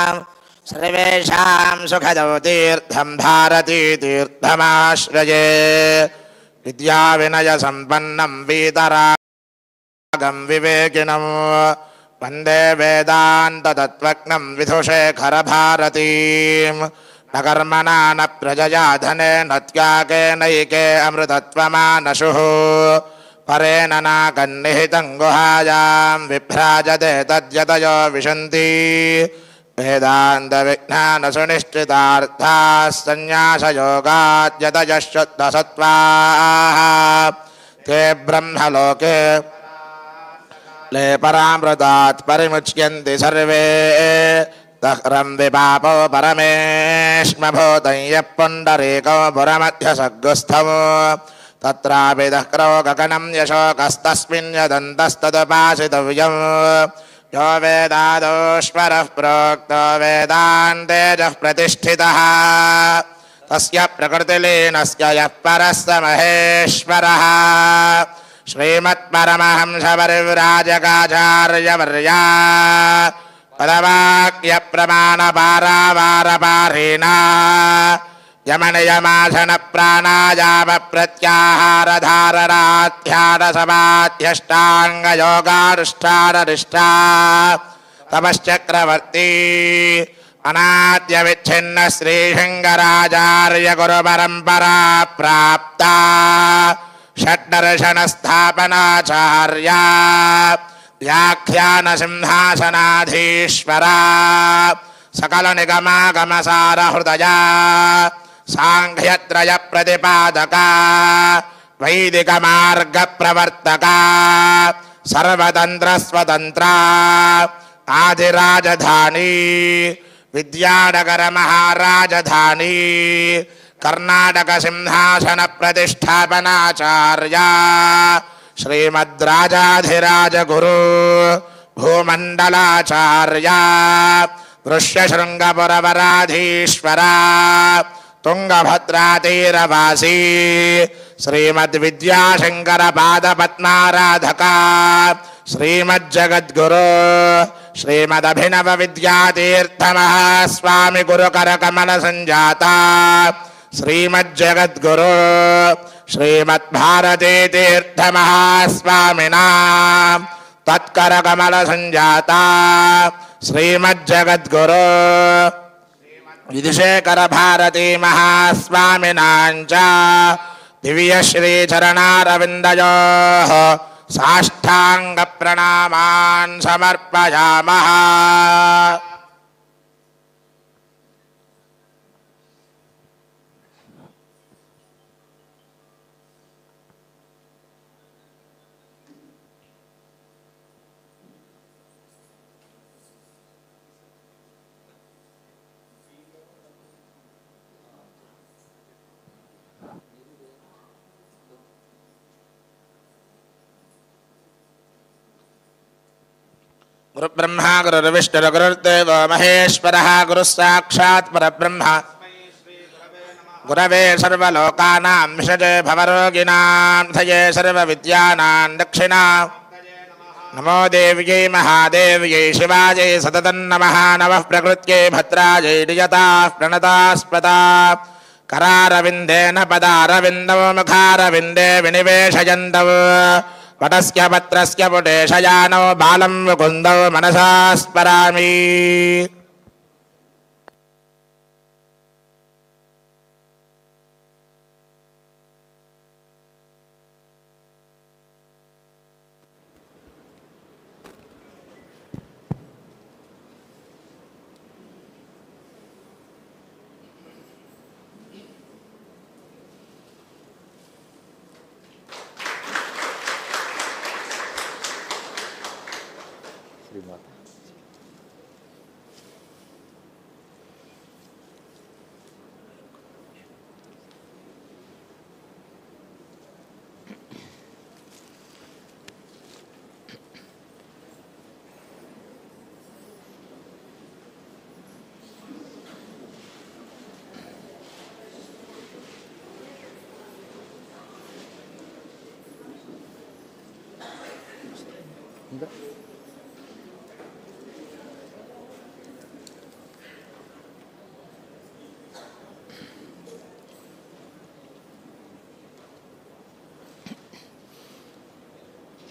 सर्वेषां सुखदौ तीर्थं भारती तीर्थमाश्रये। विद्याविनयसम्पन्नं वीतरागं विवेकिनं वंदे वेदान्ततत्त्वज्ञं विधुशेखरभारतीम्। न कर्मणा न प्रजया धनेन त्यागेनैके अमृतत्वमानशुः। परेण नाकन्निहितं गुहायां विभ्राजते तद्यतयो विशन्ति। वेदान्तविज्ञानसुनिश्चितार्थाः सन्न्यासयोगाद्यतयश्चुद्धसत्त्वाः ते ब्रह्मलोके ले परामृतात् परिमुच्यन्ति सर्वे तह्रं विपापो परमेश्मभूतं यः पुण्डरीको पुरमध्यसग्गुस्थम् तत्रापि दह्रौ गगनं यशोकस्तस्मिन् यदन्तस्तदुपासितव्यम् यो वेदादोश्वरः प्रोक्तो वेदान्तेजः प्रतिष्ठितः। तस्य प्रकृतिलीनस्य यः परः स महेश्वरः। श्रीमत्परमहंसपरिव्राजकाचार्यवर्या पदवाक्यप्रमाणपारावारपारीणा। యమనయమాసన ప్రాణాయామ ప్రత్యాహారధారణాధ్యాన సమాధ్యష్టాంగయోగానుష్ఠాననిష్టా తమశ్చక్రవర్తి అనాద్య విచ్ఛిన్న శ్రీశంకరాచార్య గురు పరంపరా ప్రాప్త షడ్దర్శన స్థాపనాచార్య వ్యాఖ్యాన సింహాసనాధీశ్వరా సకల నిగమాగమ సార హృదయా तपश्चक्रवर्ती अनाद्यविच्छिन्न श्रीशङ्कराचार्यगुरुपरम्परा प्राप्ता षड्दर्शनस्थापनाचार्या व्याख्यानसिंहासनाधीश्वरा सकलनिगमागमसारहृदया साङ्ख्यत्रयप्रतिपादका वैदिकमार्गप्रवर्तका सर्वतन्त्रस्वतन्त्रा आदिराजधानी विद्यानगरमहाराजधानी कर्णाटकसिंहासनप्रतिष्ठापनाचार्या श्रीमद्राजाधिराजगुरु भूमण्डलाचार्या दृश्यशृङ्गपुरवराधीश्वरा तुङ्गभद्रातीरवासी। श्रीमद्विद्याशङ्करपादपद्माराधका। श्रीमज्जगद्गुरु। श्रीमदभिनवविद्यातीर्थमहास्वामि गुरुकरकमलसञ्जाता श्रीमज्जगद्गुरु। श्रीमद्भारतीतीर्थमहास्वामिना। तत्करकमलसञ्जाता। श्रीमज्जगद्गुरु। विधिशेखर भारती विदुषेकरभारती महास्वामिनाम् च साष्टांग प्रणाम समर्पयामः। गुरुब्रह्मा गुरुर्विष्णुर्गुरुर्देवो महेश्वरः गुरुः साक्षात् परब्रह्म। गुरवे सर्वलोकानां विषजे भवरोगिणां धये सर्वविद्यानां दक्षिणा। नमो देव्यै महादेव्यै शिवायै सततं नमः नमः प्रकृत्यै भद्रायै नियताः, प्रणतास्पदा। करारविन्देन पदारविन्दौ मुखारविन्दे विनिवेशयन्तौ। వటస్య పత్రస్య పుటేషయానో బాలం ముకుందౌ మనసాస్పరామి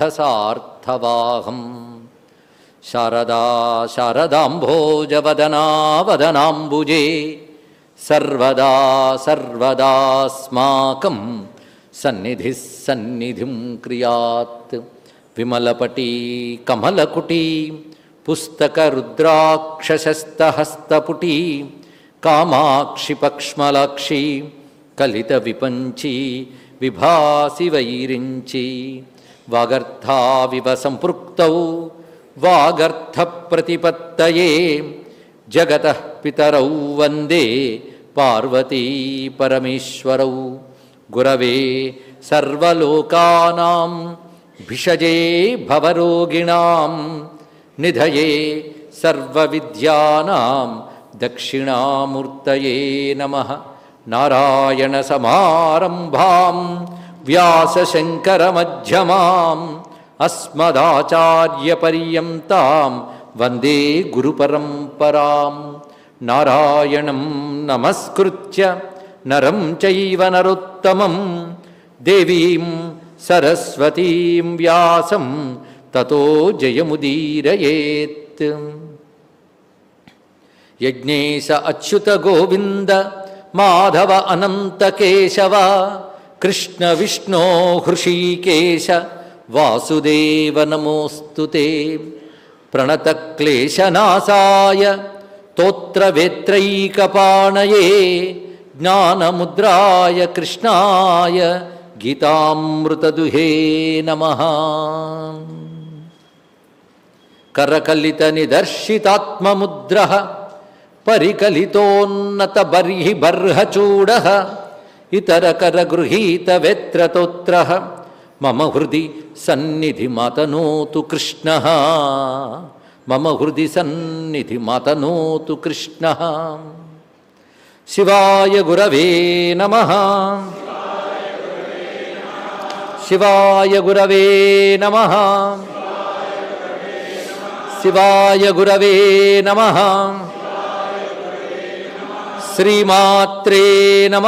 अम्बकृतार्थसार्थवाहम् शारदा शारदाम्भोजवदना वदनाम्बुजे सर्वदा सर्वदास्माकं सन्निधिः सन्निधिं क्रियात् विमलपटी कमलकुटी पुस्तकरुद्राक्षशस्तहस्तपुटी कामाक्षि पक्ष्मलाक्षी कलितविपञ्ची विभासि वैरिञ्ची వాగర్థావివ సంపృక్తౌ వాగర్థప్రతిపత్తయే జగత పితరౌ వందే పార్వతీ పరమేశ్వరౌ గురవే సర్వలోకానాం భిషజే భవరోగిణాం నిధయే సర్వవిద్యానాం దక్షిణామూర్తయే నమ నారాయణసమారంభాం వ్యాసశంకరమధ్యమాం అస్మదాచార్యపర్యంతం వందే గురుపరంపరాం. నారాయణం నమస్కృత్య నరం చైవ నరోత్తమం. దేవీం సరస్వతీం వ్యాసం తతో జయముదీరయేత్. యజ్ఞేశ అచ్యుత గోవింద మాధవ అనంత కేశవ विष्णो हृषीकेश वासुदेव नमोऽस्तु ते प्रणतक्लेशनाशाय तोत्रवेत्रैकपाणये ज्ञानमुद्राय कृष्णाय ఇతరకరగృహీతవేత్రతోత్ర మమ హృది సన్నిధి మాతనోతు కృష్ణ. మమ హృది సన్నిధి మాతనోతు కృష్ణ. శివాయ గురవే నమ. శివాయ గురవే నమ. శివాయ గురవే నమ. శ్రీమాత్రే నమ.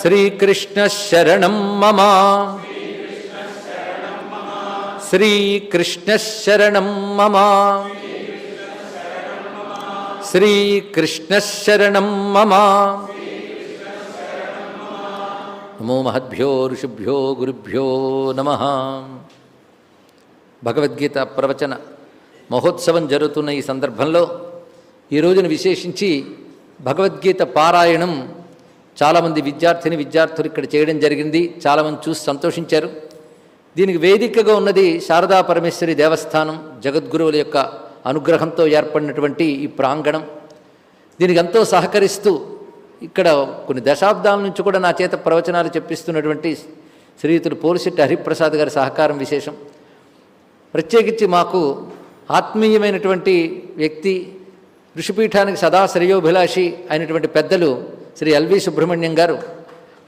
श्रीकृष्णशरणं मम श्रीकृष्णशरणं मम श्रीकृष्णशरणं मम నమో మహద్భ్యో ఋషిభ్యో గురుభ్యో నమ భగవద్గీత ప్రవచన మహోత్సవం జరుగుతున్న ఈ సందర్భంలో ఈ రోజున విశేషించి భగవద్గీత పారాయణం చాలామంది విద్యార్థిని విద్యార్థులు ఇక్కడ చేయడం జరిగింది. చాలామంది చూసి సంతోషించారు. దీనికి వేదికగా ఉన్నది శారదా పరమేశ్వరి దేవస్థానం జగద్గురువుల యొక్క అనుగ్రహంతో ఏర్పడినటువంటి ఈ ప్రాంగణం. దీనికి ఎంతో సహకరిస్తూ ఇక్కడ కొన్ని దశాబ్దాల నుంచి కూడా నా చేత ప్రవచనాలు చెప్పిస్తున్నటువంటి శ్రీయుతులు పోలిశెట్టి హరిప్రసాద్ గారి సహకారం విశేషం. ప్రత్యేకించి మాకు ఆత్మీయమైనటువంటి వ్యక్తి ఋషిపీఠానికి సదా శ్రేయోభిలాషి అయినటువంటి పెద్దలు శ్రీ ఎల్వి సుబ్రహ్మణ్యం గారు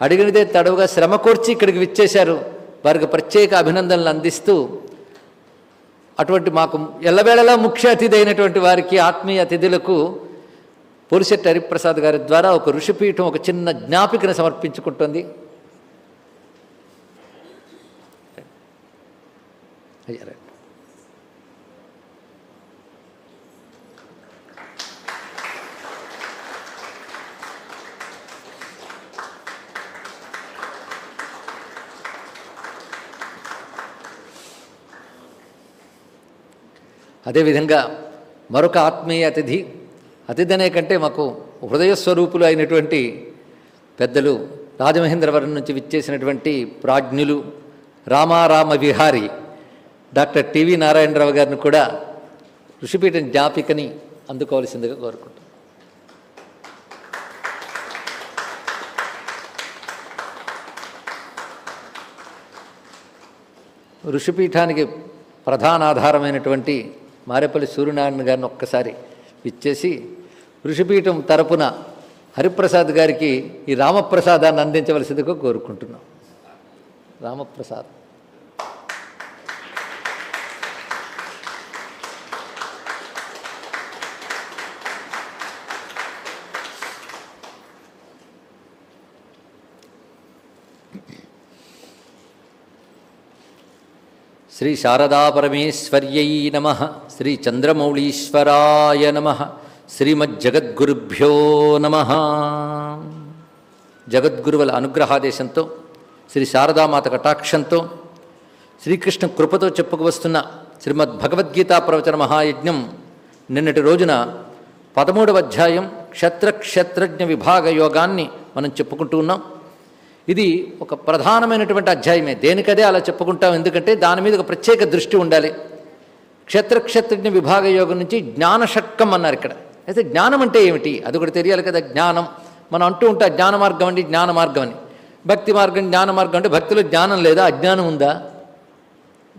అడిగినదే తడవుగా శ్రమ కూర్చి ఇక్కడికి విచ్చేశారు. వారికి ప్రత్యేక అభినందనలు అందిస్తూ అటువంటి మాకు ఎల్లవేళలా ముఖ్య అతిథి అయినటువంటి వారికి ఆత్మీయ అతిథులకు పోలిశెట్టి హరిప్రసాద్ గారి ద్వారా ఒక ఋషిపీఠం ఒక చిన్న జ్ఞాపికను సమర్పించుకుంటుంది. అయ్యా అదేవిధంగా మరొక ఆత్మీయ అతిథి అతిథి అనే కంటే మాకు హృదయస్వరూపులు అయినటువంటి పెద్దలు రాజమహేంద్రవరం నుంచి విచ్చేసినటువంటి ప్రాజ్ఞులు రామారామ విహారి డాక్టర్ టివి నారాయణరావు గారిని కూడా ఋషిపీఠం జ్ఞాపికని అందుకోవాల్సిందిగా కోరుకుంటున్నాను ఋషిపీఠానికి ప్రధాన ఆధారమైనటువంటి మారేపల్లి సూర్యనారాయణ గారిని ఒక్కసారి ఇచ్చేసి ఋషిపీఠం తరపున హరిప్రసాద్ గారికి ఈ రామప్రసాదాన్ని అందించవలసిందిగా కోరుకుంటున్నాం. రామప్రసాద్. శ్రీ శారదాపరమేశ్వర్యై నమ శ్రీ చంద్రమౌళీశ్వరాయ నమ శ్రీమజ్జగద్గురుభ్యో నమ. జగద్గురువుల అనుగ్రహాదేశంతో శ్రీ శారదామాత కటాక్షంతో శ్రీకృష్ణ కృపతో చెప్పుకు వస్తున్న శ్రీమద్ భగవద్గీతా ప్రవచన మహాయజ్ఞం నిన్నటి రోజున పదమూడవ అధ్యాయం క్షత్రక్షత్రజ్ఞ విభాగ యోగాన్ని మనం చెప్పుకుంటూ ఉన్నాం. ఇది ఒక ప్రధానమైనటువంటి అధ్యాయమే. దేనికదే అలా చెప్పుకుంటాం? ఎందుకంటే దాని మీద ఒక ప్రత్యేక దృష్టి ఉండాలి. క్షేత్రక్షేత్రజ్ఞ విభాగ యోగం నుంచి జ్ఞానషట్కం అన్నారు ఇక్కడ. అయితే జ్ఞానం అంటే ఏమిటి? అది కూడా తెలియాలి కదా జ్ఞానం. మనం అంటూ ఉంటాం జ్ఞాన మార్గం అండి జ్ఞాన మార్గం అని. భక్తి మార్గం జ్ఞాన మార్గం అంటే భక్తిలో జ్ఞానం లేదా అజ్ఞానం ఉందా?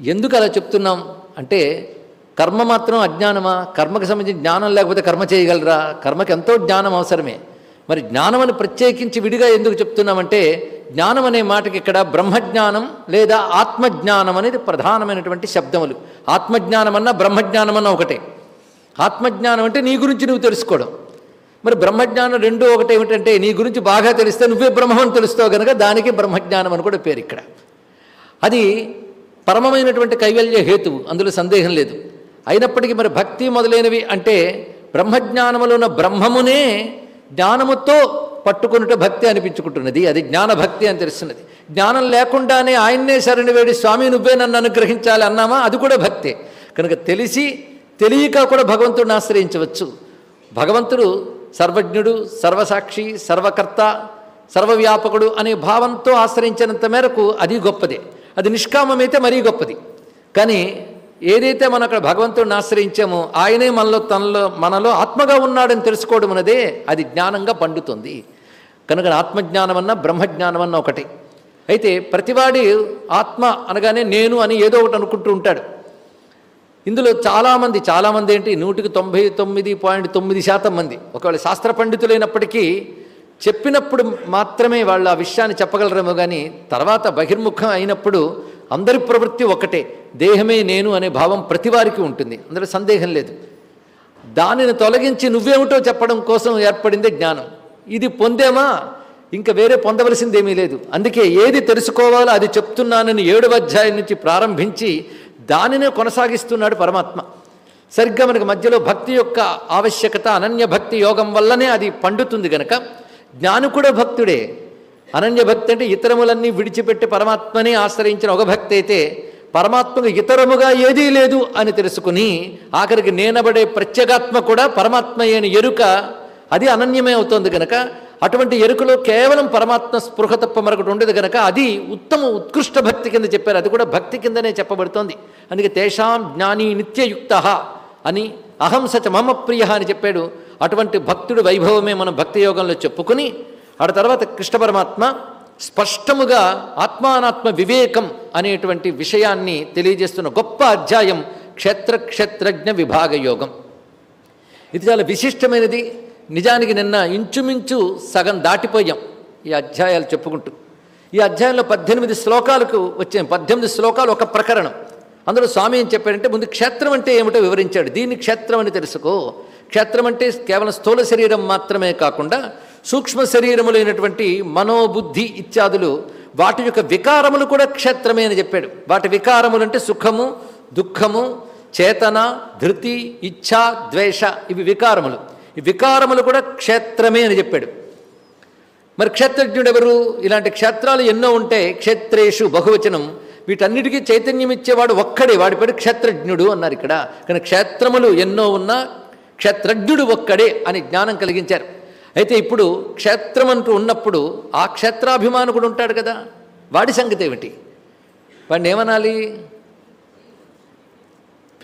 ఎందుకు అలా చెప్తున్నాం? అంటే కర్మ మాత్రం అజ్ఞానమా? కర్మకు సంబంధించి జ్ఞానం లేకపోతే కర్మ చేయగలరా? కర్మకి ఎంతో జ్ఞానం అవసరమే. మరి జ్ఞానమని ప్రత్యేకించి విడిగా ఎందుకు చెప్తున్నామంటే జ్ఞానం అనే మాటకి ఇక్కడ బ్రహ్మజ్ఞానం లేదా ఆత్మజ్ఞానం అనేది ప్రధానమైనటువంటి శబ్దములు. ఆత్మజ్ఞానం అన్నా బ్రహ్మజ్ఞానం అన్నా ఒకటే. ఆత్మజ్ఞానం అంటే నీ గురించి నువ్వు తెలుసుకోవడం. మరి బ్రహ్మజ్ఞానం రెండు ఒకటి ఏమిటంటే నీ గురించి బాగా తెలిస్తే నువ్వే బ్రహ్మం తెలుస్తావు కనుక దానికి బ్రహ్మజ్ఞానం అని కూడా పేరు ఇక్కడ. అది పరమమైనటువంటి కైవల్య హేతువు అందులో సందేహం లేదు. అయినప్పటికీ మరి భక్తి మొదలైనవి అంటే బ్రహ్మజ్ఞానములో ఉన్న బ్రహ్మమునే జ్ఞానముతో పట్టుకున్నట్టు భక్తి అనిపించుకుంటున్నది. అది జ్ఞానభక్తి అని తెలుస్తున్నది. జ్ఞానం లేకుండానే ఆయన్నే శరణి వేడి స్వామి నువ్వే నన్ను అనుగ్రహించాలి అన్నామా? అది కూడా భక్తే. కనుక తెలిసి తెలియక కూడా భగవంతుడిని ఆశ్రయించవచ్చు. భగవంతుడు సర్వజ్ఞుడు సర్వసాక్షి సర్వకర్త సర్వవ్యాపకుడు అనే భావంతో ఆశ్రయించినంత మేరకు అది గొప్పదే. అది నిష్కామమైతే మరీ గొప్పది. కానీ ఏదైతే మనం అక్కడ భగవంతుడిని ఆశ్రయించామో ఆయనే మనలో తనలో మనలో ఆత్మగా ఉన్నాడని తెలుసుకోవడం అన్నదే అది జ్ఞానంగా పండుతుంది. కనుక ఆత్మజ్ఞానం అన్న బ్రహ్మజ్ఞానం అన్న ఒకటి. అయితే ప్రతివాడి ఆత్మ అనగానే నేను అని ఏదో ఒకటి అనుకుంటూ ఉంటాడు. ఇందులో చాలామంది చాలామంది ఏంటి? నూటికి తొంభై తొమ్మిది పాయింట్ తొమ్మిది శాతం మంది. ఒకవేళ శాస్త్ర పండితులైనప్పటికీ చెప్పినప్పుడు మాత్రమే వాళ్ళు ఆ విషయాన్ని చెప్పగలరేమో కానీ తర్వాత బహిర్ముఖం అయినప్పుడు అందరి ప్రవృత్తి ఒకటే దేహమే నేను అనే భావం ప్రతివారికి ఉంటుంది. అందులో సందేహం లేదు. దానిని తొలగించి నువ్వేమిటో చెప్పడం కోసం ఏర్పడిందే జ్ఞానం. ఇది పొందేమా? ఇంకా వేరే పొందవలసిందేమీ లేదు. అందుకే ఏది తెలుసుకోవాలో అది చెప్తున్నానని ఏడవ అధ్యాయం నుంచి ప్రారంభించి దానినే కొనసాగిస్తున్నాడు పరమాత్మ. సరిగ్గా మనకు మధ్యలో భక్తి యొక్క ఆవశ్యకత అనన్య భక్తి యోగం వల్లనే అది పండుతుంది గనక జ్ఞాని కూడా భక్తుడే. అనన్య భక్తి అంటే ఇతరములన్నీ విడిచిపెట్టి పరమాత్మని ఆశ్రయించిన ఒక భక్తి అయితే పరమాత్మకు ఇతరముగా ఏదీ లేదు అని తెలుసుకుని ఆఖరికి నేనబడే ప్రత్యేగాత్మ కూడా పరమాత్మ అయిన ఎరుక అది అనన్యమే అవుతోంది కనుక అటువంటి ఎరుకలో కేవలం పరమాత్మ స్పృహ తప్ప మరొకటి ఉండేది కనుక అది ఉత్తమ ఉత్కృష్ట భక్తి కింద చెప్పారు. అది కూడా భక్తి కిందనే చెప్పబడుతోంది. అందుకే తేషాం జ్ఞాని నిత్యయుక్త అని అహం సచ మమ ప్రియ అని చెప్పాడు. అటువంటి భక్తుడు వైభవమే మనం భక్తి యోగంలో చెప్పుకుని ఆడ తర్వాత కృష్ణ పరమాత్మ స్పష్టముగా ఆత్మానాత్మ వివేకం అనేటువంటి విషయాన్ని తెలియజేస్తున్న గొప్ప అధ్యాయం క్షేత్ర క్షేత్రజ్ఞ విభాగ యోగం. ఇది చాలా విశిష్టమైనది. నిజానికి నిన్న ఇంచుమించు సగం దాటిపోయాం ఈ అధ్యాయాలు చెప్పుకుంటూ. ఈ అధ్యాయంలో పద్దెనిమిది శ్లోకాలకు వచ్చాయి పద్దెనిమిది శ్లోకాలు ఒక ప్రకరణం. అందులో స్వామి ఏం చెప్పాడంటే ముందు క్షేత్రం అంటే ఏమిటో వివరించాడు. దీన్ని క్షేత్రం అని తెలుసుకో. క్షేత్రం అంటే కేవలం స్థూల శరీరం మాత్రమే కాకుండా సూక్ష్మ శరీరములైనటువంటి మనోబుద్ధి ఇత్యాదులు వాటి యొక్క వికారములు కూడా క్షేత్రమే అని చెప్పాడు. వాటి వికారములు అంటే సుఖము దుఃఖము చేతన ధృతి ఇచ్ఛ ద్వేష ఇవి వికారములు. ఈ వికారములు కూడా క్షేత్రమే అని చెప్పాడు. మరి క్షేత్రజ్ఞుడు ఎవరు? ఇలాంటి క్షేత్రాలు ఎన్నో ఉంటే క్షేత్రేషు బహువచనం వీటన్నిటికీ చైతన్యం ఇచ్చేవాడు ఒక్కడే. వాడి పేరు క్షేత్రజ్ఞుడు అన్నారు ఇక్కడ. కానీ క్షేత్రములు ఎన్నో ఉన్నా క్షేత్రజ్ఞుడు ఒక్కడే అని జ్ఞానం కలిగించారు. అయితే ఇప్పుడు క్షేత్రం అంటూ ఉన్నప్పుడు ఆ క్షేత్రాభిమానకుడు ఉంటాడు కదా. వాడి సంగతి ఏమిటి? వాడిని ఏమనాలి?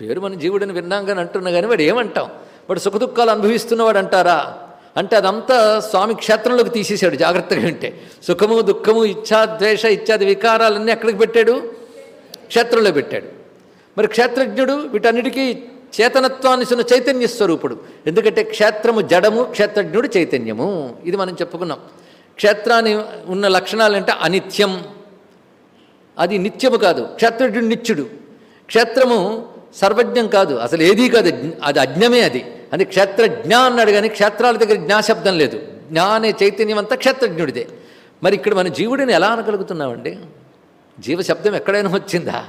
పేరు మన జీవుడిని విన్నాం కానీ అంటున్నా కానీ వాడు ఏమంటాం? వాడు సుఖదుఖాలు అనుభవిస్తున్నవాడు అంటారా? అంటే అదంతా స్వామి క్షేత్రంలోకి తీసేశాడు జాగ్రత్తగా ఉంటే సుఖము దుఃఖము ఇచ్ఛా ద్వేష ఇత్యాది వికారాలన్నీ ఎక్కడికి పెట్టాడు? క్షేత్రంలో పెట్టాడు. మరి క్షేత్రజ్ఞుడు వీటన్నిటికీ చేతనత్వాన్ని సున్న చైతన్య స్వరూపుడు. ఎందుకంటే క్షేత్రము జడము క్షేత్రజ్ఞుడు చైతన్యము. ఇది మనం చెప్పుకున్నాం. క్షేత్రాన్ని ఉన్న లక్షణాలు అంటే అనిత్యం. అది నిత్యము కాదు. క్షేత్రజ్ఞుడు నిత్యుడు. క్షేత్రము సర్వజ్ఞం కాదు. అసలు ఏదీ కాదు. అది అజ్ఞమే అది. అది క్షేత్రజ్ఞ అన్నాడు కానీ క్షేత్రాల దగ్గర జ్ఞాశబ్దం లేదు. జ్ఞా అనే చైతన్యం అంతా క్షేత్రజ్ఞుడిదే. మరి ఇక్కడ మన జీవుడిని ఎలా అనగలుగుతున్నామండి? జీవశబ్దం ఎక్కడైనా వచ్చిందా?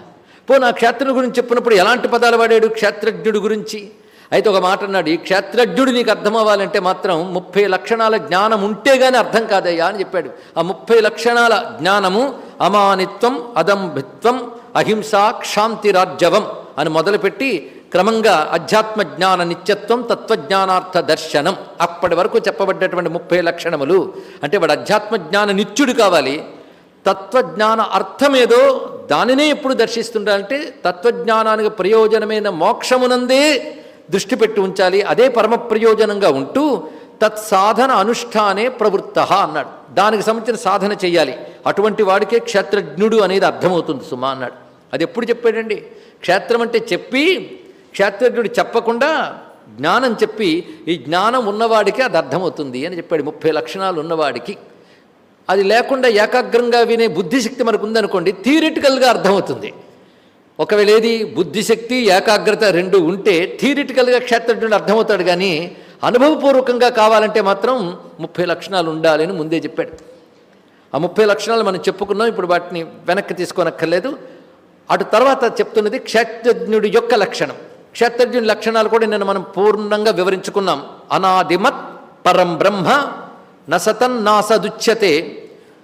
పో నా క్షేత్రం గురించి చెప్పినప్పుడు ఎలాంటి పదాలు వాడాడు? క్షేత్రజ్ఞుడు గురించి. అయితే ఒక మాట అన్నాడు ఈ క్షేత్రజ్ఞుడు నీకు అర్థమవ్వాలంటే మాత్రం ముప్పై లక్షణాల జ్ఞానం ఉంటే గానీ అర్థం కాదయ్యా అని చెప్పాడు. ఆ ముప్పై లక్షణాల జ్ఞానము అమానిత్వం అదంభిత్వం అహింస క్షాంతిరాజ్యవం అని మొదలుపెట్టి క్రమంగా అధ్యాత్మ జ్ఞాన నిత్యత్వం తత్వజ్ఞానార్థ దర్శనం అప్పటి వరకు చెప్పబడ్డటువంటి ముప్పై లక్షణములు. అంటే వాడు అధ్యాత్మ జ్ఞాన నిత్యుడు కావాలి. తత్వజ్ఞాన అర్థమేదో దానినే ఎప్పుడు దర్శిస్తుండాలంటే తత్వజ్ఞానానికి ప్రయోజనమైన మోక్షమునందే దృష్టి పెట్టి ఉంచాలి. అదే పరమ ప్రయోజనంగా ఉంటూ తత్సాధన అనుష్ఠానే ప్రవృత్త అన్నాడు. దానికి సంబంధించిన సాధన చేయాలి. అటువంటి వాడికే క్షేత్రజ్ఞుడు అనేది అర్థమవుతుంది సుమా అన్నాడు. అది ఎప్పుడు చెప్పాడండి? క్షేత్రం అంటే చెప్పి క్షేత్రజ్ఞుడు చెప్పకుండా జ్ఞానం చెప్పి ఈ జ్ఞానం ఉన్నవాడికి అది అర్థమవుతుంది అని చెప్పాడు. ముప్పై లక్షణాలు ఉన్నవాడికి. అది లేకుండా ఏకాగ్రంగా వినే బుద్ధిశక్తి మనకు ఉందనుకోండి థియరిటికల్గా అర్థమవుతుంది. ఒకవేళ ఏది బుద్ధిశక్తి ఏకాగ్రత రెండు ఉంటే థియరిటికల్గా క్షేత్రజ్ఞుడు అర్థమవుతాడు కానీ అనుభవపూర్వకంగా కావాలంటే మాత్రం ముప్పై లక్షణాలు ఉండాలని ముందే చెప్పాడు. ఆ ముప్పై లక్షణాలు మనం చెప్పుకున్నాం ఇప్పుడు వాటిని వెనక్కి తీసుకోనక్కర్లేదు. అటు తర్వాత చెప్తున్నది క్షేత్రజ్ఞుడి యొక్క లక్షణం. క్షేత్రజ్ఞుడి లక్షణాలు కూడా నేను మనం పూర్ణంగా వివరించుకున్నాం. అనాదిమత్ పరం బ్రహ్మ నసతన్నాసదుచ్యతే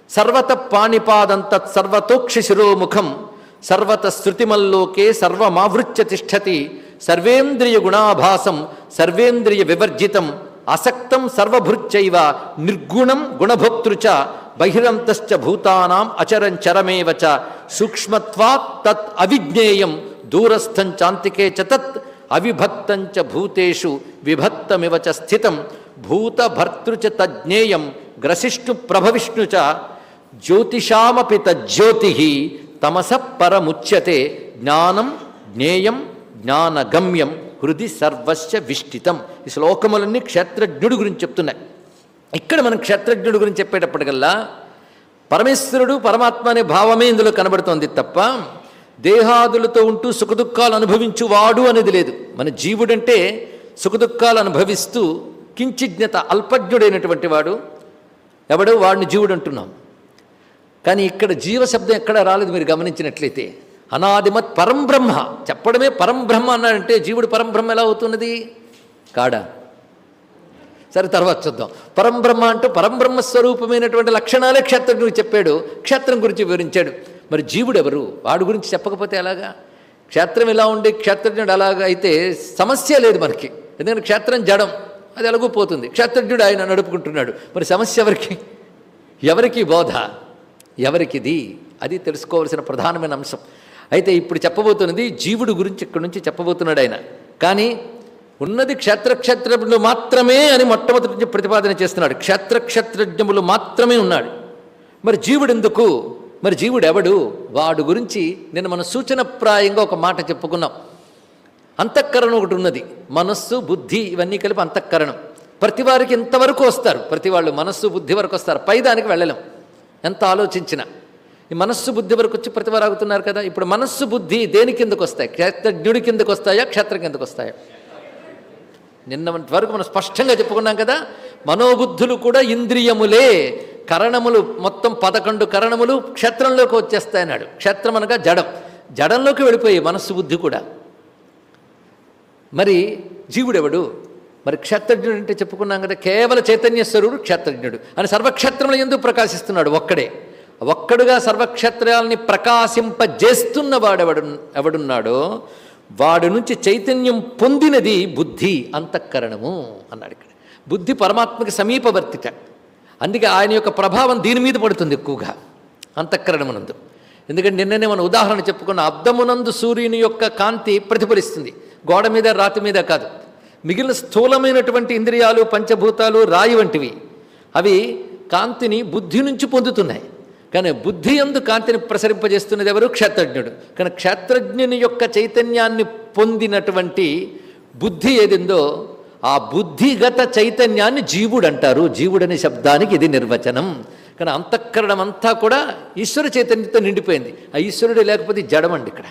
సర్వత పాణిపాదంతత్ సర్వతోక్షి శిరోముఖం. సర్వత శృతిమల్లోకే సర్వమావృత్య తిష్టతి సర్వేంద్రియ గుణాభాసం సర్వేంద్రియ వివర్జితం. అసక్తం సర్వభృత్యైవ నిర్గుణం గుణభోక్తృచ బహిరంతశ్చ భూతానాం అచరం చరమేవ సూక్ష్మత్వాత్ తత్ అవిజ్ఞేయం దూరస్థం చాంతికే చ తత్. అవిభక్తం చ భూతేషు విభక్తమివ చ స్థితం. భూతభర్తృచ తజ్ఞేయం గ్రసిష్ణు ప్రభవిష్ణు చ జ్యోతిషామపి తజ్జ్యోతి తమస పరముచ్యతే జ్ఞానం జ్ఞేయం జ్ఞానగమ్యం హృది సర్వస్య విష్టితం ఈ శ్లోకములన్నీ క్షేత్రజ్ఞుడి గురించి చెప్తున్నాయి. ఇక్కడ మనం క్షేత్రజ్ఞుడి గురించి చెప్పేటప్పటికల్లా పరమేశ్వరుడు పరమాత్మ అనే భావమే ఇందులో కనబడుతోంది తప్ప దేహాదులతో ఉంటూ సుఖదుఖాలు అనుభవించువాడు అనేది లేదు. మన జీవుడంటే సుఖదుఖాలు అనుభవిస్తూ కించిజ్ఞత అల్పజ్ఞుడైనటువంటి వాడు ఎవడో వాడిని జీవుడు అంటున్నాం. కానీ ఇక్కడ జీవశబ్దం ఎక్కడ రాలేదు మీరు గమనించినట్లయితే. అనాదిమత్ పరంబ్రహ్మ చెప్పడమే పరంబ్రహ్మ అన్నాడంటే జీవుడు పరంబ్రహ్మ ఎలా అవుతున్నది? కాడా? సరే తర్వాత చూద్దాం. పరంబ్రహ్మ అంటూ పరంబ్రహ్మ స్వరూపమైనటువంటి లక్షణాలే క్షేత్రం చెప్పాడు. క్షేత్రం గురించి వివరించాడు. మరి జీవుడు ఎవరు? వాడి గురించి చెప్పకపోతే ఎలాగా? క్షేత్రం ఇలా ఉండి? క్షేత్రజ్ఞుడు అలాగా అయితే సమస్య లేదు మనకి. ఎందుకంటే క్షేత్రం జడం. అది ఎలాగూ పోతుంది. క్షత్రజ్ఞుడు ఆయన నడుపుకుంటున్నాడు. మరి సమస్య ఎవరికి? ఎవరికి బోధ? ఎవరికిది? అది తెలుసుకోవాల్సిన ప్రధానమైన అంశం. అయితే ఇప్పుడు చెప్పబోతున్నది జీవుడు గురించి ఇక్కడి నుంచి చెప్పబోతున్నాడు ఆయన. కానీ ఉన్నది క్షేత్రక్షేత్రములు మాత్రమే అని మొట్టమొదటి నుంచి ప్రతిపాదన చేస్తున్నాడు. క్షేత్రక్షేత్రజ్ఞములు మాత్రమే ఉన్నాడు. మరి జీవుడు ఎందుకు మరి జీవుడు ఎవడు వాడు గురించి నిన్న మనం సూచనప్రాయంగా ఒక మాట చెప్పుకున్నాం. అంతఃకరణం ఒకటి ఉన్నది. మనస్సు బుద్ధి ఇవన్నీ కలిపి అంతఃకరణం. ప్రతి వారికి ఇంతవరకు వస్తారు. ప్రతి వాళ్ళు మనస్సు బుద్ధి వరకు వస్తారు. పై దానికి వెళ్ళలేం. ఎంత ఆలోచించినా. ఈ మనస్సు బుద్ధి వరకు వచ్చి ప్రతి ఆగుతున్నారు కదా. ఇప్పుడు మనస్సు బుద్ధి దేని కిందకు వస్తాయి? క్షేత్రజ్ఞుడి కిందకు వస్తాయా? క్షేత్రం కిందకు వస్తాయా? నిన్న వరకు మనం స్పష్టంగా చెప్పుకున్నాం కదా. మనోబుద్ధులు కూడా ఇంద్రియములే. కరణములు మొత్తం పదకొండు కరణములు క్షేత్రంలోకి వచ్చేస్తాయన్నాడు. క్షేత్రం అనగా జడం. జడంలోకి వెళ్ళిపోయి మనస్సు బుద్ధి కూడా. మరి జీవుడెవడు? మరి క్షేత్రజ్ఞుడు అంటే చెప్పుకున్నాం కదా కేవల చైతన్య స్వరూపుడు క్షేత్రజ్ఞుడు అని సర్వక్షేత్రములు ఎందుకు ప్రకాశిస్తున్నాడు ఒక్కడే. ఒక్కడుగా సర్వక్షేత్రాలని ప్రకాశింపజేస్తున్నవాడెవడు ఎవడున్నాడో వాడి నుంచి చైతన్యం పొందినది బుద్ధి అంతఃకరణము అన్నాడు ఇక్కడ. బుద్ధి పరమాత్మకి సమీపవర్తిట అందుకే ఆయన యొక్క ప్రభావం దీని మీద పడుతుంది ఎక్కువగా అంతఃకరణమునందు. ఎందుకంటే నిన్ననే మనం ఉదాహరణ చెప్పుకున్న అబ్దమునందు సూర్యుని యొక్క కాంతి ప్రతిఫలిస్తుంది. గోడ మీద రాతి మీద కాదు. మిగిలిన స్థూలమైనటువంటి ఇంద్రియాలు పంచభూతాలు రాయి వంటివి. అవి కాంతిని బుద్ధి నుంచి పొందుతున్నాయి. కానీ బుద్ధి ఎందు కాంతిని ప్రసరింపజేస్తున్నది ఎవరు? క్షేత్రజ్ఞుడు. కానీ క్షేత్రజ్ఞుని యొక్క చైతన్యాన్ని పొందినటువంటి బుద్ధి ఏదిందో ఆ బుద్ధిగత చైతన్యాన్ని జీవుడు అంటారు. జీవుడనే శబ్దానికి ఇది నిర్వచనం. కానీ అంతఃకరణం అంతా కూడా ఈశ్వర చైతన్యంతో నిండిపోయింది. ఆ ఈశ్వరుడు లేకపోతే జడమండి ఇక్కడ.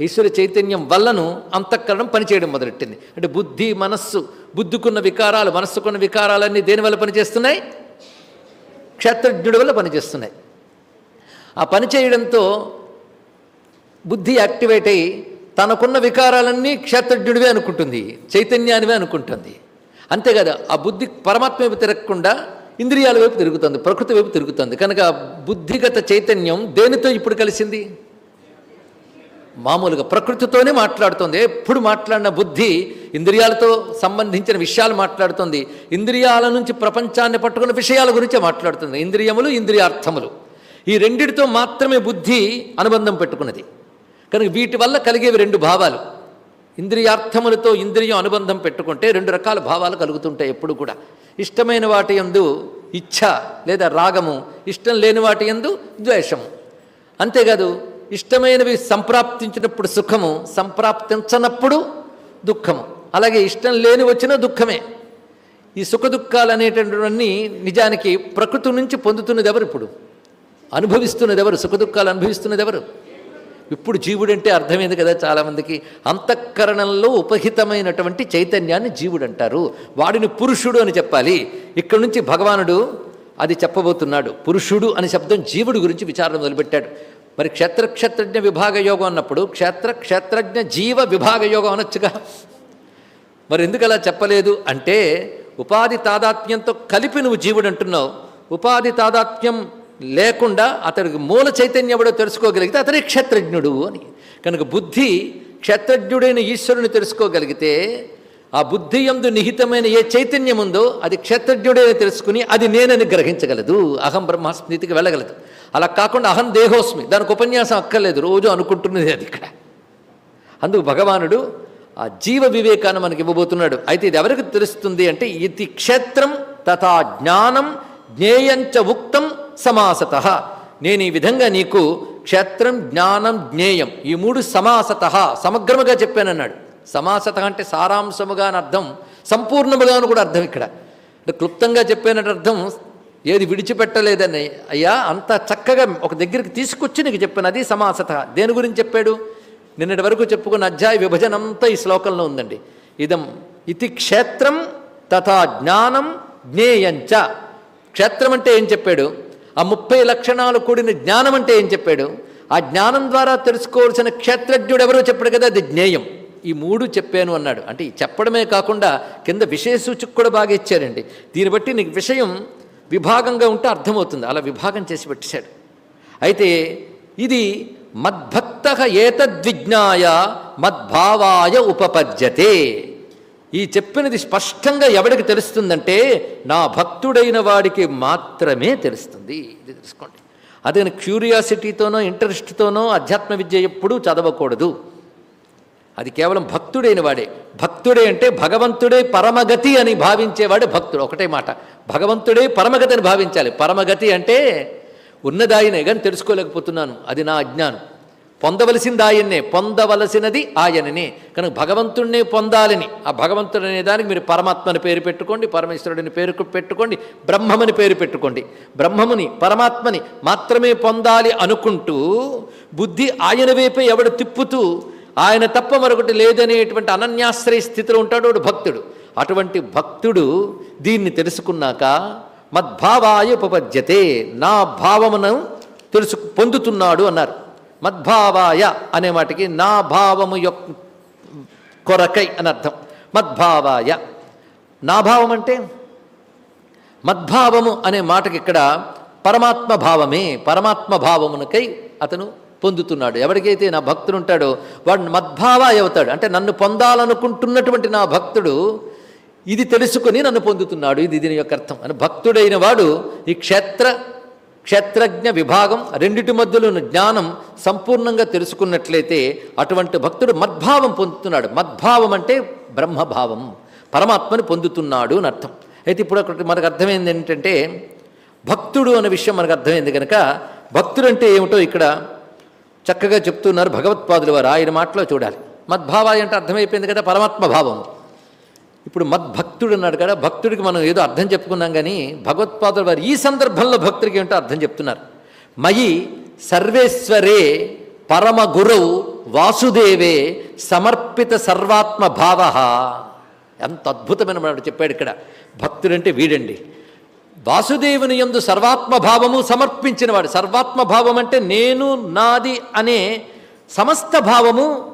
ఈశ్వర చైతన్యం వల్లను అంతఃకరణం పనిచేయడం మొదలెట్టింది. అంటే బుద్ధి మనస్సు బుద్ధికున్న వికారాలు మనస్సుకున్న వికారాలన్నీ దేని వల్ల పనిచేస్తున్నాయి? క్షేత్రజ్ఞుడి వల్ల పనిచేస్తున్నాయి. ఆ పని చేయడంతో బుద్ధి యాక్టివేట్ అయ్యి తనకున్న వికారాలన్నీ క్షేత్రజ్ఞుడివే అనుకుంటుంది చైతన్యానివే అనుకుంటుంది. అంతేకాదు ఆ బుద్ధి పరమాత్మ వైపు తిరగకుండా ఇంద్రియాల వైపు తిరుగుతుంది ప్రకృతి వైపు తిరుగుతుంది. కనుక బుద్ధిగత చైతన్యం దేనితో ఇప్పుడు కలిసింది? మామూలుగా ప్రకృతితోనే మాట్లాడుతుంది. ఎప్పుడు మాట్లాడిన బుద్ధి ఇంద్రియాలతో సంబంధించిన విషయాలు మాట్లాడుతుంది. ఇంద్రియాల నుంచి ప్రపంచాన్ని పట్టుకున్న విషయాల గురించే మాట్లాడుతుంది. ఇంద్రియములు ఇంద్రియార్థములు. ఈ రెండిటితో మాత్రమే బుద్ధి అనుబంధం పెట్టుకున్నది. కనుక వీటి వల్ల కలిగేవి రెండు భావాలు. ఇంద్రియార్థములతో ఇంద్రియం అనుబంధం పెట్టుకుంటే రెండు రకాల భావాలు కలుగుతుంటాయి ఎప్పుడు కూడా. ఇష్టమైన వాటి యందు ఇచ్ఛ లేదా రాగము ఇష్టం లేని వాటి యందు ద్వేషము. అంతేకాదు ఇష్టమైనవి సంప్రాప్తించినప్పుడు సుఖము సంప్రాప్తించనప్పుడు దుఃఖము. అలాగే ఇష్టం లేని వచ్చిన దుఃఖమే. ఈ సుఖ దుఃఖాలు అనేటటువంటి నిజానికి ప్రకృతి నుంచి పొందుతున్నది ఎవరు ఇప్పుడు? అనుభవిస్తున్నది ఎవరు సుఖ దుఃఖాలు అనుభవిస్తున్నది ఎవరు ఇప్పుడు జీవుడంటే అర్థమైంది కదా చాలామందికి. అంతఃకరణంలో ఉపహితమైనటువంటి చైతన్యాన్ని జీవుడు అంటారు వాడిని పురుషుడు అని చెప్పాలి. ఇక్కడ నుంచి భగవానుడు అది చెప్పబోతున్నాడు. పురుషుడు అనే శబ్దం జీవుడి గురించి విచారణ మొదలుపెట్టాడు. మరి క్షేత్ర క్షేత్రజ్ఞ విభాగ యోగం అన్నప్పుడు క్షేత్ర క్షేత్రజ్ఞ జీవ విభాగ యోగం అనొచ్చుగా. మరి ఎందుకు అలా చెప్పలేదు అంటే ఉపాధి తాదాత్మ్యంతో కలిపి నువ్వు జీవుడు అంటున్నావు. ఉపాధి తాదాత్మ్యం లేకుండా అతడికి మూల చైతన్యం ఎవడో తెలుసుకోగలిగితే అతడే క్షేత్రజ్ఞుడు అని. కనుక బుద్ధి క్షేత్రజ్ఞుడైన ఈశ్వరుని తెలుసుకోగలిగితే ఆ బుద్ధి ఎందు నిహితమైన ఏ చైతన్యం ఉందో అది క్షేత్రజ్ఞుడైన తెలుసుకుని అది నేనని గ్రహించగలదు. అహం బ్రహ్మస్మృతికి వెళ్ళగలదు. అలా కాకుండా అహం దేహోస్మి. దానికి ఉపన్యాసం అక్కర్లేదు రోజు అనుకుంటున్నది అది ఇక్కడ. అందుకు భగవానుడు ఆ జీవ వివేకాన్ని మనకి ఇవ్వబోతున్నాడు. అయితే ఇది ఎవరికి తెలుస్తుంది అంటే ఇది క్షేత్రం తథా జ్ఞానం జ్ఞేయంచ ఉక్తం సమాసత. నేను ఈ విధంగా నీకు క్షేత్రం జ్ఞానం జ్ఞేయం ఈ మూడు సమాసత సమగ్రముగా చెప్పానన్నాడు. సమాసత అంటే సారాంశముగా అని అర్థం సంపూర్ణముగా అని కూడా అర్థం ఇక్కడ. అంటే క్లుప్తంగా చెప్పానంటే అర్థం ఏది విడిచిపెట్టలేదని. అయ్యా అంత చక్కగా ఒక దగ్గరికి తీసుకొచ్చి నీకు చెప్పాను. అది సమాసత. దేని గురించి చెప్పాడు? నిన్నటి వరకు చెప్పుకున్న అధ్యాయ విభజన అంతా ఈ శ్లోకంలో ఉందండి. ఇదం ఇది క్షేత్రం తథా జ్ఞానం జ్ఞేయంచ. క్షేత్రం అంటే ఏం చెప్పాడు? ఆ ముప్పై లక్షణాలు కూడిన జ్ఞానం అంటే ఏం చెప్పాడు? ఆ జ్ఞానం ద్వారా తెలుసుకోవాల్సిన క్షేత్రజ్ఞుడు ఎవరో చెప్పాడు కదా అది జ్ఞేయం. ఈ మూడు చెప్పాను అన్నాడు. అంటే చెప్పడమే కాకుండా కింద విషయ సూచిక కూడా బాగా ఇచ్చారండి. దీన్ని బట్టి నీకు విషయం విభాగంగా ఉంటే అర్థమవుతుంది. అలా విభాగం చేసి పెట్టేశాడు. అయితే ఇది మద్భక్త ఏతద్విజ్ఞాయ మద్భావాయ ఉపపద్యతే. ఈ చెప్పినది స్పష్టంగా ఎవడికి తెలుస్తుందంటే నా భక్తుడైన వాడికి మాత్రమే తెలుస్తుంది. ఇది తెలుసుకోండి. అదే క్యూరియాసిటీతోనో ఇంట్రెస్ట్తోనో అధ్యాత్మ విద్య ఎప్పుడూ చదవకూడదు. అది కేవలం భక్తుడైన వాడే. భక్తుడే అంటే భగవంతుడే పరమగతి అని భావించేవాడే భక్తుడు. ఒకటే మాట. భగవంతుడే పరమగతి అని భావించాలి. పరమగతి అంటే ఉన్నదాయనే కానీ తెలుసుకోలేకపోతున్నాను. అది నా అజ్ఞానం. పొందవలసింది ఆయన్నే పొందవలసినది ఆయననే. కనుక భగవంతుడినే పొందాలని ఆ భగవంతుడు అనే దానికి మీరు పరమాత్మని పేరు పెట్టుకోండి పరమేశ్వరుడిని పేరు పెట్టుకోండి బ్రహ్మమని పేరు పెట్టుకోండి. బ్రహ్మముని పరమాత్మని మాత్రమే పొందాలి అనుకుంటూ బుద్ధి ఆయన వైపే ఎవడు తిప్పుతూ ఆయన తప్ప మరొకటి లేదనేటువంటి అనన్యాశ్రయ స్థితిలో ఉంటాడు వాడు భక్తుడు. అటువంటి భక్తుడు దీన్ని తెలుసుకున్నాక మద్భావాయ ఉపపద్యతే నా భావమును తెలుసు పొందుతున్నాడు అన్నారు. మద్భావాయ అనే మాటకి నా భావము యొక్క కొరకై అని అర్థం. మద్భావాయ. నా భావం అంటే మద్భావము అనే మాటకి ఇక్కడ పరమాత్మ భావమే పరమాత్మ భావమునకై అతను పొందుతున్నాడు. ఎవరికైతే నా భక్తుడు ఉంటాడో వాడు మద్భావ అవుతాడు. అంటే నన్ను పొందాలనుకుంటున్నటువంటి నా భక్తుడు ఇది తెలుసుకుని నన్ను పొందుతున్నాడు. ఇది దీని యొక్క అర్థం. అని భక్తుడైన వాడు ఈ క్షేత్ర క్షేత్రజ్ఞ విభాగం రెండిటి మధ్యలో ఉన్న జ్ఞానం సంపూర్ణంగా తెలుసుకున్నట్లయితే అటువంటి భక్తుడు మద్భావం పొందుతున్నాడు. మద్భావం అంటే బ్రహ్మభావం. పరమాత్మని పొందుతున్నాడు అని అర్థం. అయితే ఇప్పుడు ఒకటి మనకు అర్థమైంది ఏంటంటే భక్తుడు అనే విషయం మనకు అర్థమైంది కనుక భక్తుడు అంటే ఏమిటో ఇక్కడ చక్కగా చెప్తున్నారు భగవత్పాదులు వారు. ఆయన మాటలో చూడాలి. మద్భావాది అంటే అర్థమైపోయింది కదా పరమాత్మ భావం. ఇప్పుడు మద్భక్తుడు అన్నాడు కదా భక్తుడికి మనం ఏదో అర్థం చెప్పుకున్నాం కానీ భగవత్పాదుల వారు ఈ సందర్భంలో భక్తుడికి ఏమిటో అర్థం చెప్తున్నారు. మయి సర్వేశ్వరే పరమ గురవు వాసుదేవే సమర్పిత సర్వాత్మ భావ. ఎంత అద్భుతమైన మాట చెప్పాడు ఇక్కడ. భక్తుడంటే వీడండి. వాసుదేవుని యందు సర్వాత్మ భావము సమర్పించినవాడు. సర్వాత్మ భావం అంటే నేను నాది అనే సమస్త భావము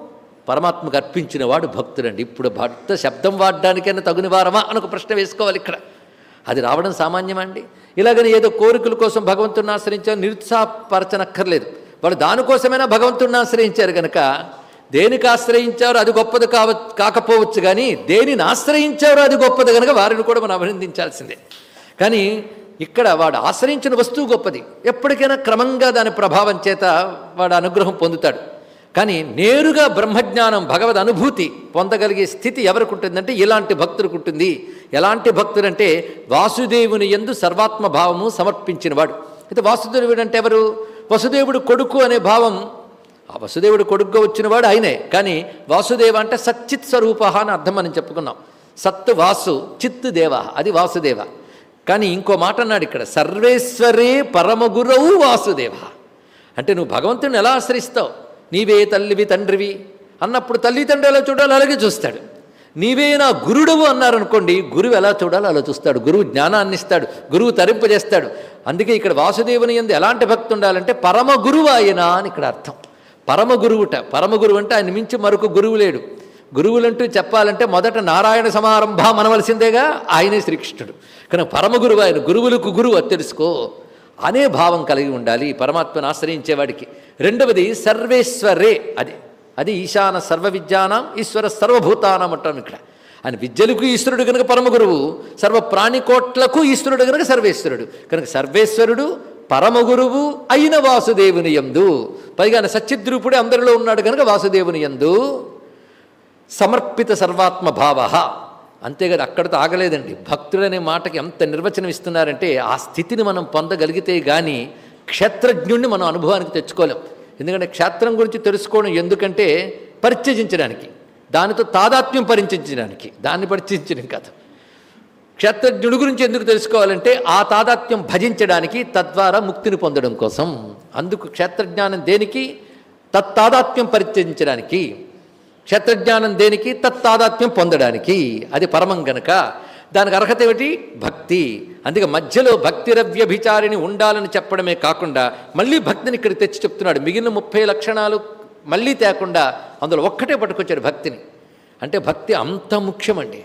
పరమాత్మకు అర్పించినవాడు భక్తుడండి. ఇప్పుడు భక్త శబ్దం వాడడానికైనా తగుని వారమా అని ఒక ప్రశ్న వేసుకోవాలి ఇక్కడ. అది రావడం సామాన్యమా అండి? ఇలాగని ఏదో కోరికల కోసం భగవంతుడిని ఆశ్రయించారు నిరుత్సాహపరచనక్కర్లేదు. వాళ్ళు దానికోసమైనా భగవంతుడిని ఆశ్రయించారు కనుక దేనికి ఆశ్రయించారో అది గొప్పది కావ కాకపోవచ్చు కానీ దేనిని ఆశ్రయించారో అది గొప్పది కనుక వారిని కూడా మనం అభినందించాల్సిందే. కానీ ఇక్కడ వాడు ఆశ్రయించిన వస్తువు గొప్పది. ఎప్పటికైనా క్రమంగా దాని ప్రభావం చేత వాడు అనుగ్రహం పొందుతాడు. కానీ నేరుగా బ్రహ్మజ్ఞానం భగవద్ అనుభూతి పొందగలిగే స్థితి ఎవరికి ఉంటుందంటే ఇలాంటి భక్తులకు ఉంటుంది. ఎలాంటి భక్తుడంటే వాసుదేవుని ఎందు సర్వాత్మ భావము సమర్పించినవాడు అయితే వాసుదేవుడు అంటే ఎవరు? వసుదేవుడు కొడుకు అనే భావం. ఆ వసుదేవుడు కొడుకుగా వచ్చినవాడు ఆయనే. కానీ వాసుదేవ అంటే సచ్చిత్ స్వరూప అని అర్థం మనం చెప్పుకున్నాం. సత్తు వాసు చిత్తు దేవ అది వాసుదేవ. కానీ ఇంకో మాట అన్నాడు ఇక్కడ సర్వేశ్వరే పరమగురవు వాసుదేవ. అంటే నువ్వు భగవంతుని ఎలా ఆశ్రయిస్తావు? నీవే తల్లివి తండ్రివి. అన్నప్పుడు తల్లి ఎలా చూడాలో అలాగే చూస్తాడు. నీవే నా గురుడవు అన్నారనుకోండి గురువు ఎలా చూడాలో అలా చూస్తాడు. గురువు జ్ఞానాన్ని ఇస్తాడు గురువు తరింపజేస్తాడు. అందుకే ఇక్కడ వాసుదేవుని ఎందు ఎలాంటి భక్తి ఉండాలంటే పరమ గురువు ఆయన అని ఇక్కడ అర్థం. పరమ గురువుట పరమ గురువు అంటే ఆయన మించి మరొక గురువు లేడు. గురువులంటూ చెప్పాలంటే మొదట నారాయణ సమారంభ మనవలసిందేగా ఆయనే శ్రీకృష్ణుడు. కనుక పరమ గురువు ఆయన గురువులకు గురువు అది తెలుసుకో. అనే భావం కలిగి ఉండాలి పరమాత్మను ఆశ్రయించేవాడికి రెండవది సర్వేశ్వరే అది. అది ఈశాన సర్వ విద్యానం ఈశ్వర సర్వభూతానం అంటాం ఇక్కడ. ఆయన విద్యలకు ఈశ్వరుడు కనుక పరమ గురువు సర్వ ప్రాణికోట్లకు ఈశ్వరుడు కనుక సర్వేశ్వరుడు. కనుక సర్వేశ్వరుడు పరమ గురువు అయిన వాసుదేవుని యందు. పైగా సత్యద్రూపుడే అందరిలో ఉన్నాడు కనుక వాసుదేవుని యందు. సమర్పిత సర్వాత్మ భావ అంతేగాని అక్కడితో ఆగలేదండి. భక్తుడనే మాటకి ఎంత నిర్వచనం ఇస్తున్నారంటే ఆ స్థితిని మనం పొందగలిగితే కానీ క్షేత్రజ్ఞుణ్ణి మనం అనుభవానికి తెచ్చుకోలేం. ఎందుకంటే క్షేత్రం గురించి తెలుసుకోవడం ఎందుకంటే పరిచయించడానికి దానితో తాదాత్మ్యం పరిచయించడానికి దాన్ని పరిచయించడం కాదు. క్షేత్రజ్ఞుడి గురించి ఎందుకు తెలుసుకోవాలంటే ఆ తాదాత్మ్యం భజించడానికి తద్వారా ముక్తిని పొందడం కోసం. అందుకు క్షేత్రజ్ఞానం దేనికి? తత్తాదాత్మ్యం పరిచయించడానికి క్షేత్రజ్ఞానం దేనికి? తత్తాదాత్మ్యం పొందడానికి. అది పరమం గనక. దానికి అర్హత ఏమిటి? భక్తి. అందుకే మధ్యలో భక్తి రవ్యభిచారిని ఉండాలని చెప్పడమే కాకుండా మళ్ళీ భక్తిని ఇక్కడ తెచ్చి చెప్తున్నాడు. మిగిలిన ముప్పై లక్షణాలు మళ్ళీ తేకుండా అందులో ఒక్కటే పట్టుకొచ్చాడు భక్తిని. అంటే భక్తి అంత ముఖ్యమండి.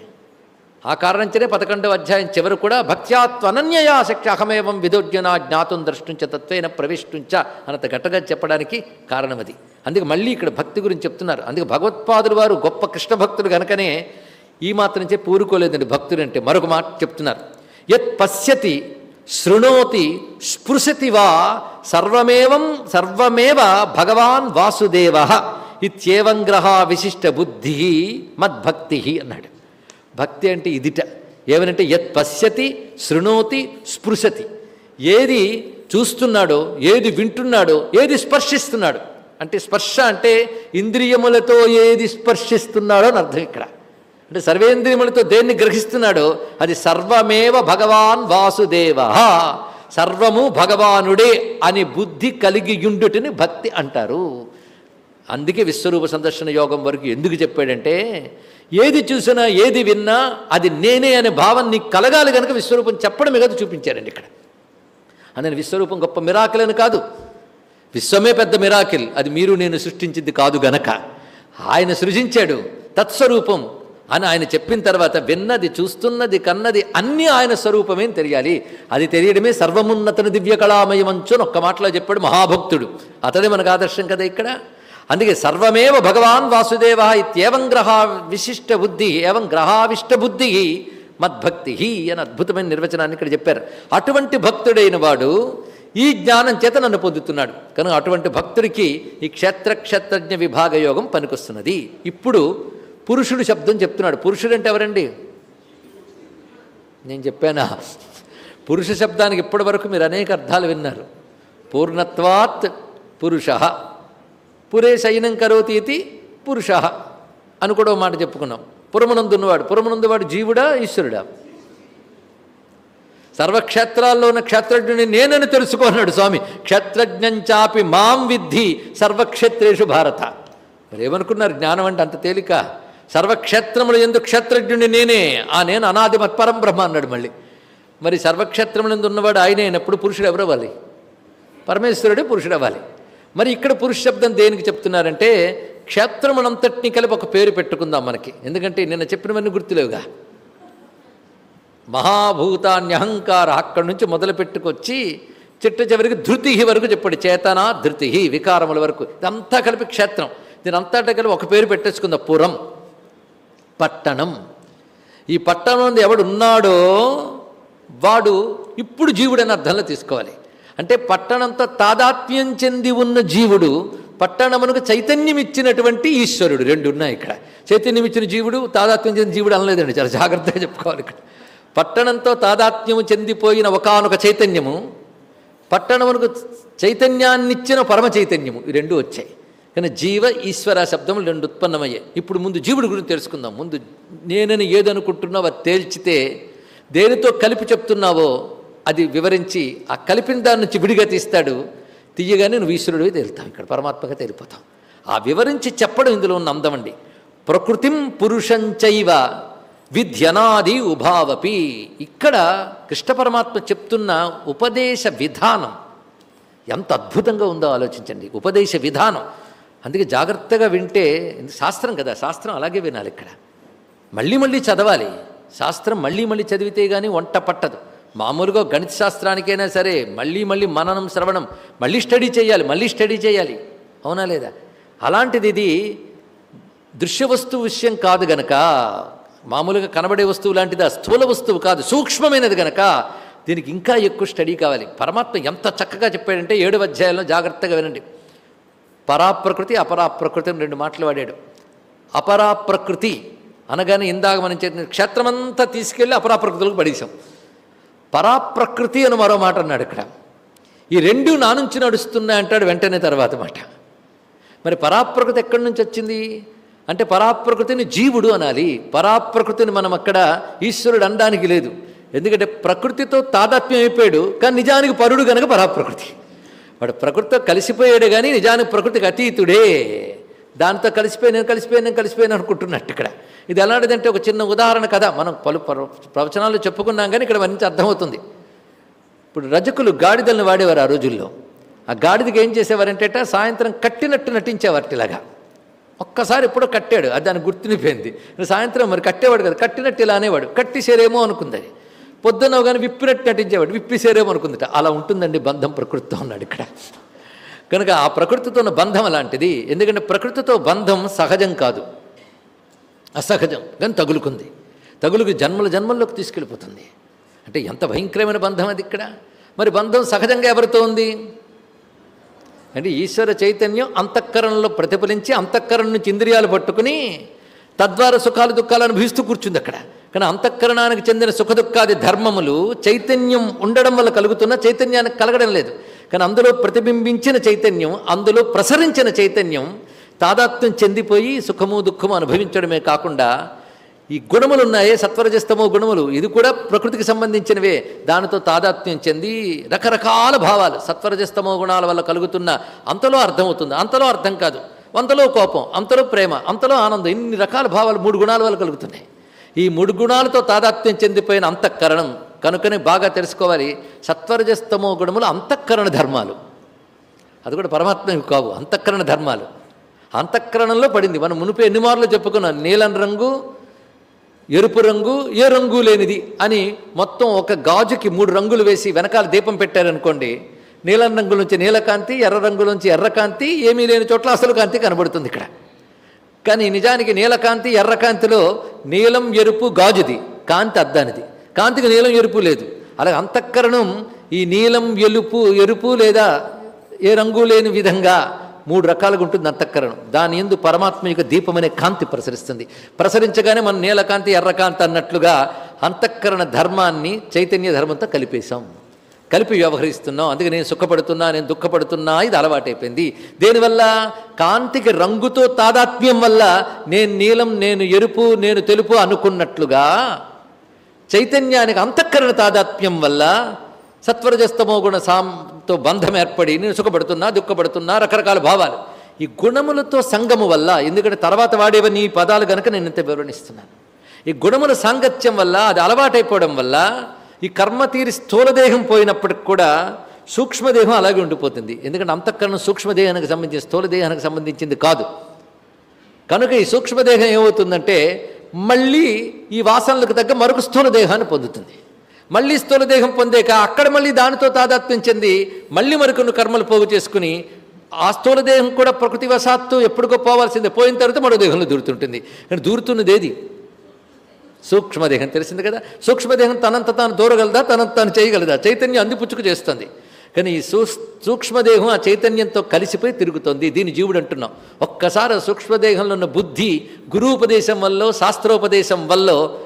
ఆ కారణంచనే పదకొండవ అధ్యాయం చివరి కూడా భక్త్యాత్వనన్యయా శక్తి అహమేవం విదోజ్ఞన జ్ఞాతం ద్రష్టుంచ తత్వేన ప్రవిష్టుంచ అనంత గట్టగా చెప్పడానికి కారణం అది. అందుకే మళ్ళీ ఇక్కడ భక్తి గురించి చెప్తున్నారు. అందుకే భగవత్పాదులు వారు గొప్ప కృష్ణ భక్తులు కనుకనే ఈ మాత్రం చెప్పి ఊరుకోలేదండి భక్తుడు అంటే మరొక మాట చెప్తున్నారు. యత్ పశ్యతి శృణోతి స్పృశతి వా సర్వమేవం సర్వమేవ భగవాన్ వాసుదేవ ఇత్యేవం గ్రహ విశిష్ట బుద్ధి మద్భక్తి అన్నాడు. భక్తి అంటే ఇదిట. ఏమనంటే యత్ పశ్యతి శృణోతి స్పృశతి. ఏది చూస్తున్నాడో ఏది వింటున్నాడో ఏది స్పర్శిస్తున్నాడు. అంటే స్పర్శ అంటే ఇంద్రియములతో ఏది స్పర్శిస్తున్నాడో అని అర్థం ఇక్కడ. అంటే సర్వేంద్రియములతో దేన్ని గ్రహిస్తున్నాడో అది సర్వమేవ భగవాన్ వాసుదేవ. సర్వము భగవానుడే అని బుద్ధి కలిగి ఉండుటని భక్తి అంటారు. అందుకే విశ్వరూప సందర్శన యోగం వరకు ఎందుకు చెప్పాడంటే ఏది చూసినా ఏది విన్నా అది నేనే అనే భావం నీకు కలగాలి కనుక విశ్వరూపం చెప్పడమే కదా చూపించారండి ఇక్కడ. అందుకని విశ్వరూపం గొప్ప మిరాకిల్ అని కాదు. విశ్వమే పెద్ద మిరాకిల్ అది మీరు నేను సృష్టించింది కాదు గనక. ఆయన సృజించాడు. తత్స్వరూపం అని ఆయన చెప్పిన తర్వాత విన్నది చూస్తున్నది కన్నది అన్నీ ఆయన స్వరూపమే తెలియాలి? అది తెలియడమే సర్వమున్నతన దివ్య కళామయమంచు అని ఒక్క మాటలో చెప్పాడు మహాభక్తుడు. అతడే మనకు ఆదర్శం కదా ఇక్కడ? అందుకే సర్వమేవ భగవాన్ వాసుదేవ ఇత్యేవం గ్రహ విశిష్ట బుద్ధి ఏవం గ్రహావిష్ట బుద్ధి మద్భక్తి అని అద్భుతమైన నిర్వచనాన్ని ఇక్కడ చెప్పారు. అటువంటి భక్తుడైన వాడు ఈ జ్ఞానం చేత నన్ను పొందుతున్నాడు. కనుక అటువంటి భక్తుడికి ఈ క్షేత్ర క్షేత్రజ్ఞ విభాగ యోగం పనికొస్తున్నది. ఇప్పుడు పురుషుడు శబ్దం చెప్తున్నాడు. పురుషుడు అంటే ఎవరండి? నేను చెప్పానా? పురుష శబ్దానికి ఇప్పటి వరకు మీరు అనేక అర్థాలు విన్నారు. పూర్ణత్వాత్ పురుష. పురే శయనం కరోతి ఇది పురుష అని కూడా మాట చెప్పుకున్నాం. పురమునందున్నవాడు పురమునందువాడు జీవుడా ఈశ్వరుడా? సర్వక్షేత్రాల్లో ఉన్న క్షేత్రజ్ఞుని నేనని తెలుసుకున్నాడు స్వామి. క్షేత్రజ్ఞంచాపి మాం విద్ధి సర్వక్షేత్రేషు భారత. మరేమనుకున్నారు? జ్ఞానం అంటే అంత తేలిక. సర్వక్షేత్రములు ఎందు క్షేత్రజ్ఞుని నేనే. ఆ నేను అనాది మత్పరం బ్రహ్మ అన్నాడు మళ్ళీ. మరి సర్వక్షేత్రములందు ఉన్నవాడు ఆయన అయినప్పుడు పురుషుడు ఎవరు అవ్వాలి పరమేశ్వరుడే పురుషుడు అవ్వాలి మరి ఇక్కడ పురుష శబ్దం దేనికి చెప్తున్నారంటే క్షేత్రమునంతటిని కలిపి ఒక పేరు పెట్టుకుందాం మనకి. ఎందుకంటే నిన్న చెప్పినవన్నీ గుర్తులేవుగా. మహాభూతాన్యహంకార అక్కడి నుంచి మొదలు పెట్టుకొచ్చి చిట్ట చివరికి ధృతి వరకు చెప్పాడు. చేతన ధృతి వికారముల వరకు. ఇదంతా కలిపి క్షేత్రం. దీని అంతటా కలిపి ఒక పేరు పెట్టేసుకుందా. పురం. పట్టణం. ఈ పట్టణం ఎవడు ఉన్నాడో వాడు ఇప్పుడు జీవుడని అర్థంలో తీసుకోవాలి. అంటే పట్టణంతో తాదాత్మ్యం చెంది ఉన్న జీవుడు పట్టణమునకు చైతన్యం ఇచ్చినటువంటి ఈశ్వరుడు. రెండు ఉన్నాయి ఇక్కడ. చైతన్యం ఇచ్చిన జీవుడు తాదాత్మ్యం చెందిన జీవుడు అనలేదండి. చాలా జాగ్రత్తగా చెప్పుకోవాలి ఇక్కడ. పట్టణంతో తాదాత్మ్యము చెందిపోయిన ఒకానొక చైతన్యము పట్టణమునకు చైతన్యాన్నిచ్చిన పరమ చైతన్యము. ఈ రెండు వచ్చాయి. కానీ జీవ ఈశ్వర శబ్దములు రెండు ఉత్పన్నమయ్యాయి. ఇప్పుడు ముందు జీవుడి గురించి తెలుసుకుందాం. ముందు నేనని ఏదనుకుంటున్నావో తేల్చితే దేనితో కలిపి చెప్తున్నావో అది వివరించి ఆ కలిపిన దాని నుంచి విడిగా తీస్తాడు. తీయగానే నువ్వు ఈశ్వరుడివి తేలుతావు. ఇక్కడ పరమాత్మగా తేలిపోతాం ఆ వివరించి చెప్పడం ఇందులో ఉన్న అందం అండి. ప్రకృతిం పురుషంచైవ విధ్యనాది ఉభావపి. ఇక్కడ కృష్ణ పరమాత్మ చెప్తున్న ఉపదేశ విధానం ఎంత అద్భుతంగా ఉందో ఆలోచించండి. ఉపదేశ విధానం. అందుకే జాగ్రత్తగా వింటే శాస్త్రం కదా శాస్త్రం అలాగే వినాలి ఇక్కడ. మళ్ళీ మళ్ళీ చదవాలి. శాస్త్రం మళ్ళీ మళ్ళీ చదివితే కానీ వంట పట్టదు. మామూలుగా గణిత శాస్త్రానికైనా సరే మళ్ళీ మళ్ళీ మననం శ్రవణం మళ్ళీ స్టడీ చేయాలి మళ్ళీ స్టడీ చేయాలి. అవునా లేదా? అలాంటిది ఇది దృశ్య వస్తువు విషయం కాదు గనక మామూలుగా కనబడే వస్తువు లాంటిది స్థూల వస్తువు కాదు సూక్ష్మమైనది గనక దీనికి ఇంకా ఎక్కువ స్టడీ కావాలి. పరమాత్మ ఎంత చక్కగా చెప్పాడంటే ఏడు అధ్యాయంలో జాగ్రత్తగా వినండి. పరాప్రకృతి అపరాప్రకృతి అని రెండు మాటలు వాడాడు. అపరాప్రకృతి అనగానే ఇందాక మనం చేసిన క్షేత్రమంతా తీసుకెళ్ళి అపరాప్రకృతులకు పడేసాం పరాప్రకృతి అని మరో మాట అన్నాడు ఇక్కడ. ఈ రెండు నా నుంచి నడుస్తున్నాయి అంటాడు వెంటనే తర్వాత మాట. మరి పరాప్రకృతి ఎక్కడి నుంచి వచ్చింది? అంటే పరాప్రకృతిని జీవుడు అనాలి. పరాప్రకృతిని మనం అక్కడ ఈశ్వరుడు అనడానికి లేదు. ఎందుకంటే ప్రకృతితో తాదాత్మ్యం అయిపోయాడు కానీ నిజానికి పరుడు గనక పరాప్రకృతి. వాడు ప్రకృతితో కలిసిపోయాడు కానీ నిజానికి ప్రకృతికి అతీతుడే. దాంతో కలిసిపోయి నేను కలిసిపోయి నేను కలిసిపోయాను అనుకుంటున్నట్టు ఇక్కడ. ఇది ఎలాంటిదంటే ఒక చిన్న ఉదాహరణ కదా మనం పలు ప్రవచనాలు చెప్పుకున్నాం కానీ ఇక్కడ మంచి అర్థమవుతుంది. ఇప్పుడు రజకులు గాడిదలను వాడేవారు ఆ రోజుల్లో. ఆ గాడిదకి ఏం చేసేవారంటే సాయంత్రం కట్టినట్టు నటించేవారు ఇలాగా ఒక్కసారి ఎప్పుడో కట్టాడు అది దానికి గుర్తునిపోయింది సాయంత్రం మరి కట్టేవాడు కదా కట్టినట్టు ఇలా అనేవాడు. కట్టిసేరేమో అనుకుంది. అది పొద్దున్న కానీ విప్పినట్టు నటించేవాడు విప్పిసేరేమో అనుకుందిట అలా ఉంటుందండి బంధం ప్రకృతితో ఉన్నాడు ఇక్కడ. కనుక ఆ ప్రకృతితో ఉన్న బంధం అలాంటిది. ఎందుకంటే ప్రకృతితో బంధం సహజం కాదు. అసహజం కానీ తగులుకుంది. తగులుకు జన్మల జన్మల్లోకి తీసుకెళ్ళిపోతుంది. అంటే ఎంత భయంకరమైన బంధం అది ఇక్కడ. మరి బంధం సహజంగా ఎవరితో ఉంది? అంటే ఈశ్వర చైతన్యం అంతఃకరణలో ప్రతిఫలించి అంతఃకరణ నుంచి ఇంద్రియాలు పట్టుకుని తద్వారా సుఖాలు దుఃఖాలు అనుభవిస్తూ కూర్చుంది అక్కడ. కానీ అంతఃకరణానికి చెందిన సుఖ దుఃఖాది ధర్మములు చైతన్యం ఉండడం వల్ల కలుగుతున్న చైతన్యానికి కలగడం లేదు. కానీ అందులో ప్రతిబింబించిన చైతన్యం అందులో ప్రసరించిన చైతన్యం తాదాత్మ్యం చెందిపోయి సుఖము దుఃఖము అనుభవించడమే కాకుండా ఈ గుణములు ఉన్నాయే సత్వరజస్తమో గుణములు. ఇది కూడా ప్రకృతికి సంబంధించినవే. దానితో తాదాత్మ్యం చెంది రకరకాల భావాలు సత్వరజస్తమో గుణాల వల్ల కలుగుతున్న అంతలో అర్థమవుతుంది. అంతలో అర్థం కాదు. అంతలో కోపం అంతలో ప్రేమ అంతలో ఆనందం. ఇన్ని రకాల భావాలు మూడు గుణాల వల్ల కలుగుతున్నాయి. ఈ మూడు గుణాలతో తాదాత్మ్యం చెందిపోయిన అంతఃకరణం కనుకనే బాగా తెలుసుకోవాలి. సత్వరజస్తమో గుణములు అంతఃకరణ ధర్మాలు. అది కూడా పరమాత్మవి కావు అంతఃకరణ ధర్మాలు. అంతఃకరణంలో పడింది. మనం మునుపు ఎన్ని మార్లు చెప్పుకున్నాం నీలం రంగు ఎరుపు రంగు ఏ రంగు లేనిది అని మొత్తం ఒక గాజుకి మూడు రంగులు వేసి వెనకాల దీపం పెట్టారనుకోండి నీలం రంగు నుంచి నీలకాంతి ఎర్ర రంగు నుంచి ఎర్రకాంతి ఏమీ లేని చోట్ల అసలు కాంతి కనబడుతుంది ఇక్కడ. కానీ నిజానికి నీలకాంతి ఎర్రకాంతిలో నీలం ఎరుపు గాజుది కాంతి అద్దానిది. కాంతికి నీలం ఎరుపు లేదు. అలాగే అంతఃకరణం ఈ నీలం ఎలుపు ఎరుపు లేదా ఏ రంగు లేని విధంగా మూడు రకాలుగా ఉంటుంది అంతఃకరణం. దాని ఎందు పరమాత్మ యొక్క దీపం అనే కాంతి ప్రసరిస్తుంది. ప్రసరించగానే మనం నీలకాంతి ఎర్రకాంతి అన్నట్లుగా అంతఃకరణ ధర్మాన్ని చైతన్య ధర్మంతో కలిపేశాం. కలిపి వ్యవహరిస్తున్నాం. అందుకే నేను సుఖపడుతున్నా నేను దుఃఖపడుతున్నా ఇది అలవాటైపోయింది. దేనివల్ల? కాంతికి రంగుతో తాదాత్మ్యం వల్ల నేను నీలం నేను ఎరుపు నేను తెలుపు అనుకున్నట్లుగా చైతన్యానికి అంతఃకరణ తాదాత్మ్యం వల్ల సత్వరజస్తమో గుణ సాంతో బంధం ఏర్పడి నేను సుఖపడుతున్నా దుఃఖపడుతున్నా రకరకాల భావాలు. ఈ గుణములతో సంగము వల్ల ఎందుకంటే తర్వాత వాడేవని ఈ పదాలు కనుక నేను ఇంత వివరణిస్తున్నాను ఈ గుణముల సాంగత్యం వల్ల అది అలవాటైపోవడం వల్ల ఈ కర్మ తీరి స్థూలదేహం పోయినప్పటికి కూడా సూక్ష్మదేహం అలాగే ఉండిపోతుంది. ఎందుకంటే అంతఃకరణం సూక్ష్మదేహానికి సంబంధించి స్థూలదేహానికి సంబంధించింది కాదు. కనుక ఈ సూక్ష్మదేహం ఏమవుతుందంటే మళ్ళీ ఈ వాసనలకు తగ్గ మరొక స్థూల దేహాన్ని పొందుతుంది. మళ్ళీ స్థూల దేహం పొందాక అక్కడ మళ్ళీ దానితో తాదాత్మ్యం చెంది మళ్ళీ మరికొన్ని కర్మలు పోగు చేసుకుని ఆ స్థూల దేహం కూడా ప్రకృతి వశాత్తు ఎప్పటికో పోవాల్సిందే పోయిన తర్వాత మరో దేహంలో దూరుతుంటుంది. కానీ దూరుతున్నది ఏది? సూక్ష్మదేహం తెలిసింది కదా? సూక్ష్మదేహం తనంత తాను దూరగలదా? తనంత తాను చేయగలదా? చైతన్యం అందిపుచ్చుకు చేస్తుంది. కానీ ఈ సూ సూక్ష్మదేహం ఆ చైతన్యంతో కలిసిపోయి తిరుగుతుంది. దీని జీవుడు అంటున్నాం. ఒక్కసారి సూక్ష్మదేహంలో ఉన్న బుద్ధి గురూపదేశం వల్ల శాస్త్రోపదేశం వల్ల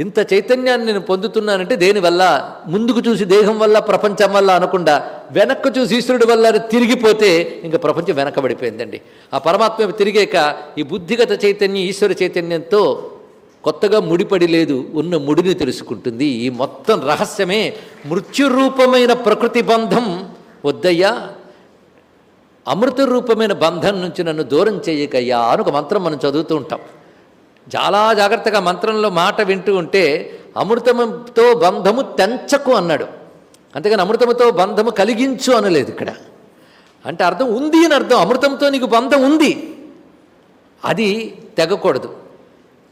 ఇంత చైతన్యాన్ని నేను పొందుతున్నానంటే దేనివల్ల ముందుకు చూసి దేహం వల్ల ప్రపంచం వల్ల అనకుండా వెనక్కు చూసి ఈశ్వరుడి వల్ల తిరిగిపోతే ఇంకా ప్రపంచం వెనకబడిపోయిందండి. ఆ పరమాత్మ తిరిగాక ఈ బుద్ధిగత చైతన్యం ఈశ్వర చైతన్యంతో కొత్తగా ముడిపడి లేదు ఉన్న ముడిని తెలుసుకుంటుంది. ఈ మొత్తం రహస్యమే మృత్యురూపమైన ప్రకృతి బంధం. వద్దయ్యా అమృత రూపమైన బంధం నుంచి నన్ను దూరం చేయకయ్యా అని ఒక మంత్రం మనం చదువుతూ ఉంటాం. చాలా జాగ్రత్తగా మంత్రంలో మాట వింటూ ఉంటే అమృతముతో బంధము తెంచకు అన్నాడు. అంతేగాని అమృతముతో బంధము కలిగించు అనలేదు ఇక్కడ. అంటే అర్థం ఉంది అని అర్థం. అమృతంతో నీకు బంధం ఉంది. అది తెగకూడదు.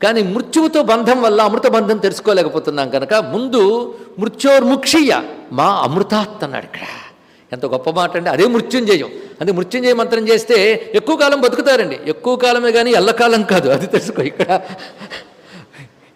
కానీ మృత్యువుతో బంధం వల్ల అమృత బంధం తెలుసుకోలేకపోతున్నాం కనుక ముందు మృత్యోర్ముక్షియ మా అమృతాత్ అన్నాడు ఇక్కడ. ఎంత గొప్ప మాట అండి. అదే మృత్యుంజయం. అంటే మృత్యుంజయ మంత్రం చేస్తే ఎక్కువ కాలం బతుకుతారండి. ఎక్కువ కాలమే కానీ ఎల్లకాలం కాదు. అది తెలుసుకో ఇక్కడ.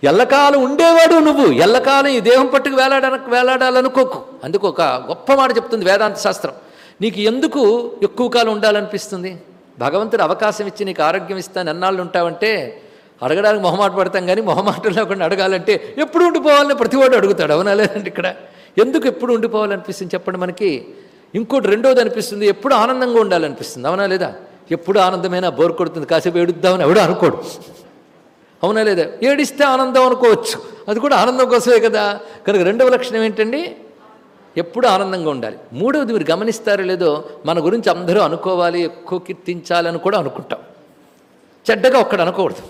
ఎల్లకాలం ఉండేవాడు నువ్వు. ఎల్లకాలం ఈ దేహం పట్టుకు వేలాడ వేలాడాలనుకోకు. అందుకు ఒక గొప్ప మాట చెప్తుంది వేదాంత శాస్త్రం. నీకు ఎందుకు ఎక్కువ కాలం ఉండాలనిపిస్తుంది? భగవంతుడు అవకాశం ఇచ్చి నీకు ఆరోగ్యం ఇస్తాను ఎన్నాళ్ళు ఉంటావంటే అడగడానికి మొహమాట పడతాం కానీ మొహమాటం లేకుండా అడగాలంటే ఎప్పుడు ఉండిపోవాలని ప్రతివాడు అడుగుతాడు. అవునా లేదండి ఇక్కడ? ఎందుకు ఎప్పుడు ఉండిపోవాలనిపిస్తుంది చెప్పండి మనకి? ఇంకోటి రెండోది అనిపిస్తుంది ఎప్పుడు ఆనందంగా ఉండాలనిపిస్తుంది. అవునా లేదా? ఎప్పుడు ఆనందమైనా బోర్ కొడుతుంది కాసేపు ఏడుద్దామని ఎవడు అనుకోడు. అవునా లేదా? ఏడిస్తే ఆనందం అనుకోవచ్చు. అది కూడా ఆనందం కోసమే కదా. కనుక రెండవ లక్షణం ఏంటండి? ఎప్పుడు ఆనందంగా ఉండాలి. మూడవది మీరు గమనిస్తారో లేదో మన గురించి అందరూ అనుకోవాలి ఎక్కువ కీర్తించాలని కూడా అనుకుంటాం. చెడ్డగా ఒక్కడు అనుకోకూడదు.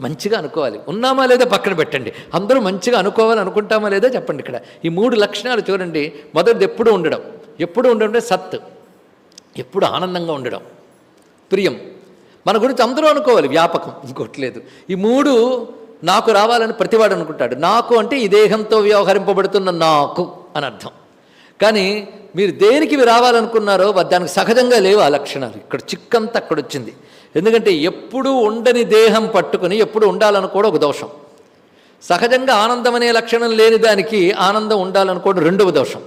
మంచిగా అనుకోవాలి. ఉన్నామా లేదా పక్కన పెట్టండి. అందరూ మంచిగా అనుకోవాలి అనుకుంటామా లేదా చెప్పండి ఇక్కడ. ఈ మూడు లక్షణాలు చూడండి. మొదటిది ఎప్పుడు ఉండడం. ఎప్పుడు ఉండడం సత్. ఎప్పుడు ఆనందంగా ఉండడం. ప్రియం. మన గురించి అందరూ అనుకోవాలి వ్యాపకం. ఇంకోట్లేదు ఈ మూడు నాకు రావాలని ప్రతివాడు అనుకుంటాడు. నాకు అంటే ఈ దేహంతో వ్యవహరింపబడుతున్న నాకు అని అర్థం. కానీ మీరు దేనికి రావాలనుకున్నారో దానికి సహజంగా లేవు ఆ లక్షణాలు. ఇక్కడ చిక్కంతా అక్కడ వచ్చింది. ఎందుకంటే ఎప్పుడు ఉండని దేహం పట్టుకుని ఎప్పుడు ఉండాలనుకోవడం ఒక దోషం. సహజంగా ఆనందం అనే లక్షణం లేని దానికి ఆనందం ఉండాలనుకోవడం రెండవ దోషం.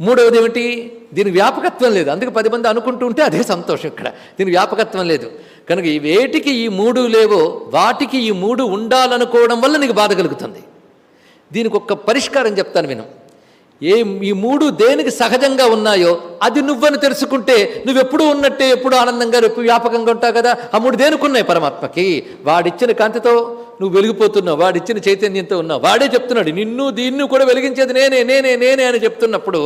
మూడవది ఏమిటి? దీని వ్యాపకత్వం లేదు. అందుకే పది మంది అనుకుంటూ ఉంటే అదే సంతోషం ఇక్కడ. దీని వ్యాపకత్వం లేదు. కనుక వేటికి ఈ మూడు లేవో వాటికి ఈ మూడు ఉండాలనుకోవడం వల్ల నీకు బాధ కలుగుతుంది. దీనికి ఒక్క పరిష్కారం చెప్తాను విను. ఏ ఈ మూడు దేనికి సహజంగా ఉన్నాయో అది నువ్వని తెలుసుకుంటే నువ్వెప్పుడు ఉన్నట్టే ఎప్పుడు ఆనందంగా ఎప్పుడు వ్యాపకంగా ఉంటావు కదా. ఆ మూడు దేనికున్నాయి పరమాత్మకి. వాడిచ్చిన కాంతితో నువ్వు వెలిగిపోతున్నావు వాడిచ్చిన చైతన్యంతో ఉన్నావు. వాడే చెప్తున్నాడు నిన్ను దీన్ని కూడా వెలిగించేది నేనే నేనే నేనే అని చెప్తున్నప్పుడు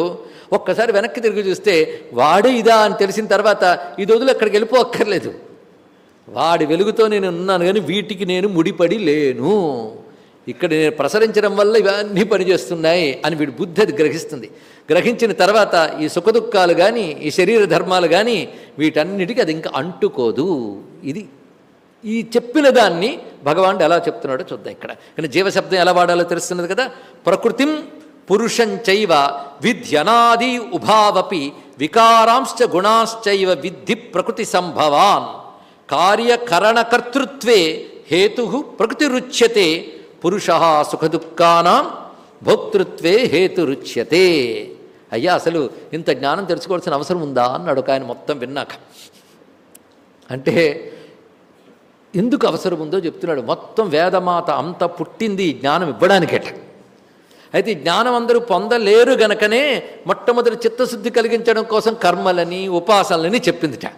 ఒక్కసారి వెనక్కి తిరిగి చూస్తే వాడే ఇదా అని తెలిసిన తర్వాత ఇది వదిలి అక్కడికి వెళ్ళిపోక్కర్లేదు వాడి వెలుగుతో నేను ఉన్నాను కానీ వీటికి నేను ముడిపడి లేను. ఇక్కడ నేను ప్రసరించడం వల్ల ఇవన్నీ పనిచేస్తున్నాయి అని వీడి బుద్ధి అది గ్రహిస్తుంది. గ్రహించిన తర్వాత ఈ సుఖదుఖాలు కానీ ఈ శరీర ధర్మాలు కానీ వీటన్నిటికీ అది ఇంకా అంటుకోదు. ఇది ఈ చెప్పిన దాన్ని భగవానుడు ఎలా చెప్తున్నాడో చూద్దాం ఇక్కడ. కానీ జీవశబ్దం ఎలా వాడాలో తెలుస్తున్నది కదా? ప్రకృతిం పురుషంచైవ విధ్యనాది ఉభావపి వికారాంశ్చ గుణాశ్చైవ విద్ధి ప్రకృతి సంభవాన్. కార్యకరణకర్తృత్వే హేతు ప్రకృతిరుచ్యతే పురుష సుఖదుఃఖానాం భోక్తృత్వే హేతురుచ్యతే. అయ్యా అసలు ఇంత జ్ఞానం తెలుసుకోవాల్సిన అవసరం ఉందా? అన్నాడు ఒక ఆయన మొత్తం విన్నాక. అంటే ఎందుకు అవసరం ఉందో చెప్తున్నాడు. మొత్తం వేదమాత అంత పుట్టింది జ్ఞానం ఇవ్వడానికేట. అయితే జ్ఞానం అందరూ పొందలేరు గనకనే మొట్టమొదటి చిత్తశుద్ధి కలిగించడం కోసం కర్మలని ఉపాసనలని చెప్పిందిట.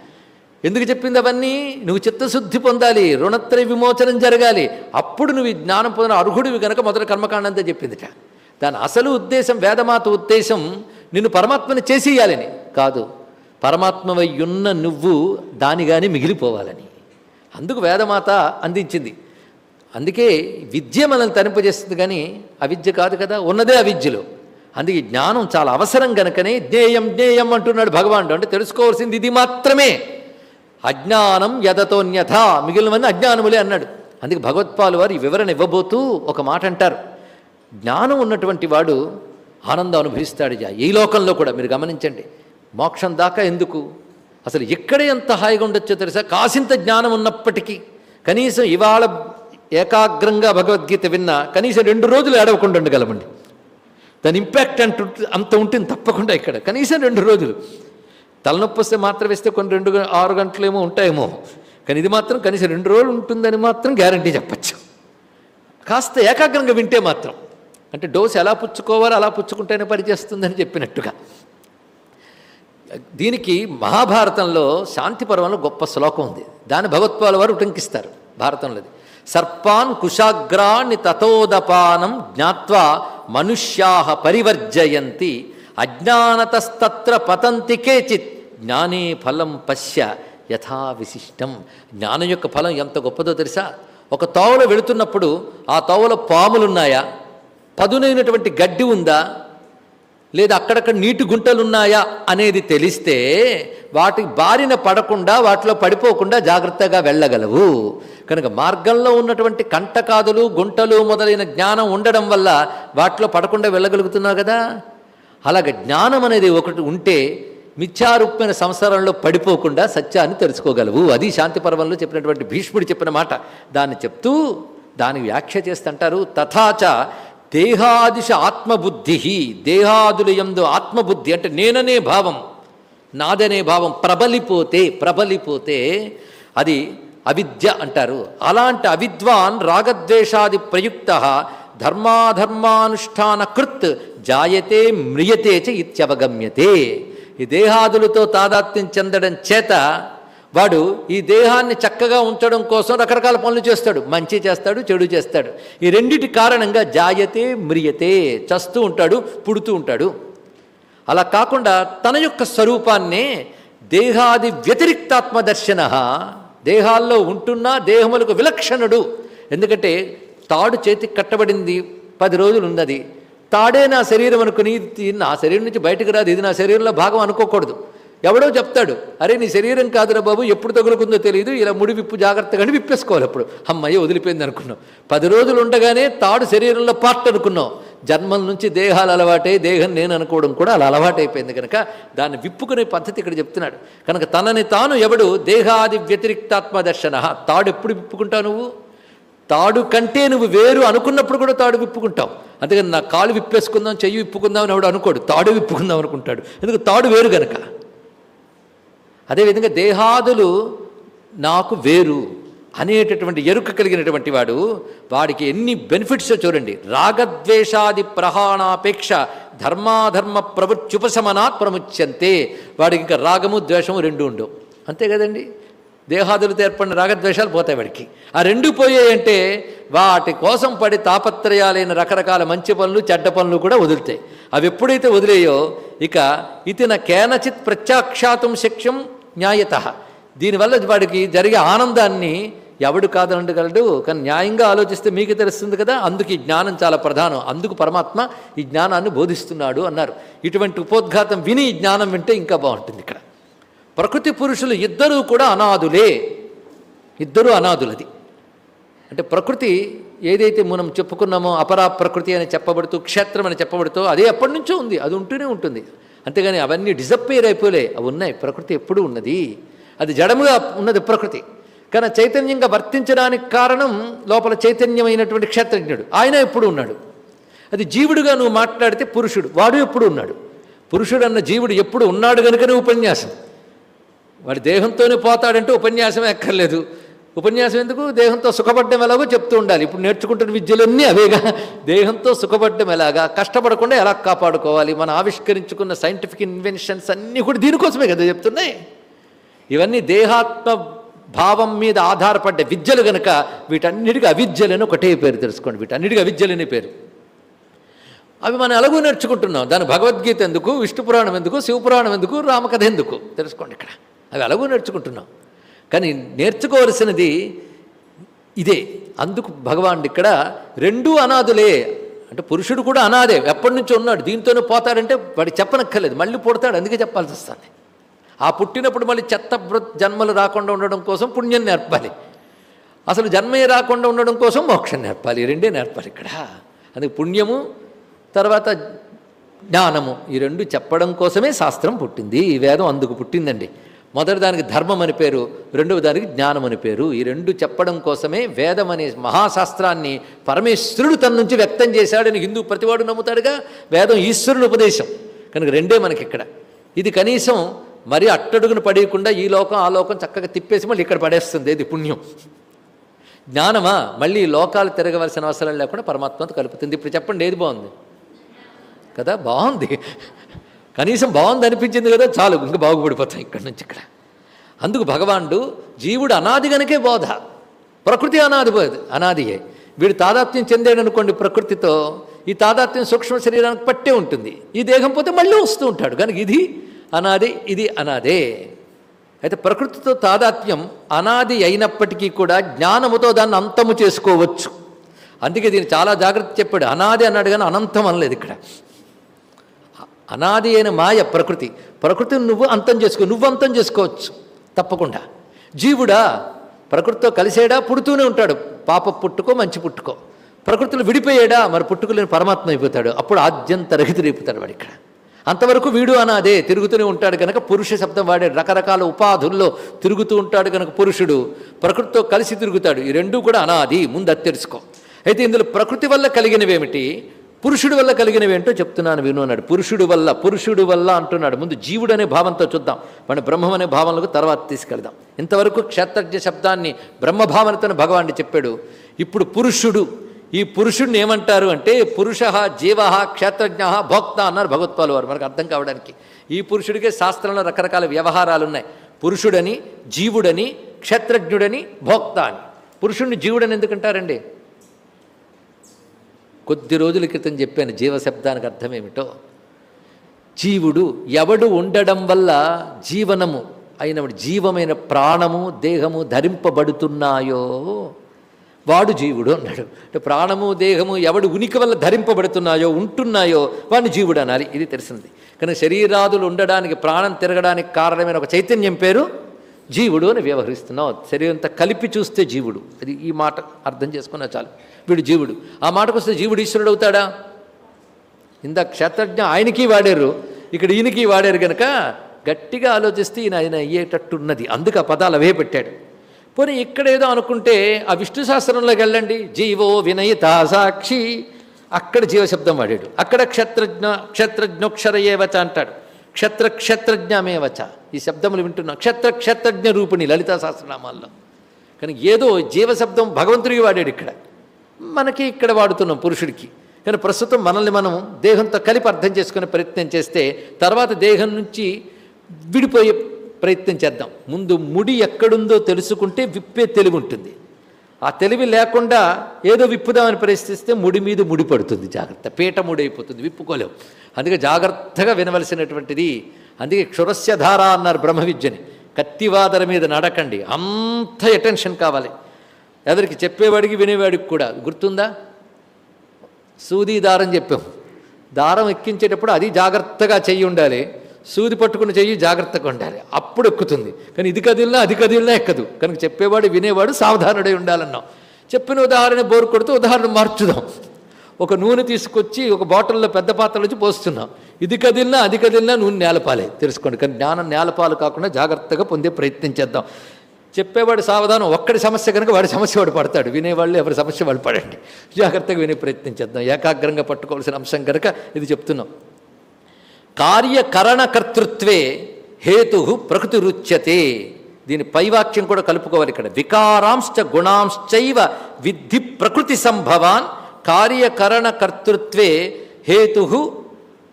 ఎందుకు చెప్పింది అవన్నీ? నువ్వు చిత్తశుద్ధి పొందాలి రుణత్రయ విమోచనం జరగాలి. అప్పుడు నువ్వు ఈ జ్ఞానం పొందిన అర్హుడివి గనక మొదటి కర్మకాండంతో చెప్పిందిట. దాని అసలు ఉద్దేశం వేదమాత ఉద్దేశం నిన్ను పరమాత్మని చేసేయాలని కాదు. పరమాత్మవై ఉన్న నువ్వు దానిగాని మిగిలిపోవాలని. అందుకు వేదమాత అందించింది. అందుకే విద్య మనల్ని తరింపజేస్తుంది కానీ అవిద్య కాదు కదా ఉన్నదే అవిద్యలో. అందుకే జ్ఞానం చాలా అవసరం కనుకనే జ్ఞేయం జ్ఞేయం అంటున్నాడు భగవానుడు. అంటే తెలుసుకోవాల్సింది ఇది మాత్రమే. అజ్ఞానం యథతోన్యథ మిగిలినవన్నీ అజ్ఞానములే అన్నాడు. అందుకే భగవత్పాలు వారు ఈ వివరణ ఇవ్వబోతూ ఒక మాట అంటారు. జ్ఞానం ఉన్నటువంటి వాడు ఆనందం అనుభవిస్తాడు జా. ఈ లోకంలో కూడా మీరు గమనించండి. మోక్షం దాకా ఎందుకు? అసలు ఇక్కడే ఎంత హాయిగా ఉండొచ్చో తెలుసా? కాసింత జ్ఞానం ఉన్నప్పటికీ కనీసం ఇవాళ ఏకాగ్రంగా భగవద్గీత విన్నా కనీసం రెండు రోజులు ఏడవకుండా ఉండగలమండి. దాని ఇంపాక్ట్ అంటు అంత ఉంటుంది తప్పకుండా ఇక్కడ. కనీసం రెండు రోజులు. తలనొప్పి వస్తే మాత్రం వేస్తే కొన్ని రెండు ఆరు గంటలేమో ఉంటాయేమో. కానీ ఇది మాత్రం కనీసం రెండు రోజులు ఉంటుందని మాత్రం గ్యారంటీ చెప్పచ్చు. కాస్త ఏకాగ్రంగా వింటే మాత్రం. అంటే డోస్ ఎలా పుచ్చుకోవాలో అలా పుచ్చుకుంటేనే పనిచేస్తుందని చెప్పినట్టుగా. దీనికి మహాభారతంలో శాంతి పర్వంలో గొప్ప శ్లోకం ఉంది. దాన్ని భగవత్పాల వారు ఉటంకిస్తారు భారతంలోది సర్పాన్ కుశాగ్రాన్ని తతోదపానం జ్ఞాత్వా మనుష్యా పరివర్జయంతి అజ్ఞానతస్తత్ర పతంతి కేచిత్ జ్ఞానే ఫలం పశ్య యథా విశిష్టం జ్ఞానం యొక్క ఫలం ఎంత గొప్పదో తెలుసా? ఒక తోవలో వెళుతున్నప్పుడు ఆ తోవలో పాములున్నాయా? పదునైనటువంటి గడ్డి ఉందా? లేదా అక్కడక్కడ నీటి గుంటలు ఉన్నాయా అనేది తెలిస్తే వాటి బారిన పడకుండా వాటిలో పడిపోకుండా జాగ్రత్తగా వెళ్ళగలవు. కనుక మార్గంలో ఉన్నటువంటి కంటకాదులు గుంటలు మొదలైన జ్ఞానం ఉండడం వల్ల వాటిలో పడకుండా వెళ్ళగలుగుతున్నావు కదా? అలాగే జ్ఞానం అనేది ఒకటి ఉంటే మిథ్యారూపమైన సంసారంలో పడిపోకుండా సత్యాన్ని తెలుసుకోగలవు. అది శాంతి పర్వంలో చెప్పినటువంటి భీష్ముడు చెప్పిన మాట. దాన్ని చెప్తూ దాని వ్యాఖ్య చేస్తుంటారు. తథాచ దేహాదిశ ఆత్మబుద్ధి దేహాదులయందు ఆత్మబుద్ధి అంటే నేననే భావం నాదనే భావం. ప్రబలిపోతే ప్రబలిపోతే అది అవిద్య అంటారు. అలాంటి అవిద్వాన్ రాగద్వేషాది ప్రయుక్త ధర్మాధర్మానుష్ఠాన కృత్ జాయతే మ్రియతే చ ఇత్యవగమ్యతే. ఈ దేహాదులతో తాదాత్మ్యం చెందడం చేత వాడు ఈ దేహాన్ని చక్కగా ఉంచడం కోసం రకరకాల పనులు చేస్తాడు. మంచి చేస్తాడు చెడు చేస్తాడు. ఈ రెండిటి కారణంగా జాయతే మ్రియతే చస్తూ ఉంటాడు పుడుతూ ఉంటాడు. అలా కాకుండా తన యొక్క స్వరూపాన్నే దేహాది వ్యతిరిక్తాత్మ దర్శన దేహాల్లో ఉంటున్నా దేహములకు విలక్షణుడు. ఎందుకంటే తాడు చేతికి కట్టబడింది పది రోజులు ఉన్నది. తాడే నా శరీరం అనుకుని ఇది నా శరీరం నుంచి బయటకు రాదు. ఇది నా శరీరంలో భాగం అనుకోకూడదు. ఎవడో చెప్తాడు అరే నీ శరీరం కాదురా బాబు ఎప్పుడు తగులుకుందో తెలియదు ఇలా ముడి విప్పు జాగ్రత్తగానే విప్పేసుకోవాలి అప్పుడు. అమ్మయ్య వదిలిపోయింది అనుకున్నావు. పది రోజులు ఉండగానే తాడు శరీరంలో పార్ట్ అనుకున్నావు. జన్మల నుంచి దేహాలు అలవాటై దేహం నేను అనుకోవడం కూడా అలా అలవాటైపోయింది కనుక దాన్ని విప్పుకునే పద్ధతి ఇక్కడ చెప్తున్నాడు. కనుక తనని తాను ఎవడు? దేహాది వ్యతిరిక్తాత్మ దర్శన తాడు ఎప్పుడు విప్పుకుంటావు నువ్వు? తాడు కంటే నువ్వు వేరు అనుకున్నప్పుడు కూడా తాడు విప్పుకుంటావు. అందుకని నా కాలు విప్పేసుకుందాం చెయ్యి విప్పుకుందాం అని ఎవడు అనుకోడు. తాడు విప్పుకుందాం అనుకుంటాడు. ఎందుకు? తాడు వేరు గనక. అదేవిధంగా దేహాదులు నాకు వేరు అనేటటువంటి ఎరుక కలిగినటువంటి వాడు వాడికి ఎన్ని బెనిఫిట్స్ చూడండి. రాగద్వేషాది ప్రహాణాపేక్ష ధర్మాధర్మ ప్రవృత్యుపశమనాత్ ప్రముచ్యంతే. వాడికి ఇంకా రాగము ద్వేషము రెండు ఉండవు అంతే కదండి? దేహాదులతో ఏర్పడిన రాగద్వేషాలు పోతాయి వాడికి. ఆ రెండు పోయాయంటే వాటి కోసం పడి తాపత్రయాలైన రకరకాల మంచి పనులు చెడ్డ పనులు కూడా వదులుతాయి. అవి ఎప్పుడైతే వదిలేయో ఇక ఇతిన కేనచిత్ ప్రత్యాక్షాతం శక్ష్యం న్యాయత. దీనివల్ల వాడికి జరిగే ఆనందాన్ని ఎవడు కాదనగలడు కానీ న్యాయంగా ఆలోచిస్తే మీకు తెలుస్తుంది కదా అందుకు ఈ జ్ఞానం చాలా ప్రధానం. అందుకు పరమాత్మ ఈ జ్ఞానాన్ని బోధిస్తున్నాడు అన్నారు. ఇటువంటి ఉపోద్ఘాతం విని ఈ జ్ఞానం వింటే ఇంకా బాగుంటుంది ఇక్కడ. ప్రకృతి పురుషులు ఇద్దరూ కూడా అనాథులే. ఇద్దరూ అనాథులది. అంటే ప్రకృతి ఏదైతే మనం చెప్పుకున్నామో అపరా ప్రకృతి అని చెప్పబడుతూ క్షేత్రం అని చెప్పబడుతూ అదే ఎప్పటి నుంచో ఉంది. అది ఉంటూనే ఉంటుంది. అంతేగాని అవన్నీ డిసప్పేర్ అయిపోలే. అవి ఉన్నాయి. ప్రకృతి ఎప్పుడూ ఉన్నది. అది జడముగా ఉన్నది ప్రకృతి. కానీ చైతన్యంగా వర్తించడానికి కారణం లోపల చైతన్యమైనటువంటి క్షేత్రజ్ఞుడు. ఆయన ఎప్పుడు ఉన్నాడు. అది జీవుడుగా నువ్వు మాట్లాడితే పురుషుడు. వాడు ఎప్పుడు ఉన్నాడు. పురుషుడు అన్న జీవుడు ఎప్పుడు ఉన్నాడు కనుకనే ఉపన్యాసం. వాడి దేహంతోనే పోతాడంటే ఉపన్యాసం ఎక్కర్లేదు ఉపన్యాసం ఎందుకు? దేహంతో సుఖపడ్డం ఎలాగో చెప్తూ ఉండాలి. ఇప్పుడు నేర్చుకుంటున్న విద్యలన్నీ అవేగా. దేహంతో సుఖపడ్డం ఎలాగా? కష్టపడకుండా ఎలా కాపాడుకోవాలి? మనం ఆవిష్కరించుకున్న సైంటిఫిక్ ఇన్వెన్షన్స్ అన్నీ కూడా దీనికోసమే కదా చెప్తున్నాయి. ఇవన్నీ దేహాత్మ భావం మీద ఆధారపడ్డ విద్యలు గనక వీటన్నిటికీ అవిద్యలని ఒకటే పేరు తెలుసుకోండి. వీటన్నిటికీ అవిద్యలని పేరు. అవి మనం ఎలాగో నేర్చుకుంటున్నాం. దాని భగవద్గీత ఎందుకు? విష్ణు పురాణం ఎందుకు? శివపురాణం ఎందుకు? రామకథ ఎందుకు? తెలుసుకోండి ఇక్కడ. అవి ఎలాగో నేర్చుకుంటున్నాం. కానీ నేర్చుకోవలసినది ఇదే. అందుకు భగవానుడు ఇక్కడ రెండూ అనాథులే. అంటే పురుషుడు కూడా అనాదే ఎప్పటి నుంచో ఉన్నాడు. దీంతోనే పోతాడంటే వాడు చెప్పనక్కర్లేదు. మళ్ళీ పుడతాడు. అందుకే చెప్పాల్సి వస్తుంది. ఆ పుట్టినప్పుడు మళ్ళీ చెత్త జన్మలు రాకుండా ఉండడం కోసం పుణ్యం నేర్పాలి. అసలు జన్మే రాకుండా ఉండడం కోసం మోక్షం నేర్పాలి. రెండే నేర్పాలి ఇక్కడ. అందుకే పుణ్యము తర్వాత జ్ఞానము. ఈ రెండు చెప్పడం కోసమే శాస్త్రం పుట్టింది. ఈ వేదం అందుకు పుట్టిందండి. మొదటి దానికి ధర్మం అని పేరు రెండవ దానికి జ్ఞానం అని పేరు. ఈ రెండు చెప్పడం కోసమే వేదం అనే మహాశాస్త్రాన్ని పరమేశ్వరుడు తన నుంచి వ్యక్తం చేశాడని హిందూ ప్రతివాడు నమ్ముతాడుగా? వేదం ఈశ్వరుని ఉపదేశం. కనుక రెండే మనకి ఇక్కడ. ఇది కనీసం మరి అట్టడుగును పడేయకుండా ఈ లోకం ఆ లోకం చక్కగా తిప్పేసి మళ్ళీ ఇక్కడ పడేస్తుంది. ఇది పుణ్యం. జ్ఞానమా? మళ్ళీ ఈ లోకాలు తిరగవలసిన అవసరం లేకుండా పరమాత్మతో కలుపుతుంది. ఇప్పుడు చెప్పండి ఏది బాగుంది? కదా బాగుంది. కనీసం బాగుంది అనిపించింది కదా చాలు ఇంకా బాగుపడిపోతాం ఇక్కడి నుంచి ఇక్కడ. అందుకు భగవానుడు జీవుడు అనాది గనకే బోధ. ప్రకృతి అనాది బోధ అనాదియే. వీడు తాదాత్మ్యం చెందాడు అనుకోండి ప్రకృతితో ఈ తాదాత్మ్యం సూక్ష్మ శరీరానికి పట్టే ఉంటుంది. ఈ దేహం పోతే మళ్ళీ వస్తూ ఉంటాడు. కనుక ఇది అనాది ఇది అనాదే. అయితే ప్రకృతితో తాదాత్మ్యం అనాది అయినప్పటికీ కూడా జ్ఞానముతో దాన్ని అంతము చేసుకోవచ్చు. అందుకే దీన్ని చాలా జాగ్రత్త చెప్పాడు. అనాది అన్నాడు కానీ అనంతం అనలేదు ఇక్కడ. అనాది అయిన మాయ ప్రకృతి. ప్రకృతిని నువ్వు అంతం చేసుకో నువ్వు అంతం చేసుకోవచ్చు. తప్పకుండా. జీవుడా ప్రకృతితో కలిసేడా పుడుతూనే ఉంటాడు. పాప పుట్టుకో మంచి పుట్టుకో. ప్రకృతిలో విడిపోయాడా మరి పుట్టుకులేని పరమాత్మ అయిపోతాడు. అప్పుడు ఆద్యంత రహితుడైపోతాడు వాడు ఇక్కడ. అంతవరకు వీడు అనాదే తిరుగుతూనే ఉంటాడు కనుక పురుష శబ్దం వాడే రకరకాల ఉపాధుల్లో తిరుగుతూ ఉంటాడు కనుక పురుషుడు. ప్రకృతితో కలిసి తిరుగుతాడు. ఈ రెండూ కూడా అనాది ముందు అది తెలుసుకో. అయితే ఇందులో ప్రకృతి వల్ల కలిగినవేమిటి? పురుషుడి వల్ల కలిగినవి ఏంటో చెప్తున్నాను విను అన్నాడు. పురుషుడు వల్ల పురుషుడు వల్ల అంటున్నాడు. ముందు జీవుడు అనే భావంతో చూద్దాం. మన బ్రహ్మం అనే భావనలకు తర్వాత తీసుకెళ్దాం. ఇంతవరకు క్షేత్రజ్ఞ శబ్దాన్ని బ్రహ్మభావనతో భగవాన్ని చెప్పాడు. ఇప్పుడు పురుషుడు ఈ పురుషుడిని ఏమంటారు అంటే పురుష జీవ క్షేత్రజ్ఞ భోక్త అన్నారు భగవత్పాలు వారు. మనకు అర్థం కావడానికి. ఈ పురుషుడికే శాస్త్రంలో రకరకాల వ్యవహారాలు ఉన్నాయి. పురుషుడని జీవుడని క్షేత్రజ్ఞుడని భోక్త అని. పురుషుడిని జీవుడని ఎందుకంటారండి? కొద్ది రోజుల క్రితం చెప్పాను జీవశబ్దానికి అర్థం ఏమిటో. జీవుడు ఎవడు ఉండడం వల్ల జీవనము అయిన జీవమైన ప్రాణము దేహము ధరింపబడుతున్నాయో. వాడు జీవుడు అన్నాడు. అంటే ప్రాణము దేహము ఎవడు ఉనికి వల్ల ధరింపబడుతున్నాయో ఉంటున్నాయో వాడిని జీవుడు అనాలి. ఇది తెలిసింది కానీ శరీరాదులు ఉండడానికి ప్రాణం తిరగడానికి కారణమైన ఒక చైతన్యం పేరు జీవుడు అని వ్యవహరిస్తున్నావు. శరీరంతో కలిపి చూస్తే జీవుడు. అది ఈ మాట అర్థం చేసుకున్నా చాలు. వీడు జీవుడు. ఆ మాటకు వస్తే జీవుడు ఈశ్వరుడు అవుతాడా? ఇందా క్షేత్రజ్ఞ ఆయనకి వాడారు. ఇక్కడ ఈయనకి వాడారు కనుక గట్టిగా ఆలోచిస్తే ఈయన ఆయన అయ్యేటట్టున్నది. అందుకు ఆ పదాలు అవే పెట్టాడు. పోనీ ఇక్కడ ఏదో అనుకుంటే ఆ విష్ణు శాస్త్రంలోకి వెళ్ళండి. జీవో వినయిత సాక్షి. అక్కడ జీవశబ్దం వాడాడు. అక్కడ క్షేత్రజ్ఞ క్షత్రజ్ఞోక్షరయేవచ అంటాడు. క్షత్ర క్షేత్రజ్ఞమేవచ. ఈ శబ్దములు వింటున్నాం. క్షత్ర క్షేత్రజ్ఞ రూపిణి లలితా శాస్త్రనామాల్లో కానీ ఏదో జీవశబ్దం భగవంతుడికి వాడాడు ఇక్కడ. మనకి ఇక్కడ వాడుతున్నాం పురుషుడికి. కానీ ప్రస్తుతం మనల్ని మనం దేహంతో కలిపి అర్థం చేసుకునే ప్రయత్నం చేస్తే తర్వాత దేహం నుంచి విడిపోయే ప్రయత్నం చేద్దాం. ముందు ముడి ఎక్కడుందో తెలుసుకుంటే విప్పే తెలివి ఉంటుంది. ఆ తెలివి లేకుండా ఏదో విప్పుదామని ప్రయత్నిస్తే ముడి మీద ముడి పడుతుంది జాగ్రత్త. పీట ముడి అయిపోతుంది విప్పుకోలేవు అందుకే జాగ్రత్తగా వినవలసినటువంటిది అందుకే క్షురస్య ధార అన్నారు బ్రహ్మ విద్యని కత్తివాదల మీద నడకండి అంత అటెన్షన్ కావాలి. ఎవరికి చెప్పేవాడికి వినేవాడికి కూడా. గుర్తుందా? సూది దారం చెప్పాం. దారం ఎక్కించేటప్పుడు అది జాగ్రత్తగా చెయ్యి ఉండాలి. సూది పట్టుకుని చెయ్యి జాగ్రత్తగా ఉండాలి. అప్పుడు ఎక్కుతుంది. కానీ ఇది కదిలినా అది కదిలినా ఎక్కదు. కనుక చెప్పేవాడు వినేవాడు సావధానుడై ఉండాలన్నాం. చెప్పిన ఉదాహరణ బోరు కొడుతూ ఉదాహరణ మార్చుదాం. ఒక నూనె తీసుకొచ్చి ఒక బాటిల్లో పెద్ద పాత్రలో నుంచి పోస్తున్నాం. ఇది కదిలినా అది కదిలినా నూనె నేలపాలే. తెలుసుకోండి. కానీ జ్ఞానం నేలపాలు కాకుండా జాగ్రత్తగా పొందే ప్రయత్నం చేద్దాం. చెప్పేవాడు సావధానం ఒక్కడి సమస్య కనుక వాడి సమస్య వాడు పడతాడు. వినేవాళ్ళు ఎవరి సమస్య వాళ్ళు పడండి. జాగ్రత్తగా వినే ప్రయత్నం చేద్దాం. ఏకాగ్రంగా పట్టుకోవాల్సిన అంశం కనుక ఇది చెప్తున్నాం. కార్యకరణకర్తృత్వే హేతు ప్రకృతి రుచ్యతే దీని పైవాక్యం కూడా కలుపుకోవాలి ఇక్కడ. వికారాంశ్చ గుణాంశ్చైవ విద్ధి ప్రకృతి సంభవాన్ కార్యకరణకర్తృత్వే హేతు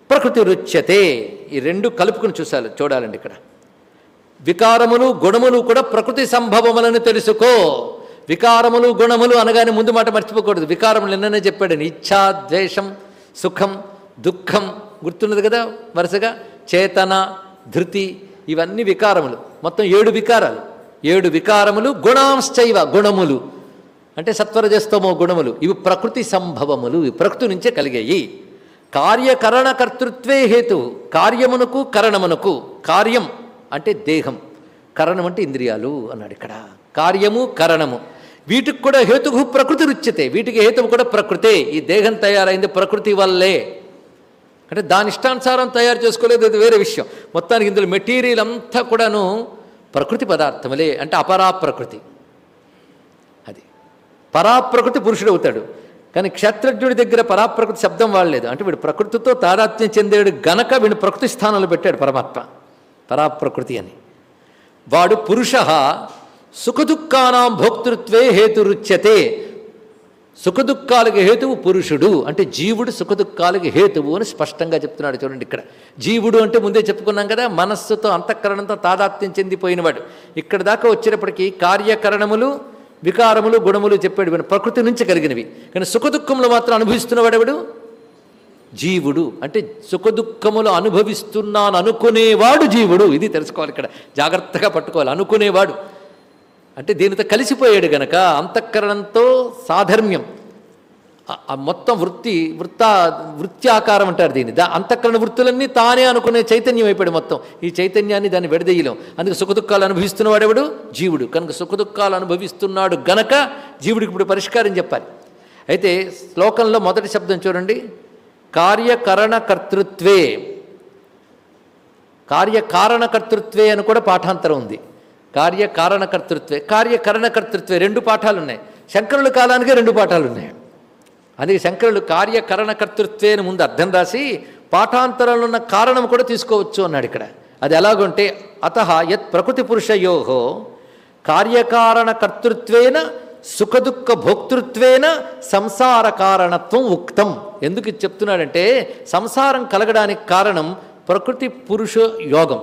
ప్రకృతి రుచ్యతే ఈ రెండు కలుపుకుని చూసాలి చూడాలండి ఇక్కడ. వికారములు గుణములు కూడా ప్రకృతి సంభవములను తెలుసుకో. వికారములు గుణములు అనగానే ముందు మాట మర్చిపోకూడదు. వికారములు నిన్ననే చెప్పాడు. ఇచ్ఛా ద్వేషం సుఖం దుఃఖం గుర్తున్నది కదా వరుసగా? చేతన ధృతి ఇవన్నీ వికారములు. మొత్తం ఏడు వికారాలు. ఏడు వికారములు గుణాంశ్చైవ గుణములు. అంటే సత్వరజస్తమో గుణములు. ఇవి ప్రకృతి సంభవములు. ఇవి ప్రకృతి నుంచే కలిగాయి. కార్యకరణ కర్తృత్వే హేతు. కార్యమునకు కరణమునకు. కార్యం అంటే దేహం. కరణం అంటే ఇంద్రియాలు అన్నాడు ఇక్కడ. కార్యము కరణము. వీటికి కూడా హేతుకు ప్రకృతి రుచ్యతే. వీటికి హేతువు కూడా ప్రకృతే. ఈ దేహం తయారైంది ప్రకృతి వల్లే. అంటే దాని ఇష్టానుసారం తయారు చేసుకోలేదు అది వేరే విషయం. మొత్తానికి ఇందులో మెటీరియల్ అంతా కూడాను ప్రకృతి పదార్థములే. అంటే అపరా ప్రకృతి. అది. పరాప్రకృతి పురుషుడు అవుతాడు. కానీ క్షత్రజ్ఞుడి దగ్గర పరాప్రకృతి శబ్దం వాడలేదు. అంటే వీడు ప్రకృతితో తాదాత్మ్యం చెందాడు గనక వీడు ప్రకృతి స్థానంలో పెట్టాడు పరమాత్మ. పరాప్రకృతి అని. వాడు పురుష సుఖదుఖానాం భోక్తృత్వే హేతురుచ్యతే. సుఖదుఖాలకు హేతువు పురుషుడు అంటే జీవుడు సుఖదుఖాలకు హేతువు అని స్పష్టంగా చెప్తున్నాడు చూడండి ఇక్కడ. జీవుడు అంటే ముందే చెప్పుకున్నాం కదా మనస్సుతో అంతఃకరణంతో తాదాత్మ్యం చెందిపోయినవాడు. ఇక్కడ దాకా వచ్చేటప్పటికీ కార్యకరణములు వికారములు గుణములు చెప్పాడు. ప్రకృతి నుంచి కలిగినవి. కానీ సుఖదుఖములు మాత్రం అనుభవిస్తున్నవాడెవడు? జీవుడు అంటే సుఖదుఖములు అనుభవిస్తున్నాను అనుకునేవాడు జీవుడు. ఇది తెలుసుకోవాలి ఇక్కడ. జాగ్రత్తగా పట్టుకోవాలి. అనుకునేవాడు. అంటే దీనితో కలిసిపోయాడు గనక అంతఃకరణంతో సాధర్మ్యం. మొత్తం వృత్తి వృత్త వృత్యాకారం అంటారు దీన్ని. దా అంతఃకరణ వృత్తులన్నీ తానే అనుకునే చైతన్యం అయిపోయాడు మొత్తం. ఈ చైతన్యాన్ని దాన్ని విడదీయలేం. అందుకు సుఖదుఖాలు అనుభవిస్తున్నవాడెవడు జీవుడు. కనుక సుఖదుఖాలు అనుభవిస్తున్నాడు గనక జీవుడికి ఇప్పుడు పరిష్కారం చెప్పాలి. అయితే శ్లోకంలో మొదటి శబ్దం చూడండి. కార్యకరణ కర్తృత్వే కార్యకారణకర్తృత్వే అని కూడా పాఠాంతరం ఉంది. కార్యకారణకర్తృత్వే కార్యకరణకర్తృత్వే రెండు పాఠాలు ఉన్నాయి శంకరుల కాలానికి రెండు పాఠాలు ఉన్నాయి అందుకే శంకరులు కార్యకరణకర్తృత్వే అని ముందు అర్థం రాసి పాఠాంతరంలో ఉన్న కారణం కూడా తీసుకోవచ్చు అన్నాడు ఇక్కడ. అది ఎలాగుంటే అత యత్ ప్రకృతి పురుషయోహో కార్యకారణకర్తృత్వేన సుఖదుఖ భోక్తృత్వేన సంసార కారణత్వం ఉక్తం. ఎందుకు చెప్తున్నాడంటే సంసారం కలగడానికి కారణం ప్రకృతి పురుష యోగం.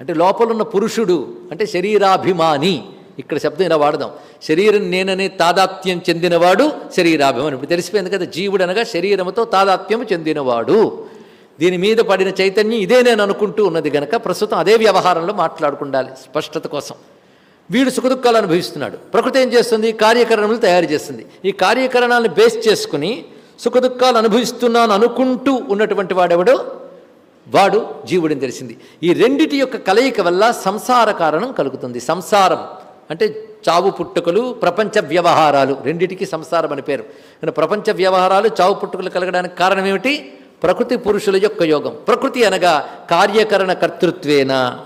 అంటే లోపలున్న పురుషుడు అంటే శరీరాభిమాని. ఇక్కడ శబ్దం ఇలా వాడదాం. శరీరం నేననే తాదాత్మ్యం చెందినవాడు శరీరాభిమాని. ఇప్పుడు తెలిసిపోయింది కదా జీవుడు అనగా శరీరముతో తాదాత్మ్యం చెందినవాడు. దీని మీద పడిన చైతన్యం ఇదే నేను అనుకుంటూ ఉన్నది గనక ప్రస్తుతం అదే వ్యవహారంలో మాట్లాడుకుండాలి స్పష్టత కోసం. వీడు సుఖదుఖాలు అనుభవిస్తున్నాడు. ప్రకృతి ఏం చేస్తుంది? కార్యకరణములు తయారు చేస్తుంది. ఈ కార్యకరణాలను బేస్ చేసుకుని సుఖదుఖాలు అనుభవిస్తున్నాను అనుకుంటూ ఉన్నటువంటి వాడెవడో? వాడు జీవుడిని తెలిసింది. ఈ రెండిటి యొక్క కలయిక వల్ల సంసార కారణం కలుగుతుంది. సంసారం అంటే చావు పుట్టుకలు ప్రపంచ వ్యవహారాలు. రెండిటికి సంసారం అని పేరు. ప్రపంచ వ్యవహారాలు చావు పుట్టుకలు కలగడానికి కారణం ఏమిటి? ప్రకృతి పురుషుల యొక్క యోగం. ప్రకృతి అనగా కార్యకరణ కర్తృత్వేనా.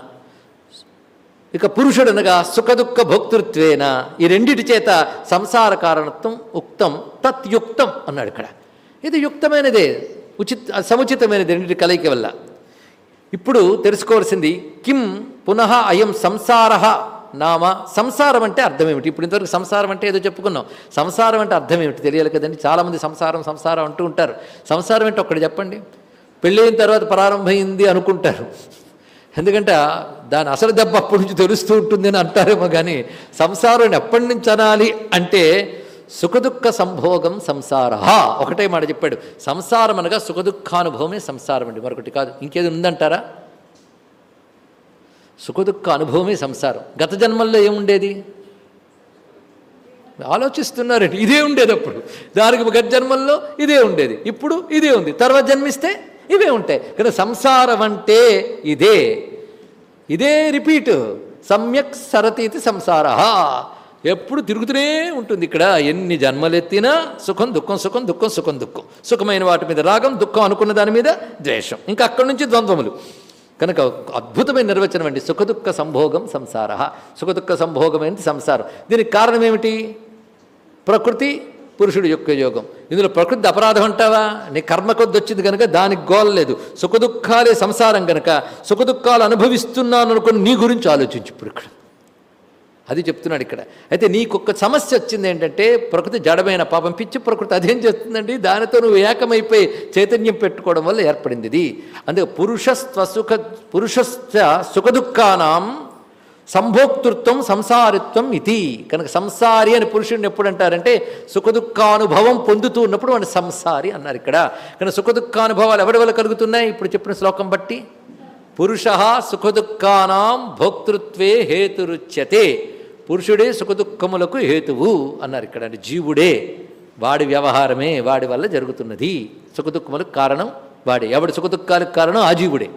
ఇక పురుషుడనగా సుఖదుఖ భోక్తృత్వేన. ఈ రెండిటి చేత సంసార కారణత్వం ఉక్తం తత్యుక్తం అన్నాడు ఇక్కడ. ఇది యుక్తమైనదే ఉచిత సముచితమైనది రెండింటి కలయిక వల్ల. ఇప్పుడు తెలుసుకోవాల్సింది కిం పునః అయం సంసార నామ సంసారం అంటే అర్థం ఏమిటి? ఇప్పుడు ఇంతవరకు సంసారం అంటే ఏదో చెప్పుకున్నాం. సంసారం అంటే అర్థం ఏమిటి? తెలియాలి కదండి. చాలామంది సంసారం సంసారం అంటూ ఉంటారు. సంసారం అంటే ఒక్కటి చెప్పండి. పెళ్ళైన తర్వాత ప్రారంభమైంది అనుకుంటారు. ఎందుకంటే దాని అసలు దెబ్బ అప్పటి నుంచి తెలుస్తూ ఉంటుంది అని అంటారేమో కానీ సంసారం ఎప్పటి నుంచి అనాలి అంటే సుఖదుఖ సంభోగం సంసార. ఒకటే మాట చెప్పాడు. సంసారం అనగా సుఖదుఖానుభవమే సంసారం అండి. మరొకటి కాదు. ఇంకేది ఉందంటారా? సుఖదుఖ అనుభవమే సంసారం. గత జన్మల్లో ఏముండేది? ఆలోచిస్తున్నారండి. ఇదే ఉండేది అప్పుడు. దానికి గత జన్మల్లో ఇదే ఉండేది. ఇప్పుడు ఇదే ఉంది. తర్వాత జన్మిస్తే ఇవే ఉంటాయి. కదా సంసారం అంటే ఇదే. ఇదే రిపీట్. సమ్యక్ సరతీతి సంసార. ఎప్పుడు తిరుగుతూనే ఉంటుంది ఇక్కడ. ఎన్ని జన్మలెత్తినా సుఖం దుఃఖం సుఖం దుఃఖం సుఖం దుఃఖం. సుఖమైన వాటి మీద రాగం దుఃఖం అనుకున్న దాని మీద ద్వేషం. ఇంకా అక్కడి నుంచి ద్వంద్వములు. కనుక అద్భుతమైన నిర్వచనం అండి. సుఖదుఖ సంభోగం సంసార. సుఖదుఖ సంభోగమైనది సంసారం. దీనికి కారణం ఏమిటి? ప్రకృతి పురుషుడు యొక్క యోగం. ఇందులో ప్రకృతి అపరాధం అంటావా? నీ కర్మ కొద్ది వచ్చింది కనుక దానికి గోల లేదు. సుఖదుఖాలే సంసారం కనుక సుఖదుఖాలు అనుభవిస్తున్నాను అనుకుని నీ గురించి ఆలోచించు ఇప్పుడు ఇక్కడ. అది చెప్తున్నాడు ఇక్కడ. అయితే నీకొక సమస్య వచ్చింది ఏంటంటే ప్రకృతి జడమైన పాపం పిచ్చి ప్రకృతి అదేం చేస్తుందండి? దానితో నువ్వు ఏకమైపోయి చైతన్యం పెట్టుకోవడం వల్ల ఏర్పడింది ఇది. అందుకే పురుషస్వసుఖ పురుషస్వ సుఖదుఖానాం సంభోక్తృత్వం సంసారిత్వం ఇది కనుక సంసారి అని పురుషుడిని ఎప్పుడు అంటారంటే సుఖదుఖానుభవం పొందుతూ ఉన్నప్పుడు వాడిని సంసారి అన్నారు ఇక్కడ. కనుక సుఖదుఖానుభవాలు ఎవరి వల్ల కలుగుతున్నాయి? ఇప్పుడు చెప్పిన శ్లోకం బట్టి. పురుష సుఖదుఖానాం భోక్తృత్వే హేతురుచ్యతే. పురుషుడే సుఖదుఖములకు హేతువు అన్నారు ఇక్కడ. అంటే జీవుడే వాడి వ్యవహారమే వాడి వల్ల జరుగుతున్నది. సుఖదుఖములకు కారణం వాడే. ఎవడి సుఖదుఖాలకు కారణం? ఆ జీవుడే.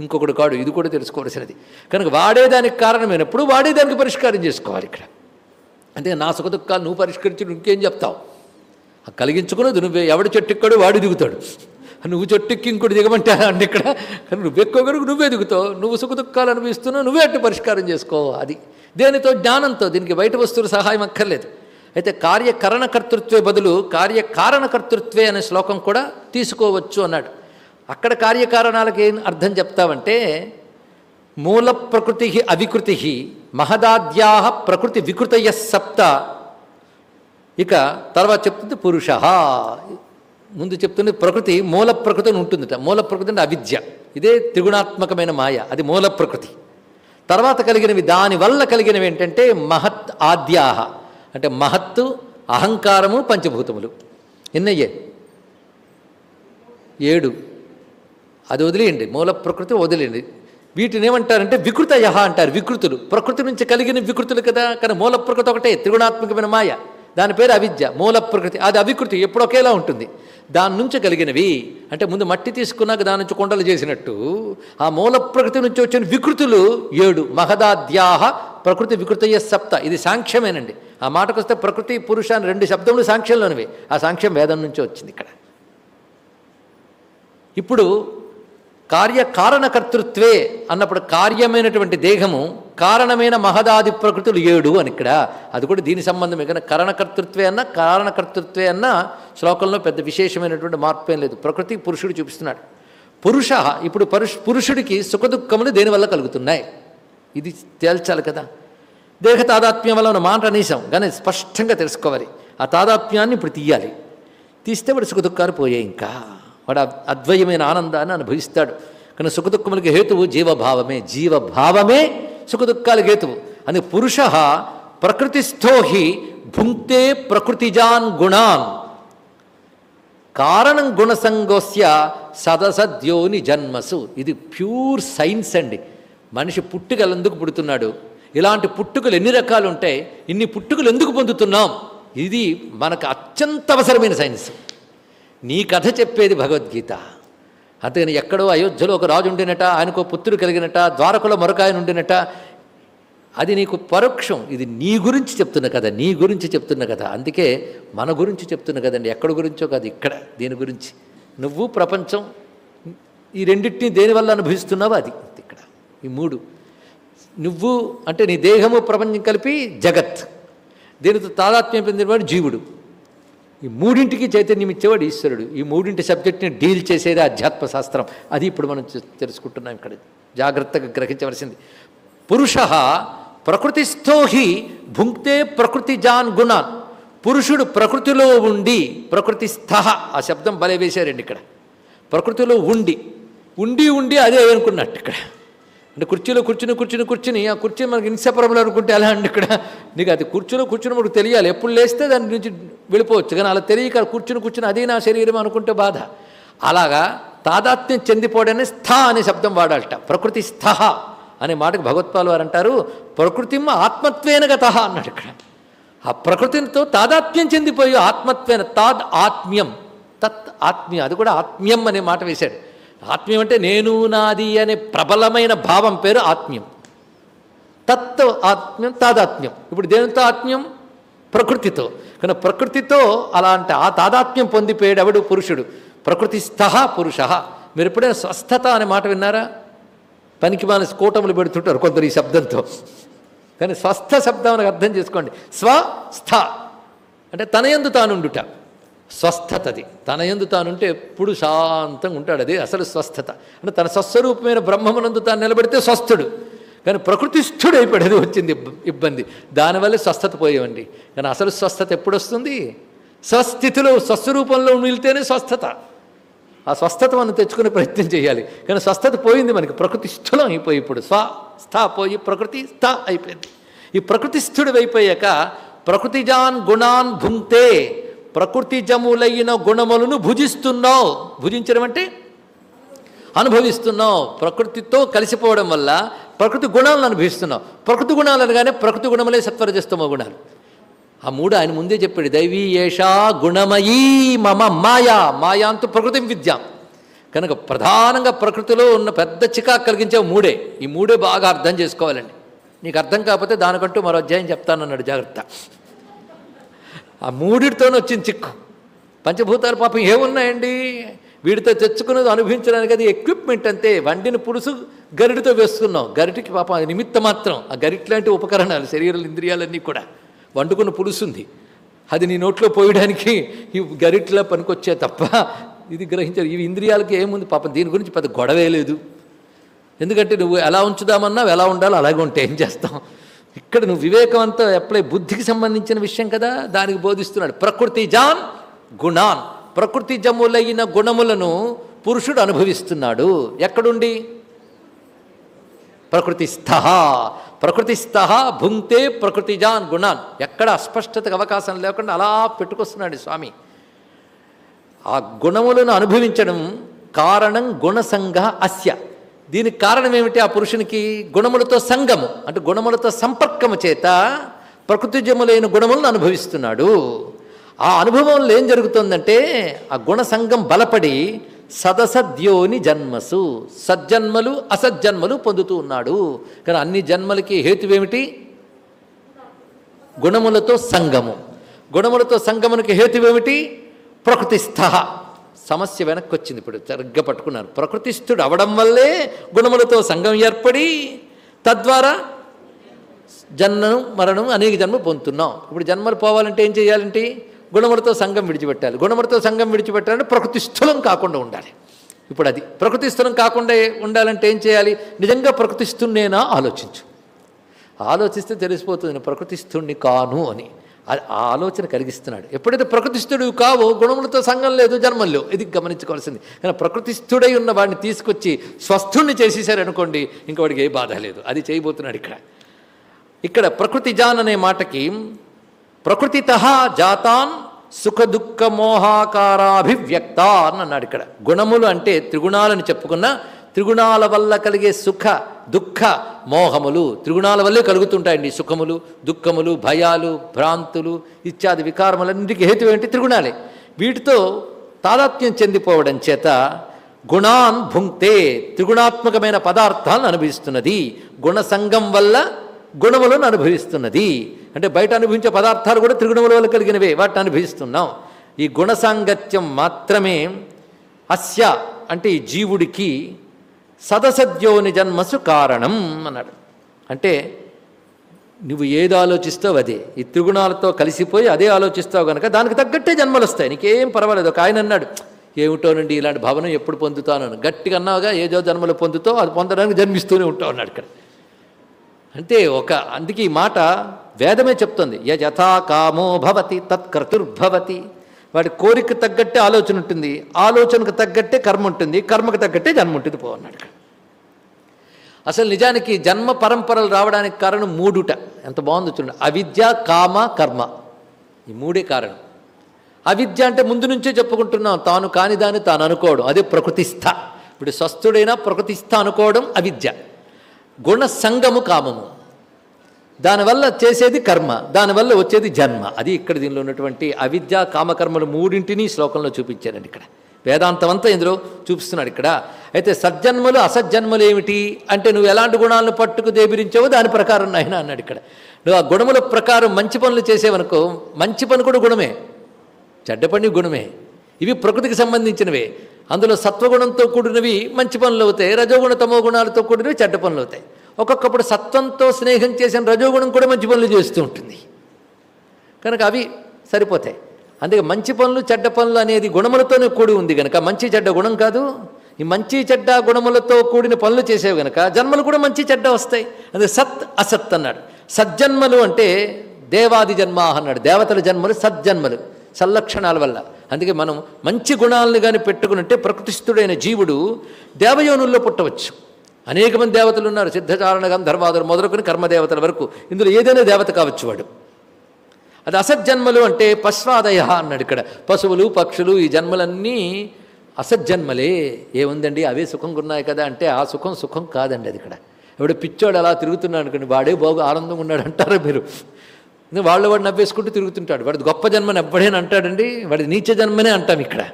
ఇంకొకడు కాడు ఇది కూడా తెలుసుకోవాల్సినది. కనుక వాడేదానికి కారణమైనప్పుడు వాడేదానికి పరిష్కారం చేసుకోవాలి ఇక్కడ. అంటే నా సుఖదుఖాలు నువ్వు పరిష్కరించి ఇంకేం చెప్తావు? ఆ కలిగించుకున్నది నువ్వే. ఎవడు చెట్టుక్కాడు వాడు దిగుతాడు. నువ్వు చెట్టుక్కి ఇంకోటి దిగమంటారా అండి ఇక్కడ. కానీ నువ్వు ఎక్కువ నువ్వే దిగుతావు. నువ్వు సుఖ దుఃఖాలు నువ్వే అట్టు పరిష్కారం చేసుకో అది. దేనితో? జ్ఞానంతో. దీనికి బయట వస్తువుల సహాయం అక్కర్లేదు. అయితే కార్యకరణకర్తృత్వే బదులు కార్యకారణకర్తృత్వే అనే శ్లోకం కూడా తీసుకోవచ్చు అన్నాడు. అక్కడ కార్యకారణాలకు ఏం అర్థం చెప్తావంటే మూల ప్రకృతి అవికృతి మహదాద్యా ప్రకృతి వికృతయ సప్త. ఇక తర్వాత చెప్తుంది పురుష. ముందు చెప్తుంది ప్రకృతి మూల ప్రకృతి అని ఉంటుందిట. మూల ప్రకృతి అంటే అవిద్య. ఇదే త్రిగుణాత్మకమైన మాయ. అది మూల ప్రకృతి. తర్వాత కలిగినవి దానివల్ల కలిగినవి ఏంటంటే మహత్ ఆద్యాహ. అంటే మహత్తు అహంకారము పంచభూతములు. ఎన్నయ్యే? ఏడు. అది వదిలేయండి. మూల ప్రకృతి వదిలేయండి. వీటిని ఏమంటారంటే వికృత యహ అంటారు వికృతులు. ప్రకృతి నుంచి కలిగిన వికృతులు కదా కానీ మూల ప్రకృతి ఒకటే త్రిగుణాత్మకమైన మాయ. దాని పేరు అవిద్య మూల ప్రకృతి. అది అవికృతి ఎప్పుడు ఒకేలా ఉంటుంది. దాని నుంచి కలిగినవి అంటే ముందు మట్టి తీసుకున్నాక దాని నుంచి కొండలు చేసినట్టు ఆ మూల ప్రకృతి నుంచి వచ్చిన వికృతులు ఏడు. మహదాద్యాహ ప్రకృతి వికృతయ్య సప్త. ఇది సాంఖ్యమేనండి. ఆ మాటకు వస్తే ప్రకృతి పురుష అని రెండు శబ్దములు సాంఖ్యంలోనివి. ఆ సాంఖ్యం వేదం నుంచి వచ్చింది ఇక్కడ. ఇప్పుడు కార్యకారణకర్తృత్వే అన్నప్పుడు కార్యమైనటువంటి దేహము కారణమైన మహదాది ప్రకృతులు ఏడు అని ఇక్కడ. అది కూడా దీని సంబంధమే కానీ కరణకర్తృత్వే అన్న కారణకర్తృత్వే అన్న శ్లోకంలో పెద్ద విశేషమైనటువంటి మార్పు ఏం లేదు. ప్రకృతి పురుషుడు చూపిస్తున్నాడు. పురుష ఇప్పుడు పరుష్ పురుషుడికి సుఖదుఖములు దేనివల్ల కలుగుతున్నాయి? ఇది తేల్చాలి కదా. దేహ తాదాత్మ్యం వల్ల ఉన్న మాట అనేసాం కానీ స్పష్టంగా తెలుసుకోవాలి. ఆ తాదాత్మ్యాన్ని ఇప్పుడు తీయాలి. తీస్తే వాడు సుఖదుఖాలు పోయాయి ఇంకా. వాడు అద్వయమైన ఆనందాన్ని అనుభవిస్తాడు. కానీ సుఖదుఖములకి హేతువు జీవభావమే. జీవభావమే సుఖదుఖాలకి హేతువు. అని పురుష ప్రకృతిస్థోహి భుంక్తే ప్రకృతిజాన్ గుణాన్. కారణం గుణసంగోస్య సదసద్యోని జన్మసు. ఇది ప్యూర్ సైన్స్ అండి. మనిషి పుట్టుకలు ఎందుకు పుడుతున్నాడు? ఇలాంటి పుట్టుకలు ఎన్ని రకాలు ఉంటాయి? ఇన్ని పుట్టుకలు ఎందుకు పొందుతున్నాం? ఇది మనకు అత్యంత అవసరమైన సైన్స్. నీ కథ చెప్పేది భగవద్గీత. అంతేగాని ఎక్కడో అయోధ్యలో ఒక రాజు ఉండినట ఆయనకు పుత్రుడు కలిగినట ద్వారకలో మరొక ఆయన ఉండినట. అది నీకు పరోక్షం. ఇది నీ గురించి చెప్తున్న కదా నీ గురించి చెప్తున్న కదా అందుకే మన గురించి చెప్తున్న కదండి. ఎక్కడ గురించో కాదు ఇక్కడ దీని గురించి. నువ్వు ప్రపంచం ఈ రెండింటిని దేనివల్ల అనుభవిస్తున్నావో అది ఇక్కడ. ఈ మూడు. నువ్వు అంటే నీ దేహము ప్రపంచం కలిపి జగత్. దీనితో తాదాత్మ్యం పొందినవాడు జీవుడు. ఈ మూడింటికి చైతన్యం ఇచ్చేవాడు ఈశ్వరుడు. ఈ మూడింటి సబ్జెక్ట్ని డీల్ చేసేది ఆధ్యాత్మ శాస్త్రం. అది ఇప్పుడు మనం తెలుసుకుంటున్నాం ఇక్కడ. జాగ్రత్తగా గ్రహించవలసింది. పురుష ప్రకృతిస్థో హి భుంక్తే ప్రకృతి జాన్ గుణాన్. పురుషుడు ప్రకృతిలో ఉండి ప్రకృతి స్థహ ఆ శబ్దం బలే వేశారండి ఇక్కడ. ప్రకృతిలో ఉండి. ఉండి ఉండి అదే అనుకున్నట్టు ఇక్కడ. అంటే కుర్చీలో కూర్చుని కూర్చుని కూర్చుని ఆ కుర్చీ మనకి ఇన్సెపరబుల్ అనుకుంటే ఎలా అండి ఇక్కడ? నీకు అది కుర్చీలో కూర్చుని మనకు తెలియాలి. ఎప్పుడు లేస్తే దాని నుంచి వెళ్ళిపోవచ్చు. కానీ అలా తెలియక కూర్చుని కూర్చుని అదే నా శరీరం అనుకుంటే బాధ. అలాగా తాదాత్మ్యం చెందిపోవడనే స్థ అనే శబ్దం వాడాలట. ప్రకృతి స్థ అనే మాటకు భగవత్పాల్ వారు అంటారు. ప్రకృతిమ్మ ఆత్మత్వేన గత అన్నాడు ఇక్కడ. ఆ ప్రకృతితో తాదాత్మ్యం చెందిపోయి ఆత్మత్వేన తాద్ ఆత్మ్యం. తత్ ఆత్మీయ. అది కూడా ఆత్మ్యం అనే మాట వేశాడు. ఆత్మీయం అంటే నేను నాది అనే ప్రబలమైన భావం పేరు ఆత్మీయం. తత్ ఆత్మ్యం తాదాత్మ్యం. ఇప్పుడు దేనితో ఆత్మ్యం? ప్రకృతితో. కానీ ప్రకృతితో అలాంటి ఆ తాదాత్మ్యం పొందిపోయాడు ఎవడు? పురుషుడు. ప్రకృతిస్థ పురుష. మీరు ఎప్పుడైనా స్వస్థత అనే మాట విన్నారా? పనికి మాన స్కోటములు పెడుతుంటారు కొందరు ఈ శబ్దంతో. కానీ స్వస్థ శబ్దం అర్థం చేసుకోండి. స్వస్థ. అంటే తన ఎందు తానుండుట. స్వస్థతది. తన ఎందు తానుంటే ఎప్పుడు శాంతంగా ఉంటాడు. అది అసలు స్వస్థత. అంటే తన స్వస్వరూపమైన బ్రహ్మమునందు తాను నిలబడితే స్వస్థుడు. కానీ ప్రకృతిస్థుడు అయిపోయేది వచ్చింది ఇబ్బంది. దానివల్ల స్వస్థత పోయేవండి. కానీ అసలు స్వస్థత ఎప్పుడు వస్తుంది స్వస్థితిలో స్వస్వరూపంలో నిలితేనే స్వస్థత. ఆ స్వస్థత మనం తెచ్చుకునే ప్రయత్నం చేయాలి. కానీ స్వస్థత పోయింది మనకి. ప్రకృతి స్థూలం అయిపోయి ఇప్పుడు. స్వ స్థ పోయి ప్రకృతి స్థ అయిపోయింది. ఈ ప్రకృతి స్థుడు అయిపోయాక ప్రకృతిజాన్ గుణాన్ భుంక్తే ప్రకృతి జములైన గుణములను భుజిస్తున్నావు. భుజించడం అంటే అనుభవిస్తున్నావు. ప్రకృతితో కలిసిపోవడం వల్ల ప్రకృతి గుణాలను అనుభవిస్తున్నావు. ప్రకృతి గుణాలు అనగానే ప్రకృతి గుణములే సత్వరజస్తమ గుణాలు. ఆ మూడు ఆయన ముందే చెప్పాడు దైవీ ఏషా గుణమయీ మమ మాయా. మాయా అంటూ ప్రకృతి విద్య. కనుక ప్రధానంగా ప్రకృతిలో ఉన్న పెద్ద చికా కలిగించే మూడే. ఈ మూడే బాగా అర్థం చేసుకోవాలండి. నీకు అర్థం కాకపోతే దానికంటూ మరో అధ్యాయం చెప్తానన్నాడు. జాగ్రత్త. ఆ మూడిటితోనే వచ్చింది చిక్కు. పంచభూతాలు పాపం ఏమున్నాయండి? వీడితో తెచ్చుకున్నది అనుభవించడానికి అది ఎక్విప్మెంట్ అంతే. వండిన పులుసు గరిటితో వేస్తున్నాం గరిటికి పాపం అది నిమిత్త మాత్రం. ఆ గరిటి లాంటి ఉపకరణాలు శరీరాలు ఇంద్రియాలన్నీ కూడా. వండుకున్న పులుసు ఉంది అది నీ నోట్లో పోయడానికి ఈ గరిట్లా పనికొచ్చే తప్ప ఇది గ్రహించారు. ఇవి ఇంద్రియాలకి ఏముంది? పాపం దీని గురించి పెద్ద గొడవే లేదు. ఎందుకంటే నువ్వు ఎలా ఉంచుదామన్నా ఎలా ఉండాలో అలాగే ఉంటే ఏం చేస్తాం? ఇక్కడ నువ్వు వివేకవంతం ఎప్పుడై బుద్ధికి సంబంధించిన విషయం కదా దానికి బోధిస్తున్నాడు. ప్రకృతి జాన్ గుణాన్. ప్రకృతి జములైన గుణములను పురుషుడు అనుభవిస్తున్నాడు. ఎక్కడుండి? ప్రకృతిస్థ ప్రకృతిస్థ భుంక్తే ప్రకృతిజాన్ గుణాన్. ఎక్కడ అస్పష్టతకు అవకాశం లేకుండా అలా పెట్టుకొస్తున్నాడు స్వామి. ఆ గుణములను అనుభవించడం కారణం గుణసంగ అస్య. దీనికి కారణం ఏమిటి? ఆ పురుషునికి గుణములతో సంగము అంటే గుణములతో సంపర్కము చేత ప్రకృతిజములైన గుణములను అనుభవిస్తున్నాడు. ఆ అనుభవంలో ఏం జరుగుతుందంటే ఆ గుణ సంఘం బలపడి సదసద్యోని జన్మసు సజ్జన్మలు అసజ్జన్మలు పొందుతూ ఉన్నాడు. కానీ అన్ని జన్మలకి హేతువేమిటి గుణములతో సంగము. గుణములతో సంగమునికి హేతువేమిటి ప్రకృతిస్థ. సమస్య వెనక్కి వచ్చింది ఇప్పుడు సరిగ్గా పట్టుకున్నారు. ప్రకృతిస్థుడు అవడం వల్లే గుణములతో సంఘం ఏర్పడి తద్వారా జన్మను మరణం అనేక జన్మ పొందుతున్నాం. ఇప్పుడు జన్మలు పోవాలంటే ఏం చేయాలంటే గుణములతో సంఘం విడిచిపెట్టాలి. గుణములతో సంఘం విడిచిపెట్టాలంటే ప్రకృతి స్థూలం కాకుండా ఉండాలి. ఇప్పుడు అది ప్రకృతి స్థూలం కాకుండా ఉండాలంటే ఏం చేయాలి? నిజంగా ప్రకృతిస్తున్నేనా ఆలోచించు. ఆలోచిస్తే తెలిసిపోతుంది నేను ప్రకృతిస్థుణ్ణి కాను అని. ఆ- ఆలోచన కలిగిస్తున్నాడు. ఎప్పుడైతే ప్రకృతిస్థుడు కావో గుణములతో సంఘం లేదు జన్మం లేవు. ఇది గమనించుకోవాల్సింది. కానీ ప్రకృతిస్థుడై ఉన్న వాడిని తీసుకొచ్చి స్వస్థుణ్ణి చేసేసారనుకోండి ఇంకా వాడికి ఏ బాధ లేదు. అది చేయబోతున్నాడు ఇక్కడ. ఇక్కడ ప్రకృతి జాన్ అనే మాటకి ప్రకృతిత జాతాన్ సుఖ దుఃఖ మోహాకారాభివ్యక్తాన్ అన్నాడు ఇక్కడ. గుణములు అంటే త్రిగుణాలని చెప్పుకున్న త్రిగుణాల వల్ల కలిగే సుఖ దుఃఖ మోహములు త్రిగుణాల వల్లే కలుగుతుంటాయండి సుఖములు దుఃఖములు భయాలు భ్రాంతులు ఇత్యాది వికారములన్నింటికి హేతు ఏంటి త్రిగుణాలే. వీటితో తాదాత్మ్యం చెందిపోవడం చేత గుణాన్ భుంక్తే త్రిగుణాత్మకమైన పదార్థాలను అనుభవిస్తున్నది. గుణసంగం వల్ల గుణములను అనుభవిస్తున్నది. అంటే బయట అనుభవించే పదార్థాలు కూడా త్రిగుణముల వల్ల కలిగినవే. వాటిని అనుభవిస్తున్నాం. ఈ గుణసాంగత్యం మాత్రమే అస్య అంటే ఈ జీవుడికి సదసద్యోని జన్మసు కారణం అన్నాడు. అంటే నువ్వు ఏది ఆలోచిస్తావు అదే. ఈ త్రిగుణాలతో కలిసిపోయి అదే ఆలోచిస్తావు కనుక దానికి తగ్గట్టే జన్మలు వస్తాయి నీకేం పర్వాలేదు. ఒక ఆయన అన్నాడు ఏమిటోనండి ఇలాంటి భవనం ఎప్పుడు పొందుతాను? అని. గట్టిగా అన్నావుగా ఏదో జన్మలు పొందుతావు అది పొందడానికి జన్మిస్తూనే ఉంటావు అన్నాడు ఇక్కడ. అంటే ఒక అందుకే ఈ మాట వేదమే చెప్తుంది. యథా కామో భవతి తత్కర్తుర్భవతి. వాడి కోరిక తగ్గట్టే ఆలోచన ఉంటుంది. ఆలోచనకు తగ్గట్టే కర్మ ఉంటుంది. కర్మకు తగ్గట్టే జన్మ ఉంటుంది పో అన్నాడు అసలు నిజానికి జన్మ పరంపరలు రావడానికి కారణం మూడుట. ఎంత బాగుందో చూడండి. అవిద్య కామ కర్మ. ఈ మూడే కారణం. అవిద్య అంటే ముందు నుంచే చెప్పుకుంటున్నాం. తాను కాని దాన్ని తాను అనుకోవడం. అదే ప్రకృతిస్థ. ఇప్పుడు స్వస్థుడైనా ప్రకృతిస్థ అనుకోవడం అవిద్య. గుణ సంగము కామము. దానివల్ల చేసేది కర్మ దానివల్ల వచ్చేది జన్మ. అది ఇక్కడ దీనిలో ఉన్నటువంటి అవిద్య కామకర్మలు మూడింటిని శ్లోకంలో చూపించారండి ఇక్కడ. వేదాంతం అంతా ఇందులో చూపిస్తున్నాడు ఇక్కడ. అయితే సజ్జన్మలు అసజ్జన్మలు ఏమిటి? అంటే నువ్వు ఎలాంటి గుణాలను పట్టుకు దేబిరించావో దాని ప్రకారం నాయన అన్నాడు ఇక్కడ. నువ్వు ఆ గుణముల ప్రకారం మంచి పనులు చేసేవనుకో మంచి పని కూడా గుణమే. చెడ్డ పని గుణమే. ఇవి ప్రకృతికి సంబంధించినవే. అందులో సత్వగుణంతో కూడినవి మంచి పనులు అవుతాయి రజోగుణ తమో గుణాలతో కూడినవి చెడ్డ పనులు అవుతాయి. ఒక్కొక్కప్పుడు సత్వంతో స్నేహం చేసిన రజోగుణం కూడా మంచి పనులు చేస్తూ ఉంటుంది. కనుక అవి సరిపోతాయి. అందుకే మంచి పనులు చెడ్డ పనులు అనేది గుణములతోనే కూడి ఉంది కనుక మంచి చెడ్డ గుణం కాదు. ఈ మంచి చెడ్డ గుణములతో కూడిన పనులు చేసేవి కనుక జన్మలు కూడా మంచి చెడ్డ వస్తాయి. అదే సత్ అసత్ అన్నాడు. సజ్జన్మలు అంటే దేవాది జన్మ అన్నాడు. దేవతల జన్మలు సజ్జన్మలు సల్లక్షణాల వల్ల. అందుకే మనం మంచి గుణాలను కానీ పెట్టుకున్నట్టే ప్రకృతిస్థుడైన జీవుడు దేవయోనుల్లో పుట్టవచ్చు. అనేక మంది దేవతలు ఉన్నారు. సిద్ధచారణ గంధర్వాదులు మొదలుకొని కర్మదేవతల వరకు. ఇందులో ఏదైనా దేవత కావచ్చు వాడు. అది అసజ్జన్మలు అంటే పశ్వాదయ అన్నాడు ఇక్కడ. పశువులు పక్షులు ఈ జన్మలన్నీ అసజ్జన్మలే. ఏముందండి? అవే సుఖంగా ఉన్నాయి కదా అంటే ఆ సుఖం సుఖం కాదండి అది ఇక్కడ. ఎవడు పిచ్చోడు అలా తిరుగుతున్నాడు అనుకోండి వాడే బాగు ఆనందంగా ఉన్నాడు అంటారా మీరు వాళ్ళు వాడు నవ్వేసుకుంటూ తిరుగుతుంటాడు. వాడిది గొప్ప జన్మని ఎవ్వడేని అంటాడండి. వాడి నీచ జన్మనే అంటాం ఇక్కడ.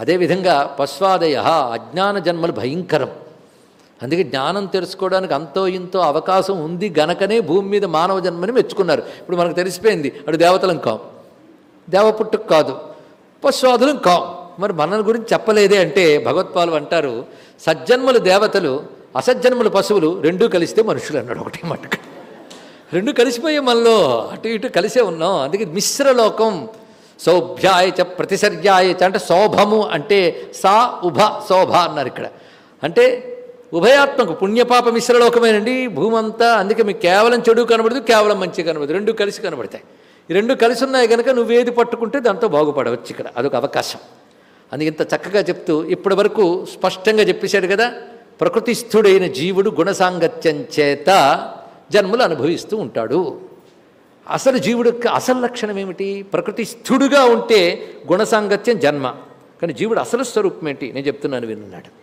అదేవిధంగా పశ్వాదయ అజ్ఞాన జన్మలు భయంకరం. అందుకే జ్ఞానం తెలుసుకోవడానికి అంతో ఇంతో అవకాశం ఉంది గనకనే భూమి మీద మానవ జన్మని మెచ్చుకున్నారు. ఇప్పుడు మనకు తెలిసిపోయింది అటు దేవతలం కాం. దేవపుట్టుకు కాదు పశ్వాదులం కాం. మరి మన గురించి చెప్పలేదే అంటే భగవత్పాలు అంటారు సజ్జన్మలు దేవతలు అసజ్జన్మలు పశువులు రెండూ కలిస్తే మనుషులు అన్నాడు ఒకటి మటుకు. రెండు కలిసిపోయే మనలో అటు ఇటు కలిసే ఉన్నాం. అందుకే మిశ్రలోకం సౌభ్యాయ చ ప్రతిసర్యాయ చ అంటే శోభము అంటే సా ఉభ శోభ అన్నారు ఇక్కడ. అంటే ఉభయాత్మకు పుణ్యపాప మిశ్రలోకమేనండి. భూమి అంతా అందుకే మీకు కేవలం చెడు కనబడదు కేవలం మంచి కనబడదు. రెండు కలిసి కనబడతాయి. ఈ రెండు కలిసి ఉన్నాయి కనుక నువ్వేది పట్టుకుంటే దాంతో బాగుపడవచ్చు ఇక్కడ. అదొక అవకాశం. అందుకే ఇంత చక్కగా చెప్తూ ఇప్పటి వరకు స్పష్టంగా చెప్పేశాడు కదా ప్రకృతిస్థుడైన జీవుడు గుణసాంగత్యం చేత జన్మలు అనుభవిస్తూ ఉంటాడు. అసలు జీవుడు అసలు లక్షణం ఏమిటి? ప్రకృతిస్థుడుగా ఉంటే గుణసాంగత్యం జన్మ. కానీ జీవుడు అసలు స్వరూపం ఏంటి? నేను చెప్తున్నాను విన్నాడు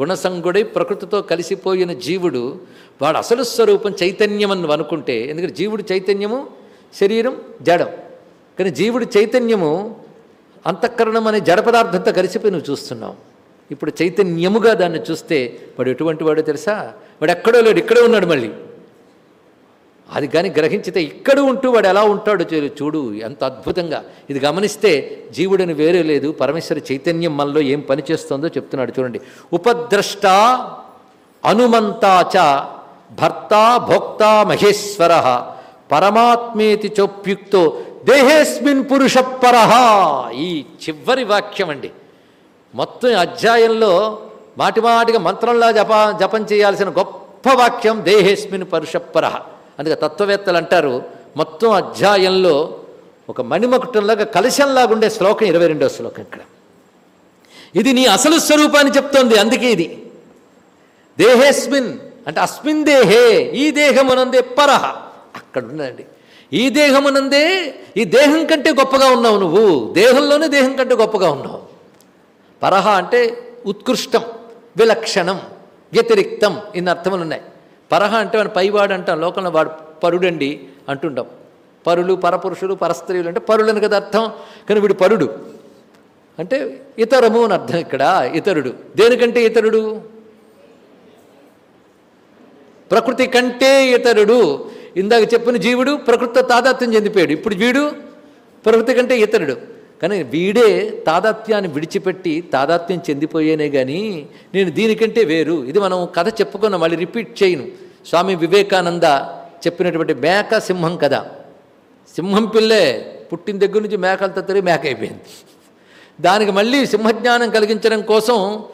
గుణసంగుడై ప్రకృతితో కలిసిపోయిన జీవుడు వాడు అసలు స్వరూపం చైతన్యం అని అనుకుంటే ఎందుకంటే జీవుడు చైతన్యము శరీరం జడం. కానీ జీవుడు చైతన్యము అంతఃకరణం అనే జడ పదార్థంతో కలిసిపోయి నువ్వు చూస్తున్నావు. ఇప్పుడు చైతన్యముగా దాన్ని చూస్తే వాడు ఎటువంటి వాడో తెలుసా? వాడు ఎక్కడో లేడు ఇక్కడే ఉన్నాడు మళ్ళీ. అది కానీ గ్రహించితే ఇక్కడ ఉంటూ వాడు ఎలా ఉంటాడో చూడు చూడు ఎంత అద్భుతంగా. ఇది గమనిస్తే జీవుడిని వేరే లేదు పరమేశ్వర చైతన్యం మనలో ఏం పనిచేస్తుందో చెప్తున్నాడు చూడండి. ఉపద్రష్ట అనుమంతాచ భర్త భోక్త మహేశ్వర పరమాత్మేతి చోప్యుక్తో దేహేస్మిన్ పురుషపర ఈ చివరి వాక్యం అండి. మొత్తం అధ్యాయంలో మాటిమాటిగా మంత్రంలా జప జపం చేయాల్సిన గొప్ప వాక్యం దేహేస్మిన్ పరుషపరహ అందుకే తత్వవేత్తలు అంటారు మొత్తం అధ్యాయంలో ఒక మణిమకుటంలాగా కలశంలాగా ఉండే శ్లోకం ఇరవై రెండో శ్లోకం ఇక్కడ. ఇది నీ అసలు స్వరూపాన్ని చెప్తోంది అందుకే ఇది. దేహేస్మిన్ అంటే అస్మిన్ దేహే ఈ దేహమునందే పరహ. అక్కడ ఉన్నదండి ఈ దేహమునందే ఈ దేహం కంటే గొప్పగా ఉన్నావు నువ్వు. దేహంలోనే దేహం కంటే గొప్పగా ఉన్నావు. పరహ అంటే ఉత్కృష్టం విలక్షణం వ్యతిరిక్తం ఇన్ని అర్థములు ఉన్నాయి పరహ అంటే మన పైవాడు అంటాం లోకంలో వాడు పరుడండి అంటుంటాం పరులు పరపురుషులు పరస్త్రీలు అంటే పరులని కదా అర్థం కానీ వీడు పరుడు. అంటే ఇతరము అని అర్థం ఇక్కడ ఇతరుడు. దేనికంటే ఇతరుడు? ప్రకృతి కంటే ఇతరుడు. ఇందాక చెప్పిన జీవుడు ప్రకృతితో తాదాత్మ్యం చెందిపోయాడు. ఇప్పుడు వీడు ప్రకృతి కంటే ఇతరుడు. కానీ వీడే తాదాత్యాన్ని విడిచిపెట్టి తాదాత్యం చెందిపోయేనే కానీ నేను దీనికంటే వేరు. ఇది మనం కథ చెప్పుకున్న మళ్ళీ రిపీట్ చేయను. స్వామి వివేకానంద చెప్పినటువంటి మేక సింహం కథ. సింహం పిల్లే పుట్టిన దగ్గర నుంచి మేకలతో తిరిగి మేక అయిపోయింది. దానికి మళ్ళీ సింహజ్ఞానం కలిగించడం కోసం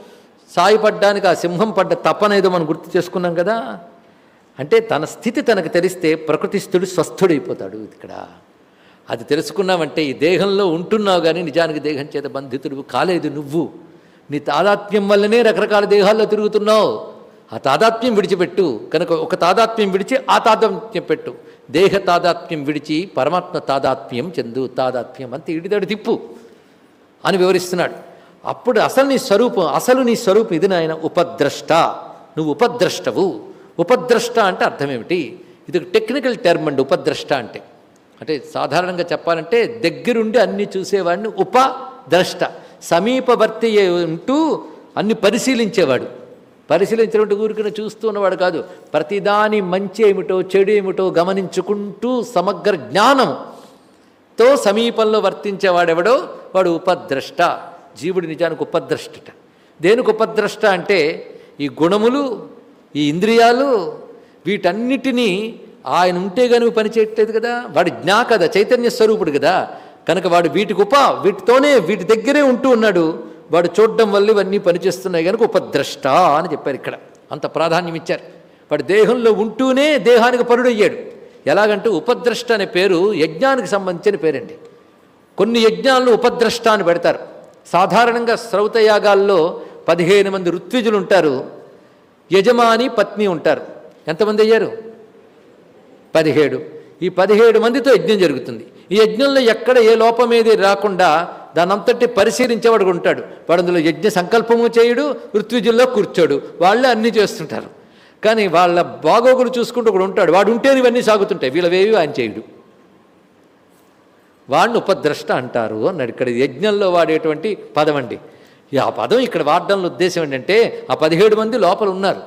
సాయపడ్డానికి ఆ సింహం పడ్డ తపన ఏదో మనం గుర్తు చేసుకున్నాం కదా. అంటే తన స్థితి తనకు తెలిస్తే ప్రకృతిస్థుడు స్వస్థుడైపోతాడు ఇక్కడ. అది తెలుసుకున్నావంటే ఈ దేహంలో ఉంటున్నావు కానీ నిజానికి దేహం చేత బంధితుడు కాలేదు నువ్వు. నీ తాదాత్మ్యం వల్లనే రకరకాల దేహాల్లో తిరుగుతున్నావు. ఆ తాదాత్మ్యం విడిచిపెట్టు. కనుక ఒక తాదాత్మ్యం విడిచి ఆ తాదాత్మ్యం పెట్టు. దేహ తాదాత్మ్యం విడిచి పరమాత్మ తాదాత్మ్యం చెందు. తాదాత్మ్యం అంతే ఇడిదడి తిప్పు అని వివరిస్తున్నాడు. అప్పుడు అసలు నీ స్వరూపం అసలు నీ స్వరూపం ఇది నాయన ఉపద్రష్ట. నువ్వు ఉపద్రష్టవు. ఉపద్రష్ట అంటే అర్థం ఏమిటి? ఇది ఒక టెక్నికల్ టర్మ్ అండి ఉపద్రష్ట అంటే. అంటే సాధారణంగా చెప్పాలంటే దగ్గరుండి అన్ని చూసేవాడిని ఉపద్రష్ట సమీపవర్తి ఉంటూ అన్ని పరిశీలించేవాడు. పరిశీలించినటువంటి ఊరికనే చూస్తూ ఉన్నవాడు కాదు. ప్రతిదాని మంచి ఏమిటో చెడు ఏమిటో గమనించుకుంటూ సమగ్ర జ్ఞానం తో సమీపంలో వర్తించేవాడెవడో? వాడు ఉపద్రష్ట జీవుడి నిజానికి ఉపద్రష్టట దేనికి ఉపద్రష్ట అంటే ఈ గుణములు ఈ ఇంద్రియాలు వీటన్నిటినీ ఆయన ఉంటే కానీ పని చేయట్లేదు కదా? వాడి జ్ఞా కదా చైతన్య స్వరూపుడు కదా? కనుక వాడు వీటికి ఉప వీటితోనే వీటి దగ్గరే ఉంటూ ఉన్నాడు. వాడు చూడడం వల్ల ఇవన్నీ పనిచేస్తున్నాయి కనుక ఉపద్రష్ట అని చెప్పారు ఇక్కడ. అంత ప్రాధాన్యం ఇచ్చారు. వాడు దేహంలో ఉంటూనే దేహానికి పరుడయ్యాడు. ఎలాగంటే ఉపద్రష్ట అనే పేరు యజ్ఞానికి సంబంధించిన పేరండి. కొన్ని యజ్ఞాలను ఉపద్రష్ట అని పెడతారు. సాధారణంగా శ్రౌతయాగాల్లో పదిహేను మంది ఋత్విజులు ఉంటారు. యజమాని పత్ని ఉంటారు. ఎంతమంది అయ్యారు? పదిహేడు. ఈ పదిహేడు మందితో యజ్ఞం జరుగుతుంది. ఈ యజ్ఞంలో ఎక్కడ ఏ లోపం ఏది రాకుండా దానంతటి పరిశీలించేవాడు ఉంటాడు. వాడు అందులో యజ్ఞ సంకల్పము చేయుడు ఋత్విజుల్లో కూర్చోడు. వాళ్ళే అన్నీ చేస్తుంటారు. కానీ వాళ్ళ బాగోగులు చూసుకుంటూ కూడా ఉంటాడు. వాడు ఉంటేనే ఇవన్నీ సాగుతుంటాయి. వీళ్ళవేవి ఆయన చేయుడు. వాడిని ఉపద్రష్ట అంటారు అన్నాడు. ఇక్కడ యజ్ఞంలో వాడేటువంటి పదం అండి. ఈ ఆ పదం ఇక్కడ వాడడంలో ఉద్దేశం ఏంటంటే ఆ పదిహేడు మంది లోపల ఉన్నారు.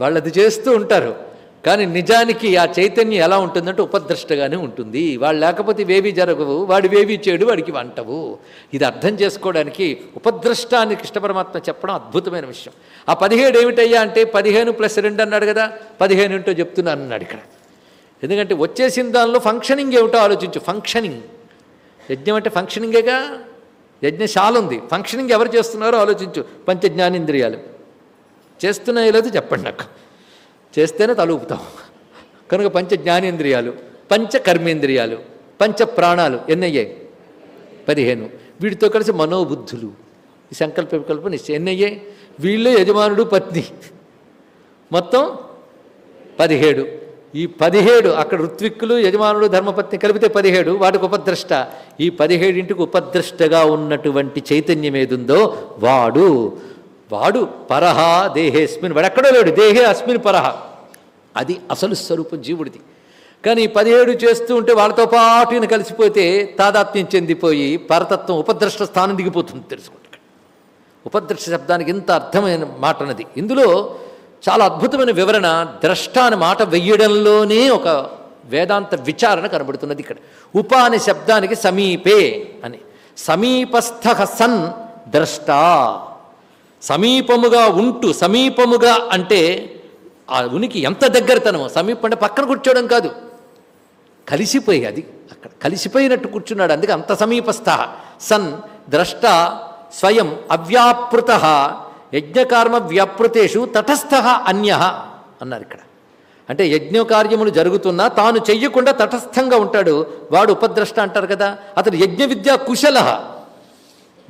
వాళ్ళు అది చేస్తూ ఉంటారు. కానీ నిజానికి ఆ చైతన్యం ఎలా ఉంటుందంటే ఉపద్రష్టగానే ఉంటుంది. వాళ్ళు లేకపోతే వేవి జరగవు. వాడు వేవి చేయడు వాడికి వంటవు. ఇది అర్థం చేసుకోవడానికి ఉపద్రష్టాన్ని కృష్ణ పరమాత్మ చెప్పడం అద్భుతమైన విషయం. ఆ పదిహేడు ఏమిటయ్యా అంటే పదిహేను ప్లస్ రెండు అన్నాడు కదా పదిహేను ఏంటో చెప్తున్నాను అన్నాడు ఇక్కడ. ఎందుకంటే వచ్చేసిన దానిలో ఫంక్షనింగ్ ఏమిటో ఆలోచించు. ఫంక్షనింగ్ యజ్ఞం అంటే ఫంక్షనింగేగా యజ్ఞశాల ఉంది. ఫంక్షనింగ్ ఎవరు చేస్తున్నారో ఆలోచించు. పంచ జ్ఞానేంద్రియాలు చేస్తున్నాయో లేదో చెప్పండి నాకు. చేస్తేనే తలుపుతాం. కనుక పంచ జ్ఞానేంద్రియాలు పంచ కర్మేంద్రియాలు పంచ ప్రాణాలు ఎన్నయ్యాయి పదిహేను. వీటితో కలిసి మనోబుద్ధులు. ఈ సంకల్ప వికల్ప నిశ్చయం. ఎన్నయ్యాయి వీళ్ళే యజమానుడు పత్ని. మొత్తం పదిహేడు. ఈ పదిహేడు అక్కడ ఋత్విక్కులు యజమానుడు ధర్మపత్ని కలిపితే పదిహేడు వాటికి ఉపద్రష్ట. ఈ పదిహేడింటికి ఉపద్రష్టగా ఉన్నటువంటి చైతన్యం ఏదుందో వాడు వాడు పరహ దేహేస్మిన్ వాడు ఎక్కడో లేడు. దేహే అస్మిన్ పరహ. అది అసలు స్వరూపం జీవుడిది. కానీ పదిహేడు చేస్తూ ఉంటే వాళ్ళతో పాటు ఈయన కలిసిపోతే తాదాత్మ్యం చెందిపోయి పరతత్వం ఉపద్రష్ట స్థానం దిగిపోతుంది తెలుసుకోండి ఉపద్రష్ట శబ్దానికి ఇంత అర్థమైన మాట అన్నది. ఇందులో చాలా అద్భుతమైన వివరణ ద్రష్ట అనే మాట వెయ్యడంలోనే ఒక వేదాంత విచారణ కనబడుతున్నది ఇక్కడ. ఉప అనే శబ్దానికి సమీపే అని. సమీపస్థ సన్ ద్రష్ట. సమీపముగా ఉంటూ సమీపముగా అంటే ఆ ఉనికి ఎంత దగ్గరతనమో సమీపం అంటే పక్కన కూర్చోవడం కాదు. కలిసిపోయి అది అక్కడ కలిసిపోయినట్టు కూర్చున్నాడు. అందుకే అంత సమీపస్థ. సన్ ద్రష్ట స్వయం అవ్యాపృత యజ్ఞకర్మ వ్యాపృతేషు తటస్థ అన్య అన్నారు ఇక్కడ. అంటే యజ్ఞకార్యములు జరుగుతున్నా తాను చెయ్యకుండా తటస్థంగా ఉంటాడు. వాడు ఉపద్రష్ట అంటారు కదా అతడు యజ్ఞ విద్యా కుశల.